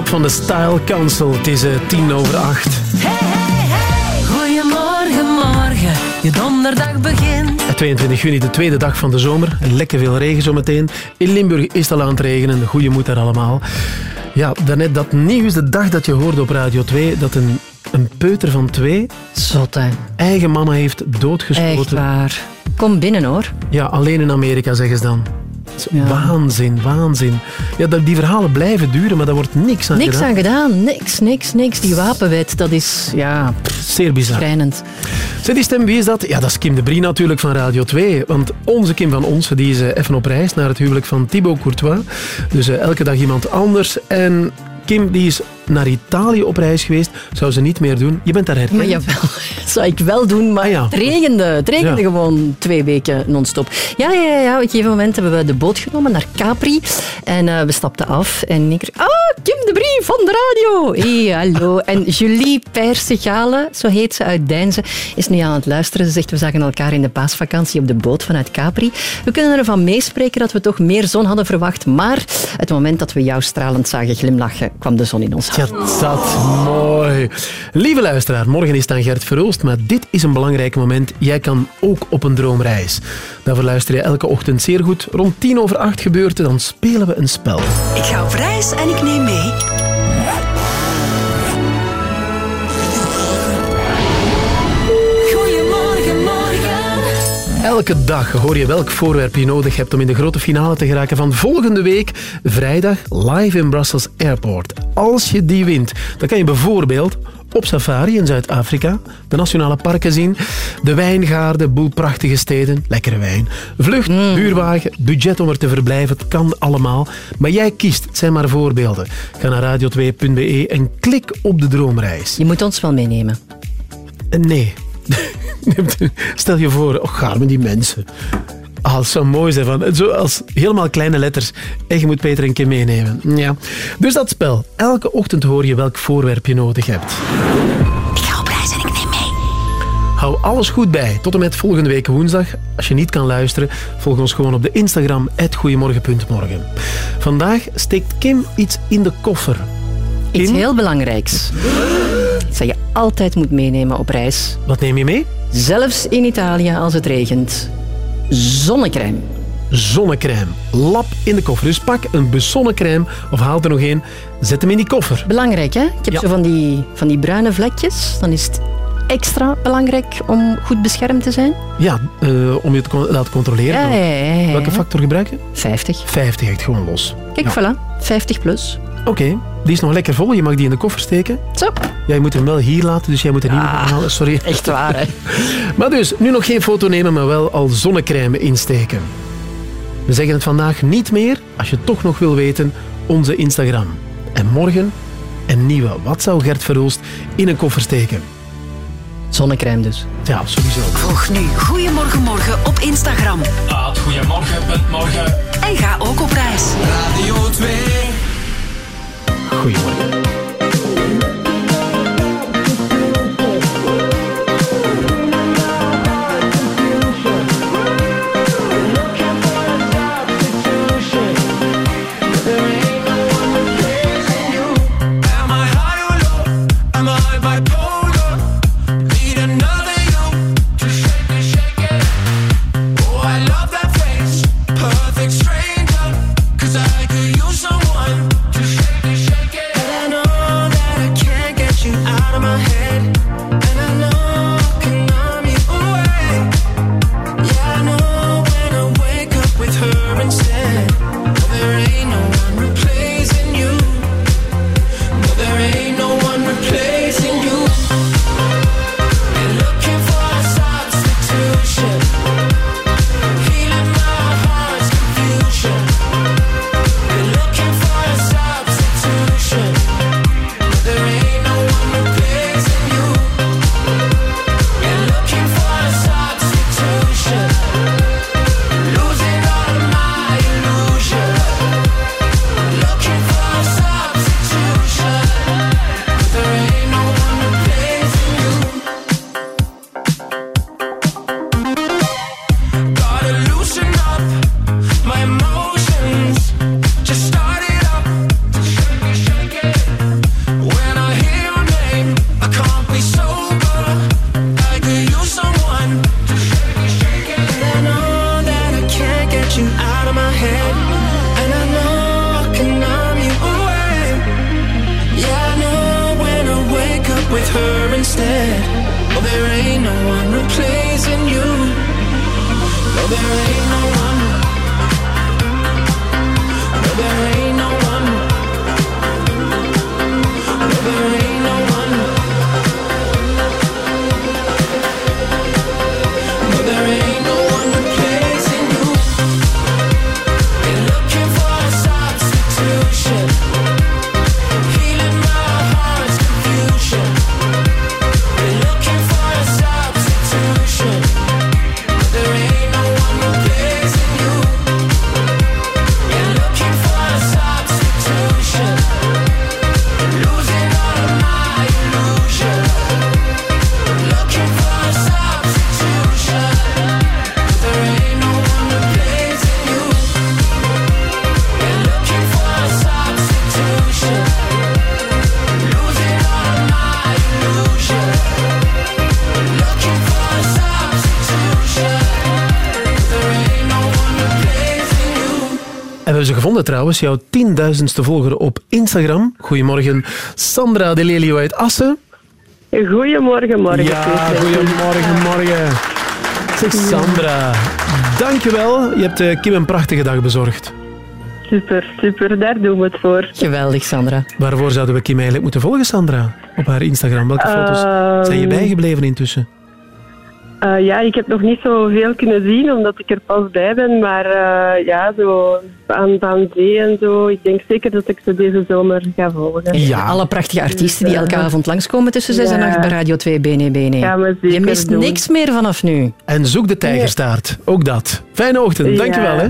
Van de Style Council. Het is eh, tien over acht. Goedemorgen, morgen, je donderdag begint. 22 juni, de tweede dag van de zomer. Lekker veel regen zometeen. In Limburg is het al aan het regenen. Goeie moed daar allemaal. Ja, daarnet dat nieuws, de dag dat je hoorde op Radio 2, dat een, een peuter van twee... Zot, hè. Eigen mama heeft doodgeschoten. Echt waar. Kom binnen, hoor. Ja, alleen in Amerika, zeggen ze dan. Waanzin, waanzin. Ja, dat- die verhalen blijven duren, maar daar wordt niks aan Niks gedaan. aan gedaan. Niks, niks, niks. Die wapenwet, dat is, ja... Zeer bizar. Schrijnend. Zeg, die stem, wie is dat? Ja, dat is Kim de Brie natuurlijk van Radio 2. Want onze Kim van Onsen die is eh, even op reis naar het huwelijk van Thibaut Courtois. Dus eh, elke dag iemand anders. En Kim die is naar Italië op reis geweest. Zou ze niet meer doen. Je bent daar herkend. Maar jawel, zou ik wel doen, maar het regende. Het regende Ja. gewoon twee weken non-stop. Ja, ja, ja, ja, op een gegeven moment hebben we de boot genomen naar Capri. En eh, we stapten af. En ik ah, van de radio. Hey, hallo. En Julie Persigale, zo heet ze uit Deinzen, is nu aan het luisteren. Ze zegt, we zagen elkaar in de paasvakantie op de boot vanuit Capri. We kunnen ervan meespreken dat we toch meer zon hadden verwacht. Maar het moment dat we jou stralend zagen glimlachen, kwam de zon in ons hart. Ja, dat mooi. Lieve luisteraar, morgen is het aan Gert Verhulst, maar dit is een belangrijk moment. Jij kan ook op een droomreis. Daarvoor luister je elke ochtend zeer goed. Rond tien over acht gebeurt het, dan spelen we een spel. Ik ga op reis en ik neem mee. Elke dag hoor je welk voorwerp je nodig hebt om in de grote finale te geraken van volgende week, vrijdag, live in Brussels Airport. Als je die wint, dan kan je bijvoorbeeld op safari in Zuid-Afrika, de nationale parken zien, de wijngaarden, boel prachtige steden, lekkere wijn, vlucht, huurwagen, budget om er te verblijven, het kan allemaal. Maar jij kiest, het zijn maar voorbeelden. Ga naar radio2.be en klik op de droomreis. Je moet ons wel meenemen. Eh, Nee. Stel je voor, oh, gaar met die mensen. Ah, het zou mooi zijn. Van, zo als helemaal kleine letters. En je moet Peter een keer meenemen. Ja. Dus dat spel. Elke ochtend hoor je welk voorwerp je nodig hebt. Ik ga op reis en ik neem mee. Hou alles goed bij. Tot en met volgende week woensdag. Als je niet kan luisteren, volg ons gewoon op de Instagram, goeiemorgen.morgen. Vandaag steekt Kim iets in de koffer. Iets heel belangrijks. Dat je altijd moet meenemen op reis. Wat neem je mee? Zelfs in Italië als het regent. Zonnecrème. zonnecrème. Lap in de koffer. Dus pak een bezonnecrème of haal er nog één. Zet hem in die koffer. Belangrijk, hè? Ik heb Ja. zo van die, van die bruine vlekjes. Dan is het extra belangrijk om goed beschermd te zijn. Ja, eh, om je te con- laten controleren. Ja, ja, ja. Welke factor gebruik je? 50. 50, echt gewoon los. Kijk, voilà. 50 plus. Oké, die is nog lekker vol. Je mag die in de koffer steken. Zo. Jij moet hem wel hier laten, dus jij moet er niet meer halen. Sorry. Echt waar, hè? Maar dus, nu nog geen foto nemen, maar wel al zonnecrème insteken. We zeggen het vandaag niet meer, als je toch nog wil weten, onze Instagram. En morgen een nieuwe. Wat zou Gert Verhulst in een koffer steken? Zonnecrème dus. Ja, sowieso. Volg nu Goedemorgen Morgen op Instagram. Aad, goedemorgen, morgen. En ga ook op reis. Radio 2. Goedemorgen. Am gevonden trouwens, jouw tienduizendste volger op Instagram. Goedemorgen, Sandra de Lelio uit Assen. Goedemorgen, morgen. Ja, goedemorgen, morgen. Zeg Sandra, dankjewel. Je hebt eh, Kim een prachtige dag bezorgd. Super, super, daar doen we het voor. Geweldig, Sandra. Waarvoor zouden we Kim eigenlijk moeten volgen, Sandra? Op haar Instagram. Welke foto's Ehm, zijn je bijgebleven intussen? Eh, ja, ik heb nog niet zoveel kunnen zien, omdat ik er pas bij ben. Maar eh, ja, zo aan, aan zee en zo. Ik denk zeker dat ik ze deze zomer ga volgen. Ja. Alle prachtige artiesten die elke avond langskomen tussen 6 en Ja. 8 bij Radio 2 Bene Bene. Gaan we zeker Je mist doen. niks meer vanaf nu. En zoek de tijgerstaart. Ook dat. Fijne ochtend. Ja. Dankjewel, hè.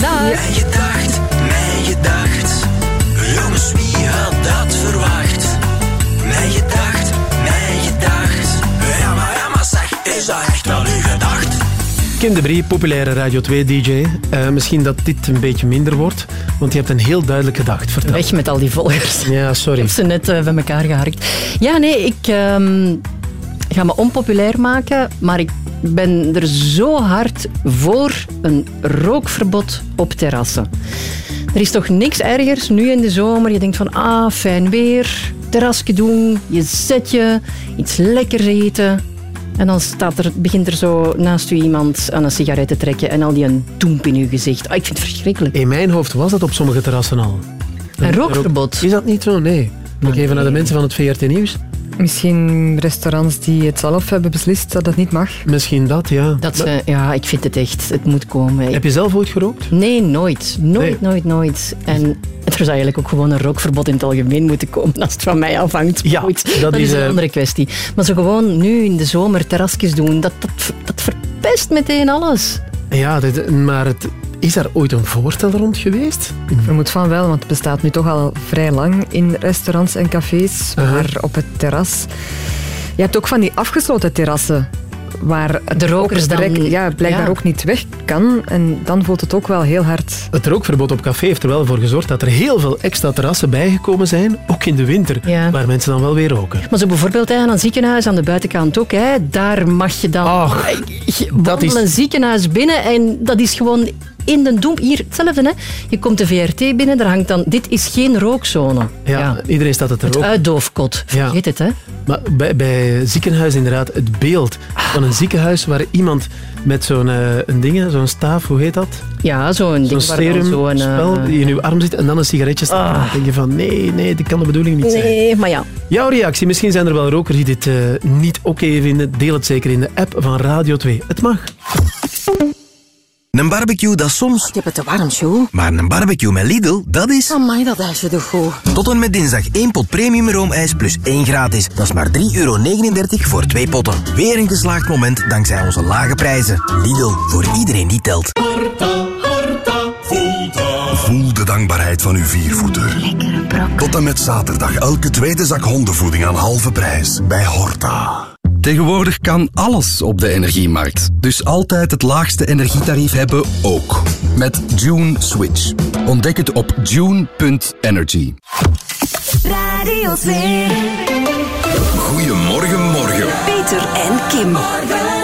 Dag. Mij gedacht, mij gedacht. Kim de Brie, populaire Radio 2-dj. Eh, misschien dat dit een beetje minder wordt, want je hebt een heel duidelijk gedacht. Vertel. Weg met al die volgers. Ja, sorry. Ik heb ze net eh, bij elkaar geharkt. Ja, nee, ik ehm, ga me onpopulair maken, maar ik ben er zo hard voor een rookverbod op terrassen. Er is toch niks ergers nu in de zomer. Je denkt van, ah, fijn weer, terrasje doen, je zet je, iets lekkers eten. En dan staat er, begint er zo naast u iemand aan een sigaret te trekken en al die een doemp in uw gezicht. Ah, ik vind het verschrikkelijk. In mijn hoofd was dat op sommige terrassen al. Een rookverbod? Is dat niet zo? Nee. Moet ik even naar de mensen van het VRT Nieuws? Misschien restaurants die het zelf hebben beslist dat het niet mag. Misschien dat, ja. Dat ze, ja, ik vind het echt, het moet komen. Heb je zelf ooit gerookt? Nee, nooit. Nooit, Nee. nooit, nooit. En er zou eigenlijk ook gewoon een rookverbod in het algemeen moeten komen als het van mij afhangt. Ja, dat dat is, is een eh, andere kwestie. Maar zo gewoon nu in de zomer terrasjes doen, dat, dat, dat verpest meteen alles. Ja, dit- maar het, is daar ooit een voorstel rond geweest? Ik vermoed van wel, want het bestaat nu toch al vrij lang in restaurants en cafés, maar op het terras. Je hebt ook van die afgesloten terrassen. Waar De rokers dan- direct- ja, blijkbaar ja. ook niet weg kan. En dan voelt het ook wel heel hard. Het rookverbod op café heeft er wel voor gezorgd dat er heel veel extra terrassen bijgekomen zijn, ook in de winter, Ja. waar mensen dan wel weer roken. Maar zo bijvoorbeeld aan een ziekenhuis aan de buitenkant ook. Hè, daar mag je dan Ach, je dat is- een ziekenhuis binnen en dat is gewoon in de doem. Hier hetzelfde. Hè. Je komt de VRT binnen, daar hangt dan... Dit is geen rookzone. Ja, iedereen staat het er Het ook. uitdoofkot. Vergeet het, hè. Maar bij, bij ziekenhuis inderdaad, het beeld van een ziekenhuis waar iemand met zo'n eh, een ding, zo'n staaf, hoe heet dat? Ja, zo'n serum, zo'n, eh, spel die in uw arm zit en dan een sigaretje staat. Ah. Dan denk je van, nee, nee, dit kan de bedoeling niet zijn. Nee, maar ja. Jouw reactie, misschien zijn er wel rokers die dit eh, niet oké vinden. Deel het zeker in de app van Radio 2. Het mag. Een barbecue, dat is soms... Je hebt het te warm, show. Maar een barbecue met Lidl, dat is... Amai, dat ijsje toch goed. Tot en met dinsdag één pot premium roomijs plus één gratis. Dat is maar 3,39 euro voor twee potten. Weer een geslaagd moment dankzij onze lage prijzen. Lidl, voor iedereen die telt. Voel de dankbaarheid van uw viervoeter. Tot en met zaterdag elke tweede zak hondenvoeding aan halve prijs bij Horta. Tegenwoordig kan alles op de energiemarkt. Dus altijd het laagste energietarief hebben ook. Met June Switch. Ontdek het op june.energy. Radio 2. Goedemorgen, morgen. Peter en Kim. Oh,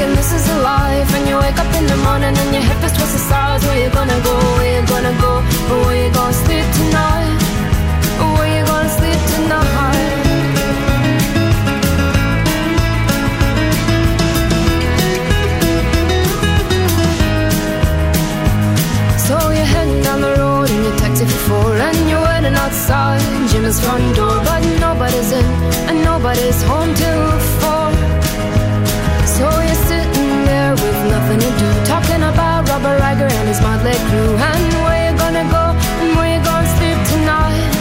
thinking this is a life. And you wake up in the morning and your hip is twisted sides. Where you gonna go? Where you gonna go? Or where you gonna sleep tonight? Where you gonna sleep tonight? So you're heading down the road in your taxi for And you're waiting outside Jim's front door But nobody's in and nobody's home till Robert Riger and his motley crew. And where you gonna go? And where you gonna sleep tonight?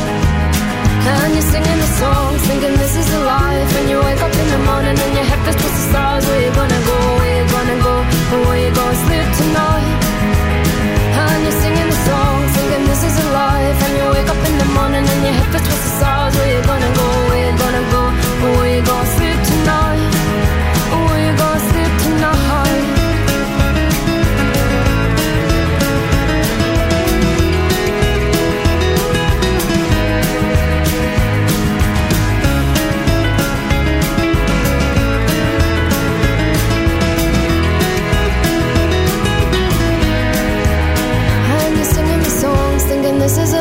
And you're singing the songs Thinking this is a life. And you wake up in the morning and your head feels twisted stars. Where you gonna go, where you gonna go? And where you gonna sleep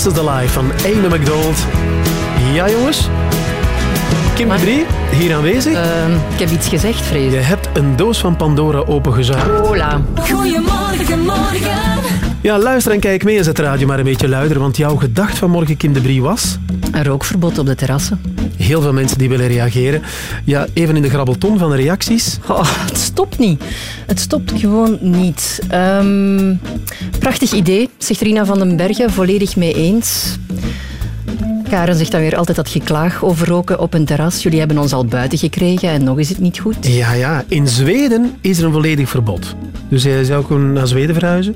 This is the Life van Amy McDonald. Ja, jongens. Kim de Brie, hier aanwezig. Ehm, ik heb iets gezegd, vrees. Je hebt een doos van Pandora opengezaagd. Hola. Goedemorgen, morgen. Ja, luister en kijk mee eens het radio maar een beetje luider, want jouw gedacht vanmorgen, Kim de Brie, was... Een rookverbod op de terrassen. Heel veel mensen die willen reageren. Ja, even in de grabbelton van de reacties. Oh, het stopt niet. Het stopt gewoon niet. Ehm, prachtig idee, zegt Rina van den Bergen. Volledig mee eens. Karen zegt dan weer altijd dat geklaag over roken op een terras. Jullie hebben ons al buiten gekregen en nog is het niet goed. Ja, ja. In Zweden is er een volledig verbod. Dus jij zou gewoon naar Zweden verhuizen?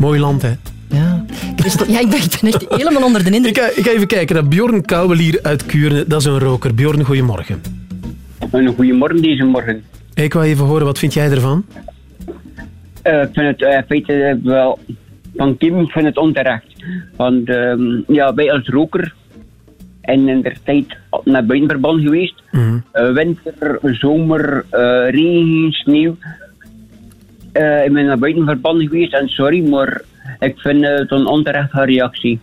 Mooi land, hè? Ja. Ja, ik ben, ik ben echt helemaal onder de indruk. Ik ga, ik ga even kijken naar Bjorn Kouwelier uit Kuurne. Dat is een roker. Bjorn, goedemorgen. Een goedemorgen deze morgen. Ik wou even horen, wat vind jij ervan? Eh, ik vind het uh, wel van Kim ik vind het onterecht. Want ehm, ja, wij als roker en in de tijd naar buitenverband geweest. Eh, winter, zomer, eh, regen, sneeuw. Eh, ik ben naar buitenverband geweest en sorry, maar ik vind het een onterechte reactie.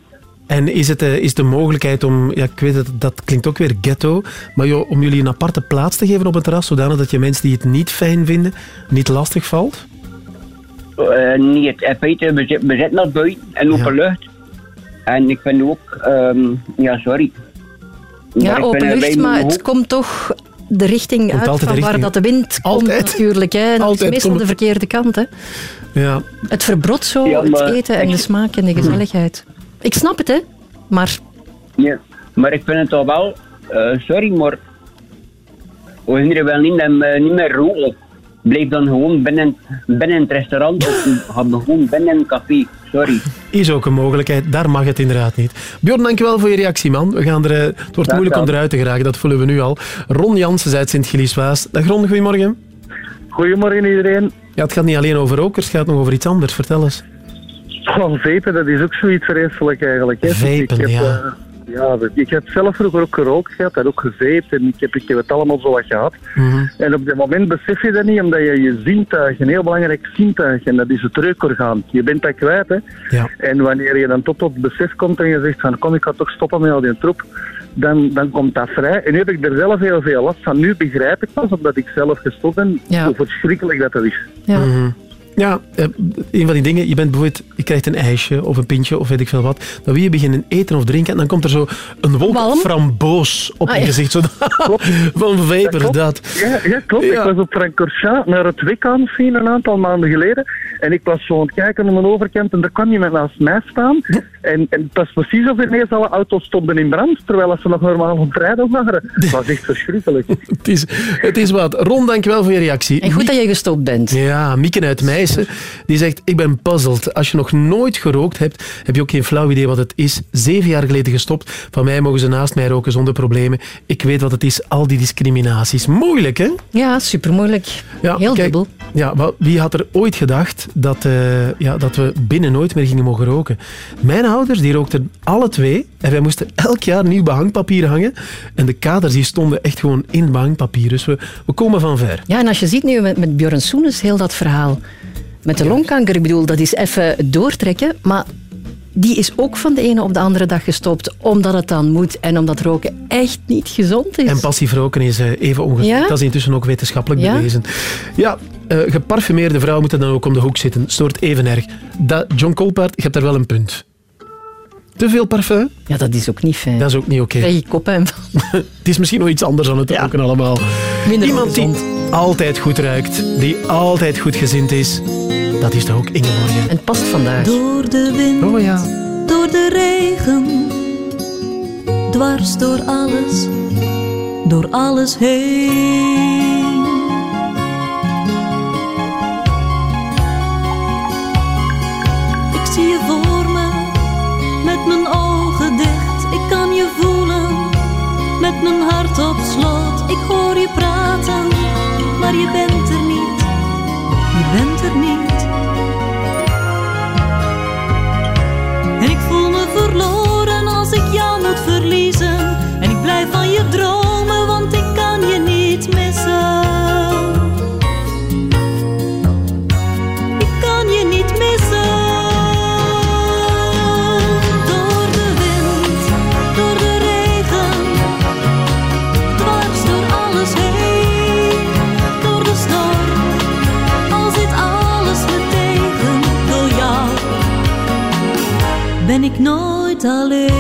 En is het eh, is de mogelijkheid om, ja, ik weet het, dat klinkt ook weer ghetto, maar joh, om jullie een aparte plaats te geven op het terras, zodanig dat je mensen die het niet fijn vinden, niet lastig valt? Eh, niet. In feite, we, zit- we zitten nog buiten in open lucht. En ik vind ook, ehm, ja, sorry. Maar Ja, open eh, lucht, maar het komt toch de richting Komt uit van de waar dat de wind komt natuurlijk. Hè. En dat is meestal komt de verkeerde kant. Hè. Ja. Het verbrot zo, Ja, maar- het eten en de smaak en de gezelligheid. Ik snap het, hè. Maar Ja, maar ik vind het toch wel, eh, sorry, maar we hinderen wel niet, we niet meer roken. Blijf dan gewoon binnen, binnen het restaurant of gewoon binnen een café. Sorry. Is ook een mogelijkheid, daar mag het inderdaad niet. Bjorn, dankjewel voor je reactie, man. We gaan er, eh, het wordt moeilijk om eruit te geraken, dat voelen we nu al. Ron Jansen uit Sint-Gilles-Waas. Dag Ron, goedemorgen. Goedemorgen iedereen. Ja, het gaat niet alleen over rokers, het gaat nog over iets anders. Vertel eens. Van vapen, dat is ook zoiets vreselijk eigenlijk. Hè. Vapen, ik heb, ja. eh, ja, dat- ik heb zelf vroeger ook gerookt gehad en ook geveept en ik heb, ik heb het allemaal zo wat gehad. Mhm. En op dit moment besef je dat niet, omdat je je zintuig, een heel belangrijk zintuig, en dat is het reukorgaan. Je bent dat kwijt, hè. Ja. En wanneer je dan tot tot het besef komt en je zegt van kom, ik ga toch stoppen met al die troep, dan, dan komt dat vrij. En nu heb ik er zelf heel veel last van. Nu begrijp ik pas, omdat ik zelf gestopt ben, Ja. hoe verschrikkelijk dat, dat is. Ja. Mhm. Ja, eh, een van die dingen, je bent bijvoorbeeld, je krijgt een ijsje of een pintje of weet ik veel wat, dan wil je beginnen eten of drinken en dan komt er zo een wolk Walm? framboos op Ah, je ja. gezicht. Zo, van vapor, dat. Ja, ja klopt. Ja. Ik was op Francorchamps naar het WK zien een aantal maanden geleden. En ik was zo aan het kijken om een overkant en er kwam iemand naast mij staan. En, en het was precies of ineens alle auto's stonden in brand, terwijl ze nog normaal op vrijdag waren. Het was echt verschrikkelijk. Het is, het is wat. Ron, dankjewel voor je reactie. En goed dat je gestopt bent. Ja, Mieke uit Die zegt, ik ben puzzeld. Als je nog nooit gerookt hebt, heb je ook geen flauw idee wat het is. Zeven jaar geleden gestopt. Van mij mogen ze naast mij roken zonder problemen. Ik weet wat het is, al die discriminaties. Moeilijk, hè? Ja, supermoeilijk. Ja, Heel kijk, dubbel. Ja, wie had er ooit gedacht dat, eh, ja, dat we binnen nooit meer gingen mogen roken? Mijn ouders die rookten alle twee en wij moesten elk jaar nieuw behangpapier hangen. En de kaders die stonden echt gewoon in behangpapier. Dus we, we komen van ver. Ja, en als je ziet nu met, met Björn Soenes heel dat verhaal. Met de longkanker, ik bedoel, dat is even doortrekken. Maar die is ook van de ene op de andere dag gestopt. Omdat het dan moet en omdat roken echt niet gezond is. En passief roken is eh, even ongezond. Ja? Dat is intussen ook wetenschappelijk Ja? bewezen. Ja, eh, geparfumeerde vrouwen moeten dan ook om de hoek zitten. Stoort even erg. Dat, John Colpaert, je hebt daar wel een punt. Te veel parfum? Ja, dat is ook niet fijn. Dat is ook niet oké. Krijg je koppen en Het is misschien nog iets anders aan het roken allemaal. Minder Iemand die altijd goed ruikt, die altijd goed gezind is, dat is toch ook Ingeborg. En het past vandaag. Door de wind, Oh ja. door de regen, dwars door alles, door alles heen. Ik zie je voor me, mijn ogen dicht. Ik kan je voelen, met mijn hart op slot. Ik hoor je praten, maar je bent er niet. Je bent er niet. 的绿。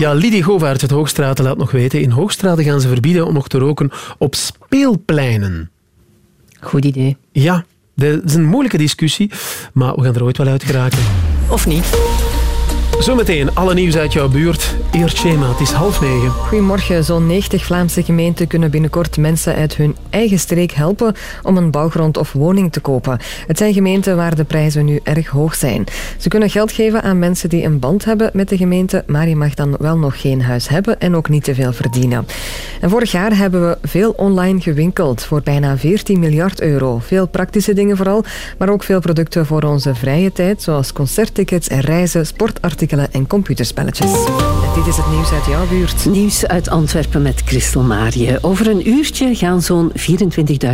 Ja, Lidie Govaert uit Hoogstraten laat nog weten. In Hoogstraten gaan ze verbieden om nog te roken op speelpleinen. Goed idee. Ja, dat is een moeilijke discussie, maar we gaan er ooit wel uit geraken. Of niet? Zometeen alle nieuws uit jouw buurt. Eerst schema, het is half negen. Goedemorgen. Zo'n 90 Vlaamse gemeenten kunnen binnenkort mensen uit hun eigen streek helpen om een bouwgrond of woning te kopen. Het zijn gemeenten waar de prijzen nu erg hoog zijn. Ze kunnen geld geven aan mensen die een band hebben met de gemeente, maar je mag dan wel nog geen huis hebben en ook niet te veel verdienen. En vorig jaar hebben we veel online gewinkeld voor bijna 14 miljard euro. Veel praktische dingen vooral, maar ook veel producten voor onze vrije tijd, zoals concerttickets en reizen, sportartikelen en computerspelletjes. Dit is het nieuws uit jouw buurt. Nieuws uit Antwerpen met Christel Marië. Over een uurtje gaan zo'n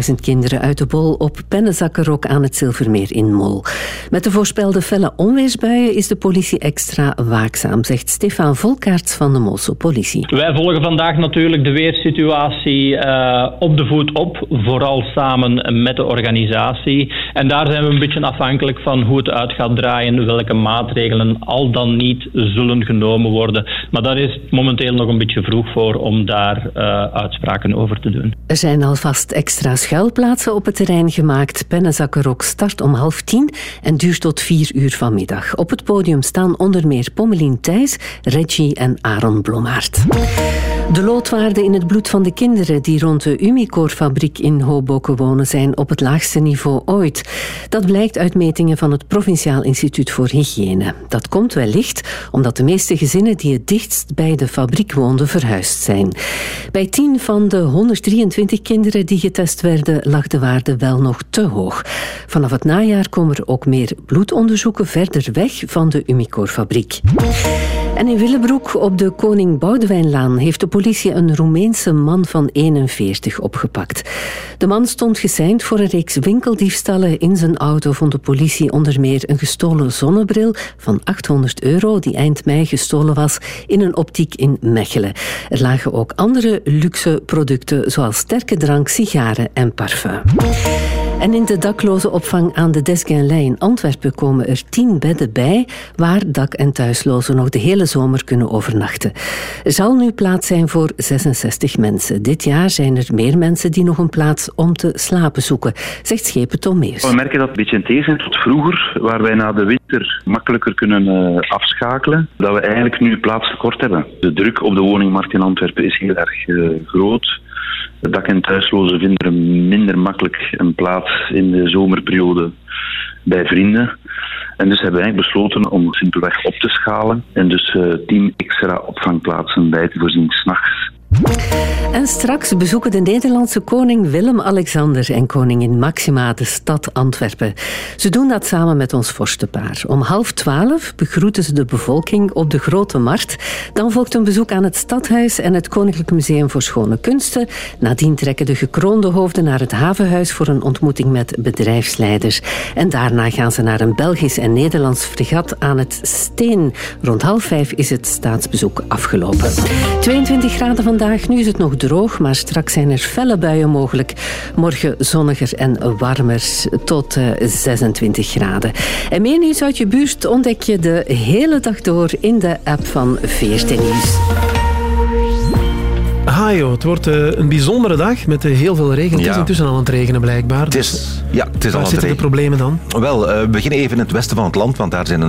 24.000 kinderen uit de bol op pennenzakkenrok aan het Zilvermeer in Mol. Met de voorspelde felle onweersbuien is de politie extra waakzaam, zegt Stefan Volkaerts van de Molse politie. Wij volgen vandaag natuurlijk de weersituatie eh, op de voet op, vooral samen met de organisatie. En daar zijn we een beetje afhankelijk van hoe het uit gaat draaien, welke maatregelen al dan niet zullen genomen worden. Maar daar is momenteel nog een beetje vroeg voor om daar eh, uitspraken over te doen. Er zijn alvast extra schuilplaatsen op het terrein gemaakt. Pennenzakkenrok start om half tien en duurt tot vier uur vanmiddag. Op het podium staan onder meer Pommelien Thijs, Reggie en Aaron Blommaert. De loodwaarden in het bloed van de kinderen die rond de Umicore-fabriek in Hoboken wonen zijn op het laagste niveau ooit. Dat blijkt uit metingen van het Provinciaal Instituut voor Hygiëne. Dat komt wellicht omdat de meeste gezinnen die het bij de fabriek woonden verhuisd zijn. Bij 10 van de 123 kinderen die getest werden lag de waarde wel nog te hoog. Vanaf het najaar komen er ook meer bloedonderzoeken verder weg van de Umicore-fabriek. En in Willebroek op de Koning Boudewijnlaan heeft de politie een Roemeense man van 41 opgepakt. De man stond geseind voor een reeks winkeldiefstallen. In zijn auto vond de politie onder meer een gestolen zonnebril van 800 euro die eind mei gestolen was in een optiek in Mechelen. Er lagen ook andere luxe producten zoals sterke drank, sigaren en parfum. En in de dakloze opvang aan de Desgenlei in Antwerpen komen er 10 bedden bij waar dak- en thuislozen nog de hele zomer kunnen overnachten. Er zal nu plaats zijn voor 66 mensen. Dit jaar zijn er meer mensen die nog een plaats om te slapen zoeken, zegt schepen Tom Meers. We merken dat het een beetje tot vroeger, waar wij na de winter makkelijker kunnen eh, afschakelen, dat we eigenlijk nu plaatstekort hebben. De druk op de woningmarkt in Antwerpen is heel erg eh, groot. Dak- en thuislozen vinden er minder makkelijk een plaats in de zomerperiode bij vrienden. En dus hebben eigenlijk besloten om simpelweg op te schalen en dus eh, tien extra opvangplaatsen bij te voorzien s'nachts. En straks bezoeken de Nederlandse koning Willem-Alexander en koningin Maxima de stad Antwerpen. Ze doen dat samen met ons vorstenpaar. Om half twaalf begroeten ze de bevolking op de Grote Markt. Dan volgt een bezoek aan het Stadhuis en het Koninklijk Museum voor Schone Kunsten. Nadien trekken de gekroonde hoofden naar het havenhuis voor een ontmoeting met bedrijfsleiders. En daarna gaan ze naar een Belgisch en Nederlands fregat aan het Steen. Rond half vijf is het staatsbezoek afgelopen. 22 graden vandaag, nu is het nog droog, maar straks zijn er felle buien mogelijk. Morgen zonniger en warmer tot eh, 26 graden. En meer nieuws uit je buurt ontdek je de hele dag door in de app van VRT Nieuws. Ohio, het wordt eh, een bijzondere dag met eh, heel veel regen. Het Ja. is intussen al aan het regenen blijkbaar. Het is, ja, het is al Waar zitten de problemen dan? Wel, eh, we beginnen even in het westen van het land, want daar zijn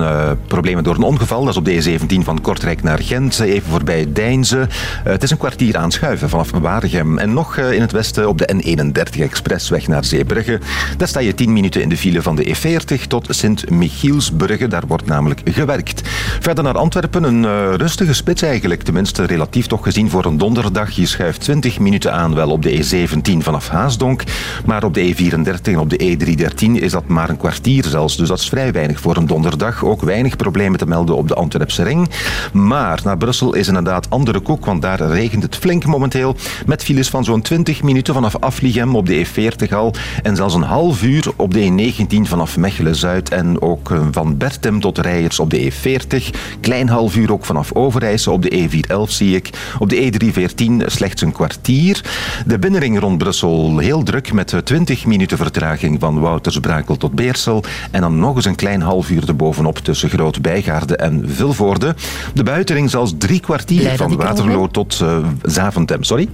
problemen door een ongeval. Dat is op de E17 van Kortrijk naar Gent, even voorbij Deinze. Het is een kwartier aanschuiven vanaf Waregem. En nog in het westen op de N31 Expressweg naar Zeebrugge. Daar sta je 10 minuten in de file van de E40 tot Sint-Michielsbrugge. Daar wordt namelijk gewerkt. Verder naar Antwerpen, een rustige spits eigenlijk. Tenminste, relatief toch gezien voor een donderdag. Je schuift 20 minuten aan wel op de E17 vanaf Haasdonk. Maar op de E34 en op de E313 is dat maar een kwartier zelfs. Dus dat is vrij weinig voor een donderdag. Ook weinig problemen te melden op de Antwerpse ring. Maar naar Brussel is inderdaad andere koek, want daar regent het flink momenteel. Met files van zo'n 20 minuten vanaf Afligem op de E40 al. En zelfs een half uur op de E19 vanaf Mechelen-Zuid. En ook eh, van Bertem tot Rijers op de E40. Klein half uur ook vanaf Overijse op de E411 zie ik. Op de E314 slechts een kwartier. De binnenring rond Brussel heel druk met eh, 20 minuten vertraging van Woutersbrakel tot Beersel. En dan nog eens een klein half uur erbovenop tussen Groot Bijgaarde en Vilvoorde. De buitenring zelfs drie kwartier van er Waterloo tot eh, Zaventem. Sorry?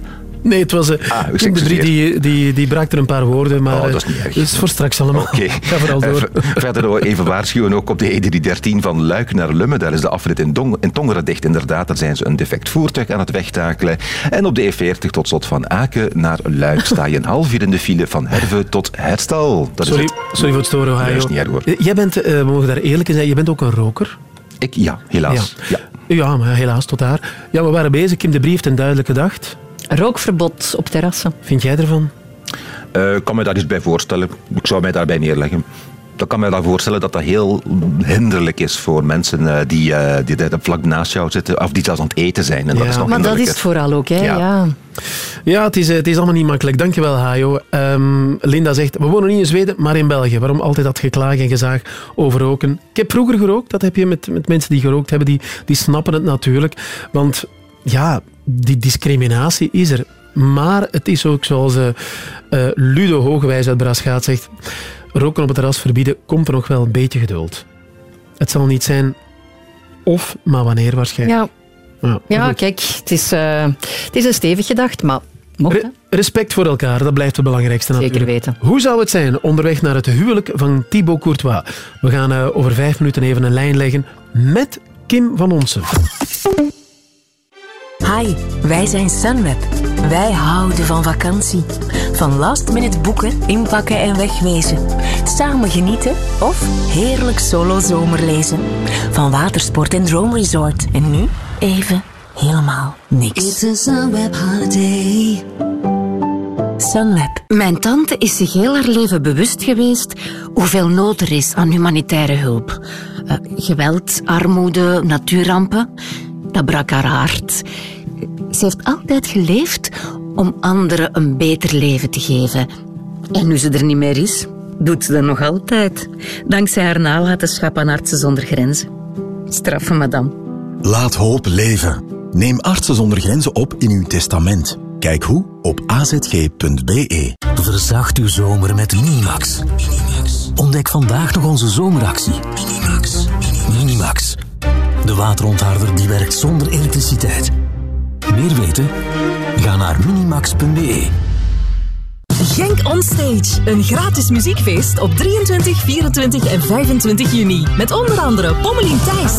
Nee, het was... eh, Ah, Kim de excuseer. die, die, die braakt er een paar woorden, maar Oh, dat eh, is niet erg. dat is voor straks allemaal. Oké. Ga vooral Eh, door. ver- Verder ook even waarschuwen ook op de E313 van Luik naar Lummen. Daar is de afrit in, Dong, in Tongeren dicht inderdaad. Daar zijn ze een defect voertuig aan het wegtakelen. En op de E40 tot slot van Aken naar Luik sta je een half uur in de file van Herve tot Herstal. Dat Sorry, is het. sorry voor het storen, Ohio. Nee, is niet erg hoor. Eh, Jij bent, eh, we mogen daar eerlijk in zijn, je bent ook een roker. Ik, ja, helaas. Ja. Ja, maar helaas, tot daar. Ja, we waren bezig. Kim de Brie heeft een duidelijke dag. Rookverbod op terrassen. Vind jij ervan? Eh, Ik kan me daar iets bij voorstellen. Ik zou mij daarbij neerleggen. Ik kan me daar voorstellen dat dat heel hinderlijk is voor mensen eh, die, eh, die daar vlak naast jou zitten of die zelfs aan het eten zijn. En dat is nog maar dat is het vooral ook, hè? Ja. Ja. Ja, het is, het is allemaal niet makkelijk. Dankjewel, Hajo. Ehm, Linda zegt, we wonen niet in Zweden, maar in België. Waarom altijd dat geklaag en gezaag over roken? Ik heb vroeger gerookt. Dat heb je met, met mensen die gerookt hebben. Die, die snappen het natuurlijk. Want ja, die discriminatie is er. Maar het is ook zoals eh, Ludo Hogewijs uit Braschaat zegt. Roken op het terras verbieden, komt er nog wel een beetje geduld. Het zal niet zijn of, maar wanneer waarschijnlijk. Ja, Ja, kijk, het is, eh, het is een stevig gedacht, maar mocht, hè? Re- respect voor elkaar, dat blijft het belangrijkste Zeker natuurlijk. weten. Hoe zou het zijn onderweg naar het huwelijk van Thibaut Courtois? We gaan over vijf minuten even een lijn leggen met Kim van Onsen. Hi, wij zijn Sunweb. Wij houden van vakantie. Van last minute boeken, inpakken en wegwezen. Samen genieten of heerlijk solo zomerlezen. Van watersport en droomresort. En nu even helemaal niks. It's a Sunweb holiday. Sunweb. Mijn tante is zich heel haar leven bewust geweest hoeveel nood er is aan humanitaire hulp. Eh, geweld, armoede, natuurrampen. Dat brak haar hart. Ze heeft altijd geleefd om anderen een beter leven te geven. En nu ze er niet meer is, doet ze dat nog altijd. Dankzij haar nalatenschap aan Artsen zonder Grenzen. Straffe madame. Laat hoop leven. Neem Artsen zonder Grenzen op in uw testament. Kijk hoe op azg.be. Verzacht uw zomer met Minimax. Ontdek vandaag nog onze zomeractie. Minimax. Minimax. De waterontharder die werkt zonder elektriciteit. Meer weten? Ga naar minimax.be. Genk Onstage, een gratis muziekfeest op 23, 24 en 25 juni. Met onder andere Pommelien Thijs.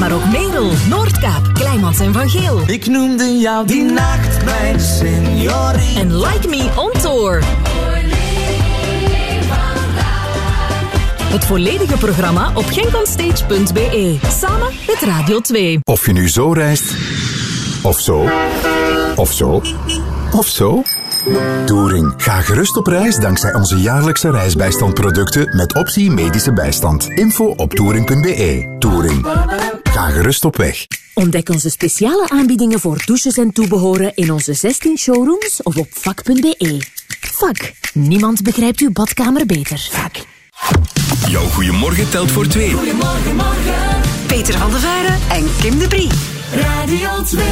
Maar ook Merel, Noordkaap, Kleimans en Van Geel. Ik noemde jou die nacht mijn seniorie. En Like Me On Tour. Het volledige programma op genkonstage.be. Samen met Radio 2. Of je nu zo reist, of zo, of zo, of zo. Touring. Ga gerust op reis dankzij onze jaarlijkse reisbijstandproducten met optie medische bijstand. Info op touring.be. Touring. Ga gerust op weg. Ontdek onze speciale aanbiedingen voor douches en toebehoren in onze 16 showrooms of op vak.be. Vak. Niemand begrijpt uw badkamer beter. Vak. Jouw goeiemorgen telt voor twee. Goedemorgen, morgen. Peter van der Veijren en Kim de Brie. Radio 2.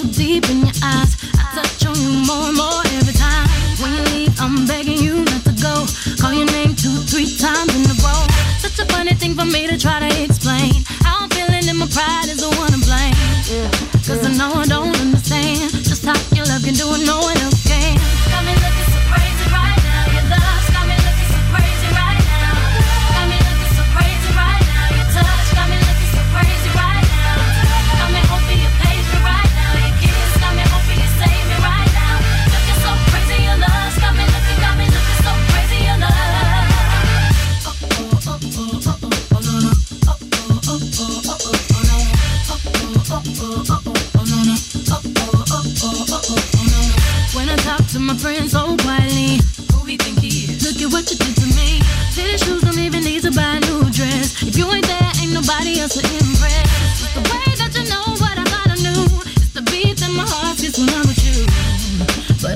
So deep in your eyes. I touch on you more and more every time. When you leave, I'm begging you not to go. Call your name two, three times in a row. Such a funny thing for me to try to explain. How I'm feeling and my pride is the one to blame. Cause I know I don't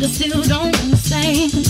But I still don't understand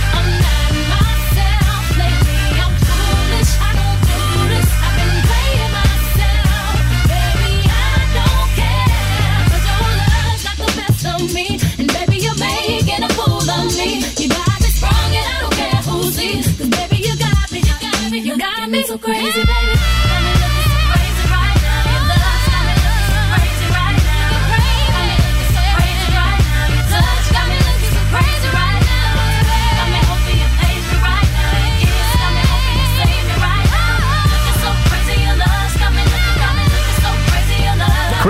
So crazy, baby.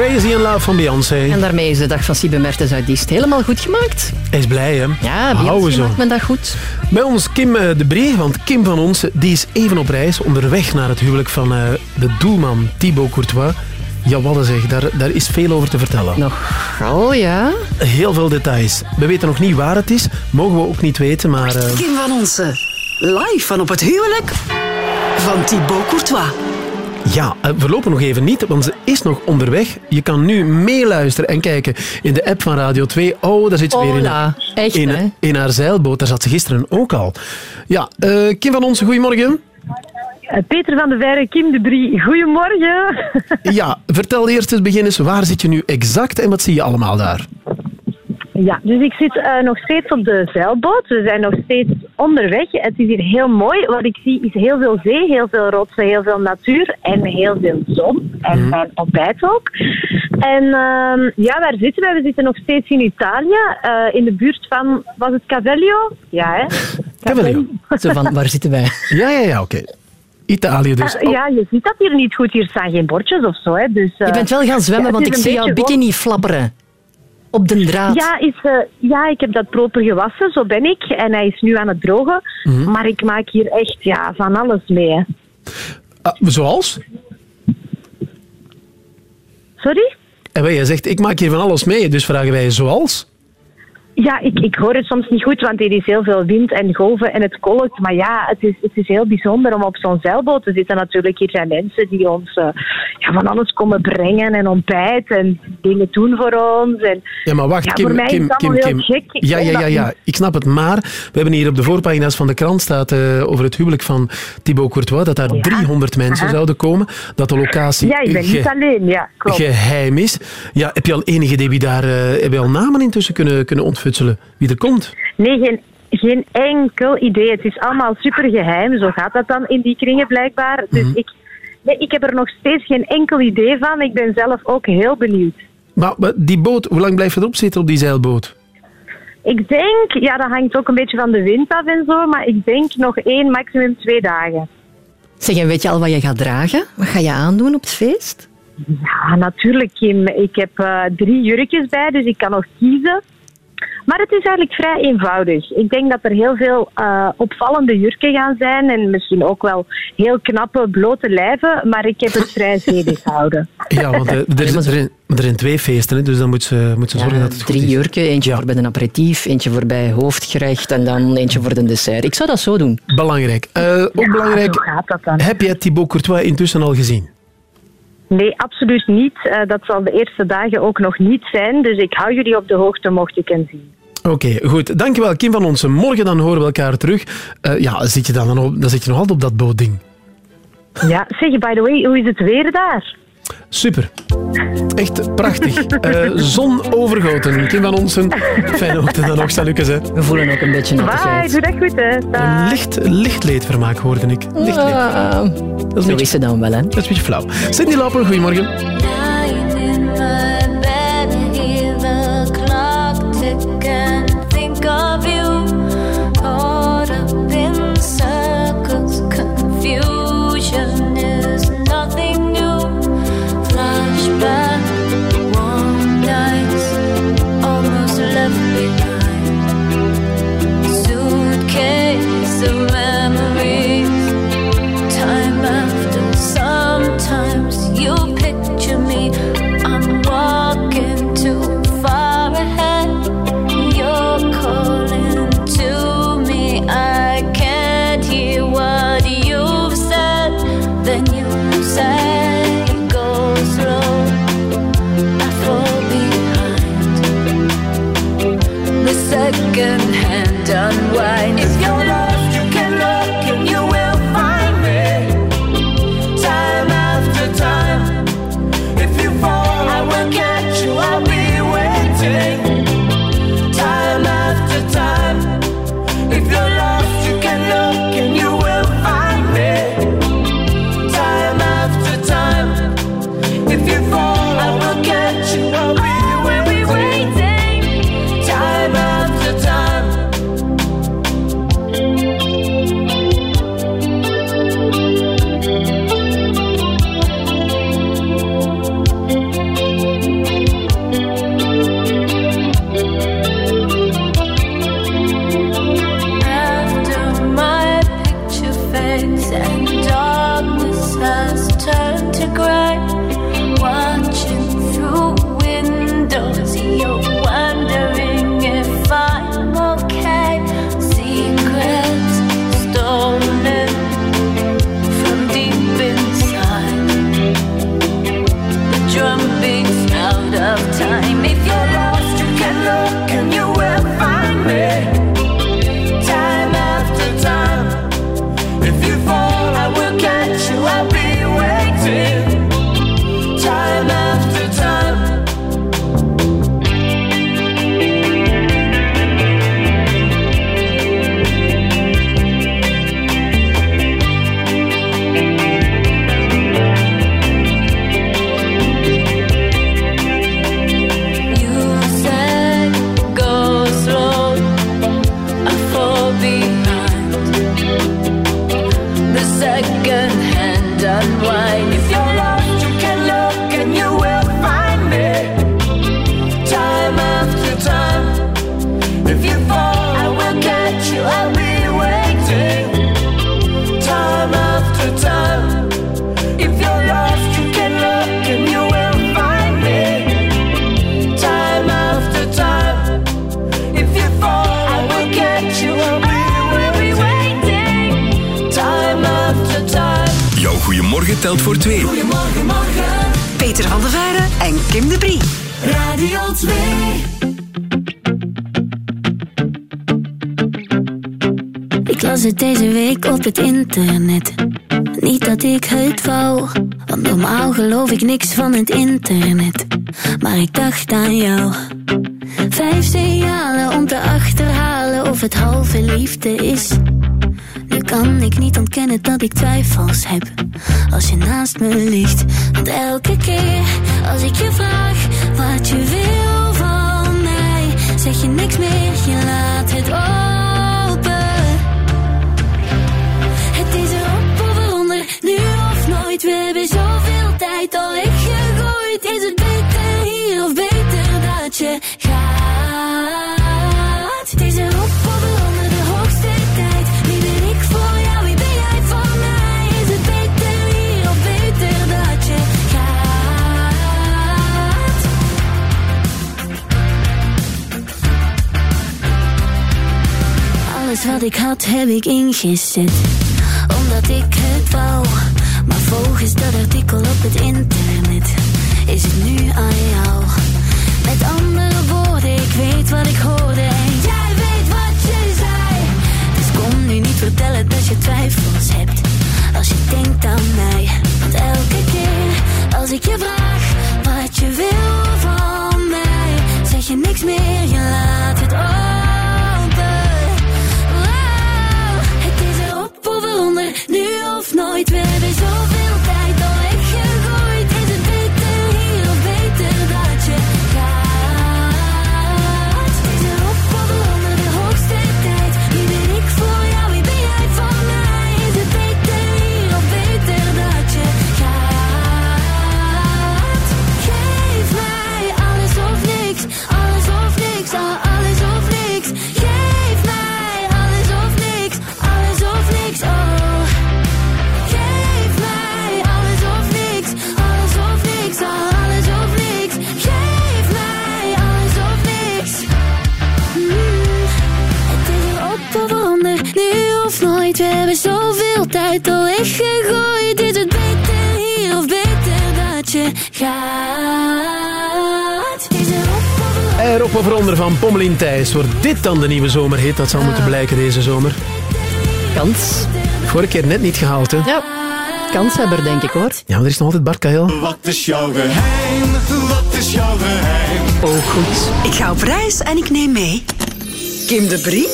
Crazy in Love van Beyoncé. En daarmee is de dag van Siebe Mertens uit Diest helemaal goed gemaakt. Hij is blij, hè? Ja, Beyoncé zo. maakt mijn dag goed. Bij ons Kim eh, de Bree, want Kim van ons die is even op reis onderweg naar het huwelijk van eh, de doelman Thibaut Courtois. Ja, wat zeg, daar, daar is veel over te vertellen. Nogal, ja. Heel veel details. We weten nog niet waar het is, mogen we ook niet weten, maar... eh, Kim van Onsen. Live van op het huwelijk van Thibaut Courtois. Ja, eh, we lopen nog even niet, want ze is nog onderweg. Je kan nu meeluisteren en kijken in de app van Radio 2. Oh, daar zit ze weer in. Echt, in, in haar zeilboot. Daar zat ze gisteren ook al. Ja, eh, Kim van Onsen, goedemorgen. Eh, Peter van de Veire, Kim de Brie, goedemorgen. Ja, vertel eerst eens begin eens, waar zit je nu exact en wat zie je allemaal daar? Ja, dus ik zit eh, nog steeds op de zeilboot. We zijn nog steeds onderweg. Het is hier heel mooi. Wat ik zie is heel veel zee, heel veel rotsen, heel veel natuur en heel veel zon. En mijn ontbijt ook. En ehm, ja, waar zitten we? We zitten nog steeds in Italië, eh, in de buurt van, was het Cavello? Ja, hè? Cavello. Zo van, waar zitten wij? Ja, ja, ja, oké. Italië dus. Eh, ja, je ziet dat hier niet goed. Hier staan geen bordjes of zo. Hè. Dus, eh, Je bent wel gaan zwemmen, ja, want ik zie een jouw beetje bikini flapperen. Op de draad. Ja, is, eh, ja, ik heb dat proper gewassen, zo ben ik. En hij is nu aan het drogen. Mhm. Maar ik maak hier echt ja, van alles mee. Ah, zoals? Sorry? En wij, jij zegt, ik maak hier van alles mee, dus vragen wij zoals? Ja, ik, ik hoor het soms niet goed, want er is heel veel wind en golven en het kolkt. Maar ja, het is, het is heel bijzonder om op zo'n zeilboot te zitten. Natuurlijk, hier zijn mensen die ons eh, ja, van alles komen brengen en ontbijt en dingen doen voor ons. En, Ja, maar wacht, ja, Kim, voor mij Kim, is het Kim, heel gek. Ja, ja, ja, ja, ik snap het. Maar we hebben hier op de voorpagina's van de krant staat eh, over het huwelijk van Thibaut Courtois dat daar 300 mensen Aha. zouden komen, dat de locatie Ja, ik ben niet alleen, ja, klopt. geheim is. Ja, heb je al enig idee wie daar... eh, heb je al namen intussen kunnen, kunnen ontfutselen? Wie er komt? Nee, geen, geen enkel idee. Het is allemaal super geheim. Zo gaat dat dan in die kringen blijkbaar. Dus Mhm. ik, nee, ik heb er nog steeds geen enkel idee van. Ik ben zelf ook heel benieuwd. Maar, maar die boot, hoe lang blijft het erop zitten op die zeilboot? Ik denk, ja, dat hangt ook een beetje van de wind af en zo, maar ik denk nog één, maximum twee dagen. Zeg, en weet je al wat je gaat dragen? Wat ga je aandoen op het feest? Ja, natuurlijk, Kim. Ik heb eh, drie jurkjes bij, dus ik kan nog kiezen. Maar het is eigenlijk vrij eenvoudig. Ik denk dat er heel veel eh, opvallende jurken gaan zijn en misschien ook wel heel knappe blote lijven, maar ik heb het vrij zedig gehouden. Ja, want eh, er, is- er, zijn, er zijn twee feesten, hè, dus dan moet ze, moet ze zorgen dat het goed Drie is. jurken, eentje voor bij een aperitief, eentje voor bij hoofdgerecht en dan eentje voor de dessert. Ik zou dat zo doen. Belangrijk. Eh, ook belangrijk, heb jij Thibaut Courtois intussen al gezien? Nee, absoluut niet. Eh, dat zal de eerste dagen ook nog niet zijn, dus ik hou jullie op de hoogte mocht ik hen zien. Oké, goed. Dankjewel Kim van Onsen. Morgen dan horen we elkaar terug. Eh, ja, zit je dan, dan, op, dan zit je nog altijd op dat bootding. Ja, zeg, by the way, hoe is het weer daar? Super. Echt prachtig. Eh, zon overgoten. Kim van Onsen. Fijne ochtend dan nog, Salukes. Hè. We voelen ook een beetje Bye, doe dat goed, hè. Dag. Licht, licht leedvermaak hoorde ik. Licht leed. Ah, Dat is zo een is het dan wel, hè? Dat is een beetje flauw. Cindy Lapper, goedemorgen. Ik ingezet je gaat? Of eronder van Pommelien Thijs. Wordt dit dan de nieuwe zomerhit? Dat zal moeten blijken deze zomer. Kans. Vorige keer net niet gehaald, hè? Ja, kanshebber denk ik hoor. Ja, maar er is nog altijd Bart. Wat is jouw geheim? Wat is jouw geheim? Oh goed. Ik ga op reis en ik neem mee Kim de Brie.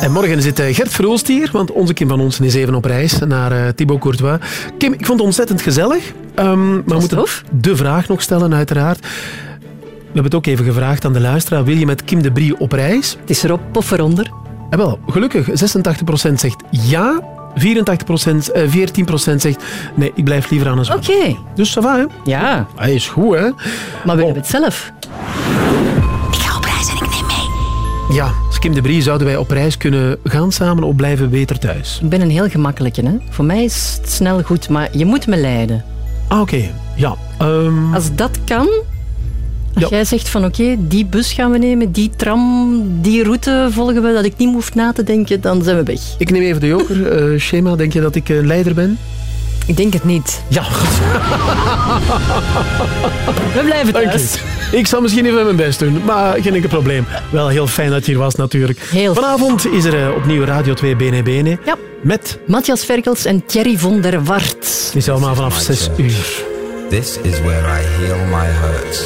En morgen zit eh, Gert Verhulst hier, want onze Kim van Onsen is even op reis naar eh, Thibaut Courtois. Kim, ik vond het ontzettend gezellig. Ehm, maar we moeten de vraag nog stellen, uiteraard. We hebben het ook even gevraagd aan de luisteraar. Wil je met Kim de Brie op reis? Het is erop of eronder. En wel, gelukkig, 86% zegt ja. 84%, eh, 14% zegt nee, ik blijf liever aan een zwembad. Oké. Dus ça va, hè? Ja. Hij is goed, hè? Maar we hebben het zelf. Ik ga op reis en ik neem mee. Ja, als Kim de Brie zouden wij op reis kunnen gaan samen of blijven beter thuis? Ik ben een heel gemakkelijke. Hè? Voor mij is het snel goed, maar je moet me leiden. Ah, oké. Ja. ehm, Als dat kan, als Ja. jij zegt van oké, die bus gaan we nemen, die tram, die route volgen we, dat ik niet hoef na te denken, dan zijn we weg. Ik neem even de joker. Eh Schema, denk je dat ik een leider ben? Ik denk het niet. Ja. We blijven Dank thuis. je. Ik zal misschien even mijn best doen, maar geen enkel probleem. Wel heel fijn dat je hier was natuurlijk. Heel Vanavond is er eh, opnieuw Radio 2 Bene Bene. Ja. Met? Matthias Verkels en Thierry von der Wart. Die is allemaal vanaf 6 uur. This is where I heal my hurts.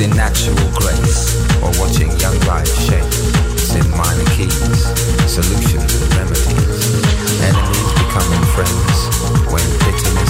In natural grace or watching young life shape. In minor keys, solutions and remedies. Enemies becoming friends when bitterness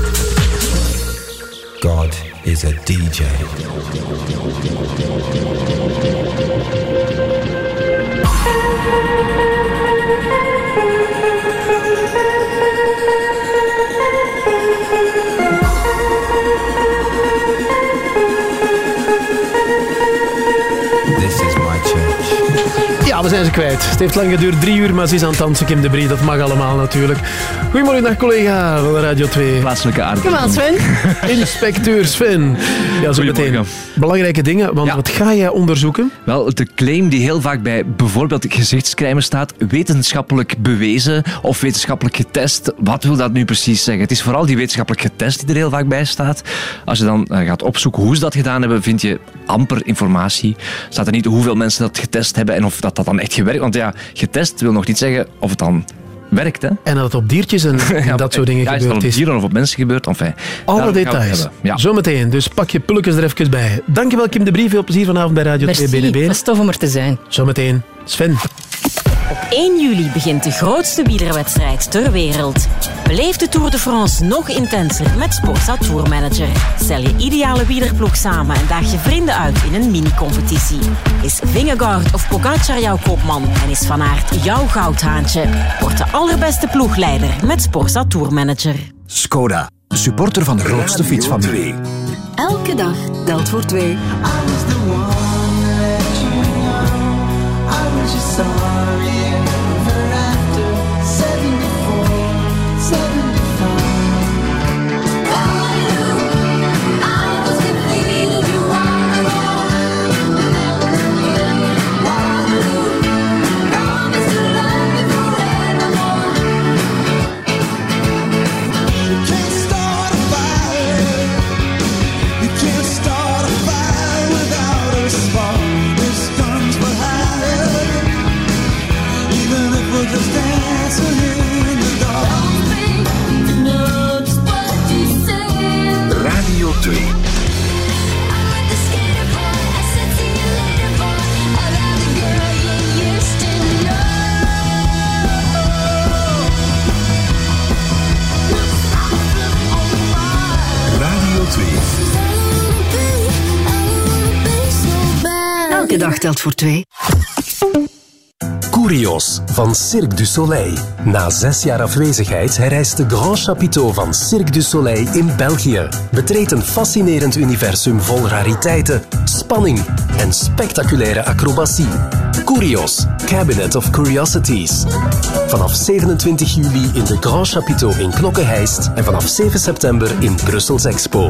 God is a DJ. Ja, we zijn ze kwijt. Het heeft lang geduurd, drie uur, maar ze is aan het dansen, Kim de Brie. Dat mag allemaal natuurlijk. Goedemorgen, dag collega van Radio 2. Plaatselijke aarde. Kom aan, Sven. Inspecteur Sven. Ja, zo meteen. Belangrijke dingen, want wat ga jij onderzoeken? Wel, de claim die heel vaak bij bijvoorbeeld gezichtscrème staat, wetenschappelijk bewezen of wetenschappelijk getest. Wat wil dat nu precies zeggen? Het is vooral die wetenschappelijk getest die er heel vaak bij staat. Als je dan eh, gaat opzoeken hoe ze dat gedaan hebben, vind je amper informatie. Staat er niet hoeveel mensen dat getest hebben en of dat, dat dan echt gewerkt. Want ja, getest wil nog niet zeggen of het dan werkt. Hè? En dat het op diertjes en, en dat soort dingen ja, is dan op is. dieren of op mensen gebeurt? Enfin, Alle details. Ja. Zometeen. Dus pak je pulletjes er even bij. Dankjewel Kim de Brie. Veel plezier vanavond bij Radio 2 Merci, BNB. het is tof om er te zijn. Zometeen. Sven. Op 1 juli begint de grootste wielerwedstrijd ter wereld. Beleef de Tour de France nog intenser met Sporza Tour Manager. Stel je ideale wielerploeg samen en daag je vrienden uit in een mini-competitie. Is Vingegaard of Pogacar jouw kopman en is Van Aert jouw goudhaantje? Word de allerbeste ploegleider met Sporza Tour Manager. Skoda, supporter van de grootste fietsfamilie. Elke dag telt voor twee. Telt voor twee. Curios van Cirque du Soleil. Na zes jaar afwezigheid herrijst de Grand Chapiteau van Cirque du Soleil in België. Betreed een fascinerend universum vol rariteiten, spanning en spectaculaire acrobatie. Curios, Cabinet of Curiosities. Vanaf 27 juli in de Grand Chapiteau in Knokke-Heist en vanaf 7 september in Brussels Expo.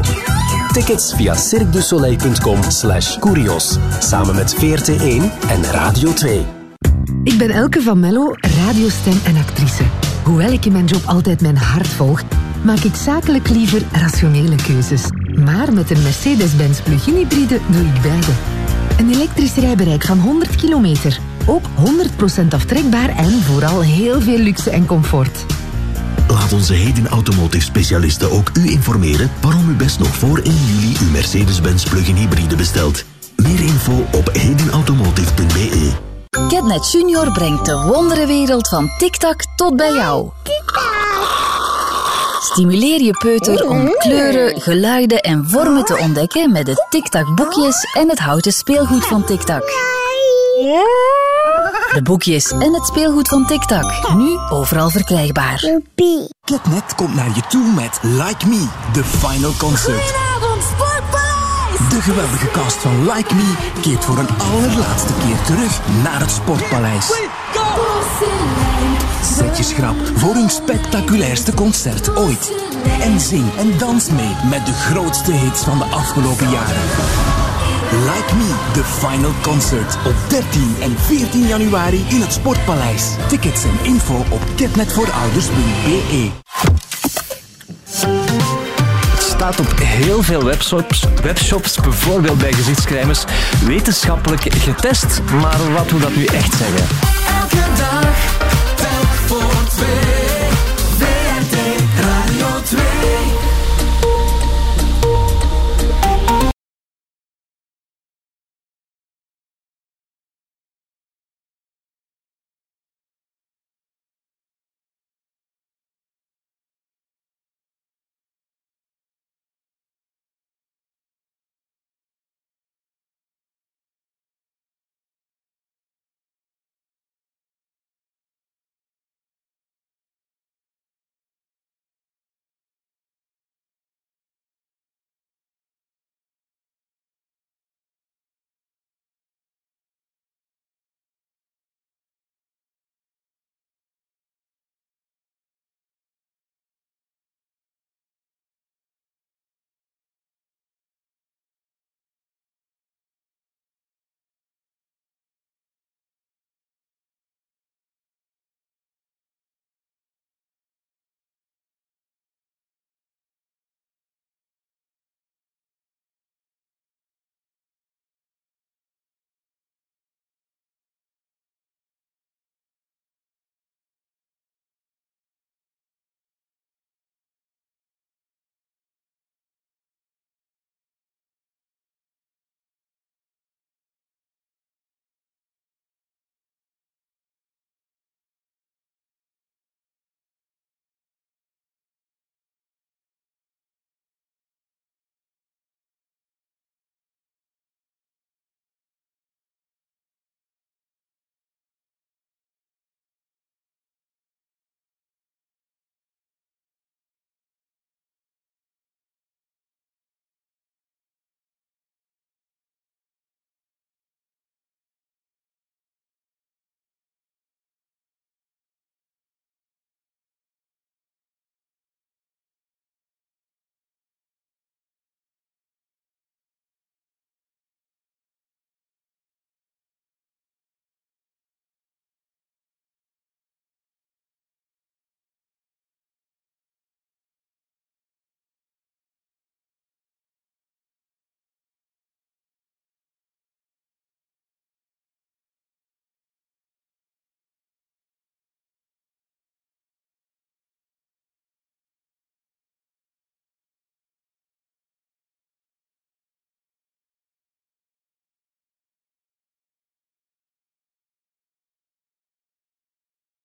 Tickets via cirquedusoleil.com slash curios. Samen met VRT1 en Radio 2. Ik ben Elke van Mello, radiostem en actrice. Hoewel ik in mijn job altijd mijn hart volg, maak ik zakelijk liever rationele keuzes. Maar met een Mercedes-Benz plug-in hybride doe ik beide. Een elektrisch rijbereik van 100 kilometer. Ook 100% aftrekbaar en vooral heel veel luxe en comfort. Laat onze Heden Automotive specialisten ook u informeren waarom u best nog voor 1 juli uw Mercedes-Benz plug-in hybride bestelt. Meer info op hedenautomotive.be. Catnet Junior brengt de wonderenwereld van TikTok tot bij jou. Stimuleer je peuter om kleuren, geluiden en vormen te ontdekken met de TikTok boekjes en het houten speelgoed van TikTok. De boekjes en het speelgoed van TikTok, nu overal verkrijgbaar. Catnet komt naar je toe met Like Me, de final concert. De geweldige cast van Like Me keert voor een allerlaatste keer terug naar het Sportpaleis. Zet je schrap voor hun spectaculairste concert ooit. En zing en dans mee met de grootste hits van de afgelopen jaren. Like Me, The Final Concert. Op 13 en 14 januari in het Sportpaleis. Tickets en info op ketnetvoorouders.be Het staat op heel veel webshops, webshops, bijvoorbeeld bij gezichtscrèmes, wetenschappelijk getest. Maar wat wil dat nu echt zeggen? Elke dag, telk voor twee. DMT Radio 2.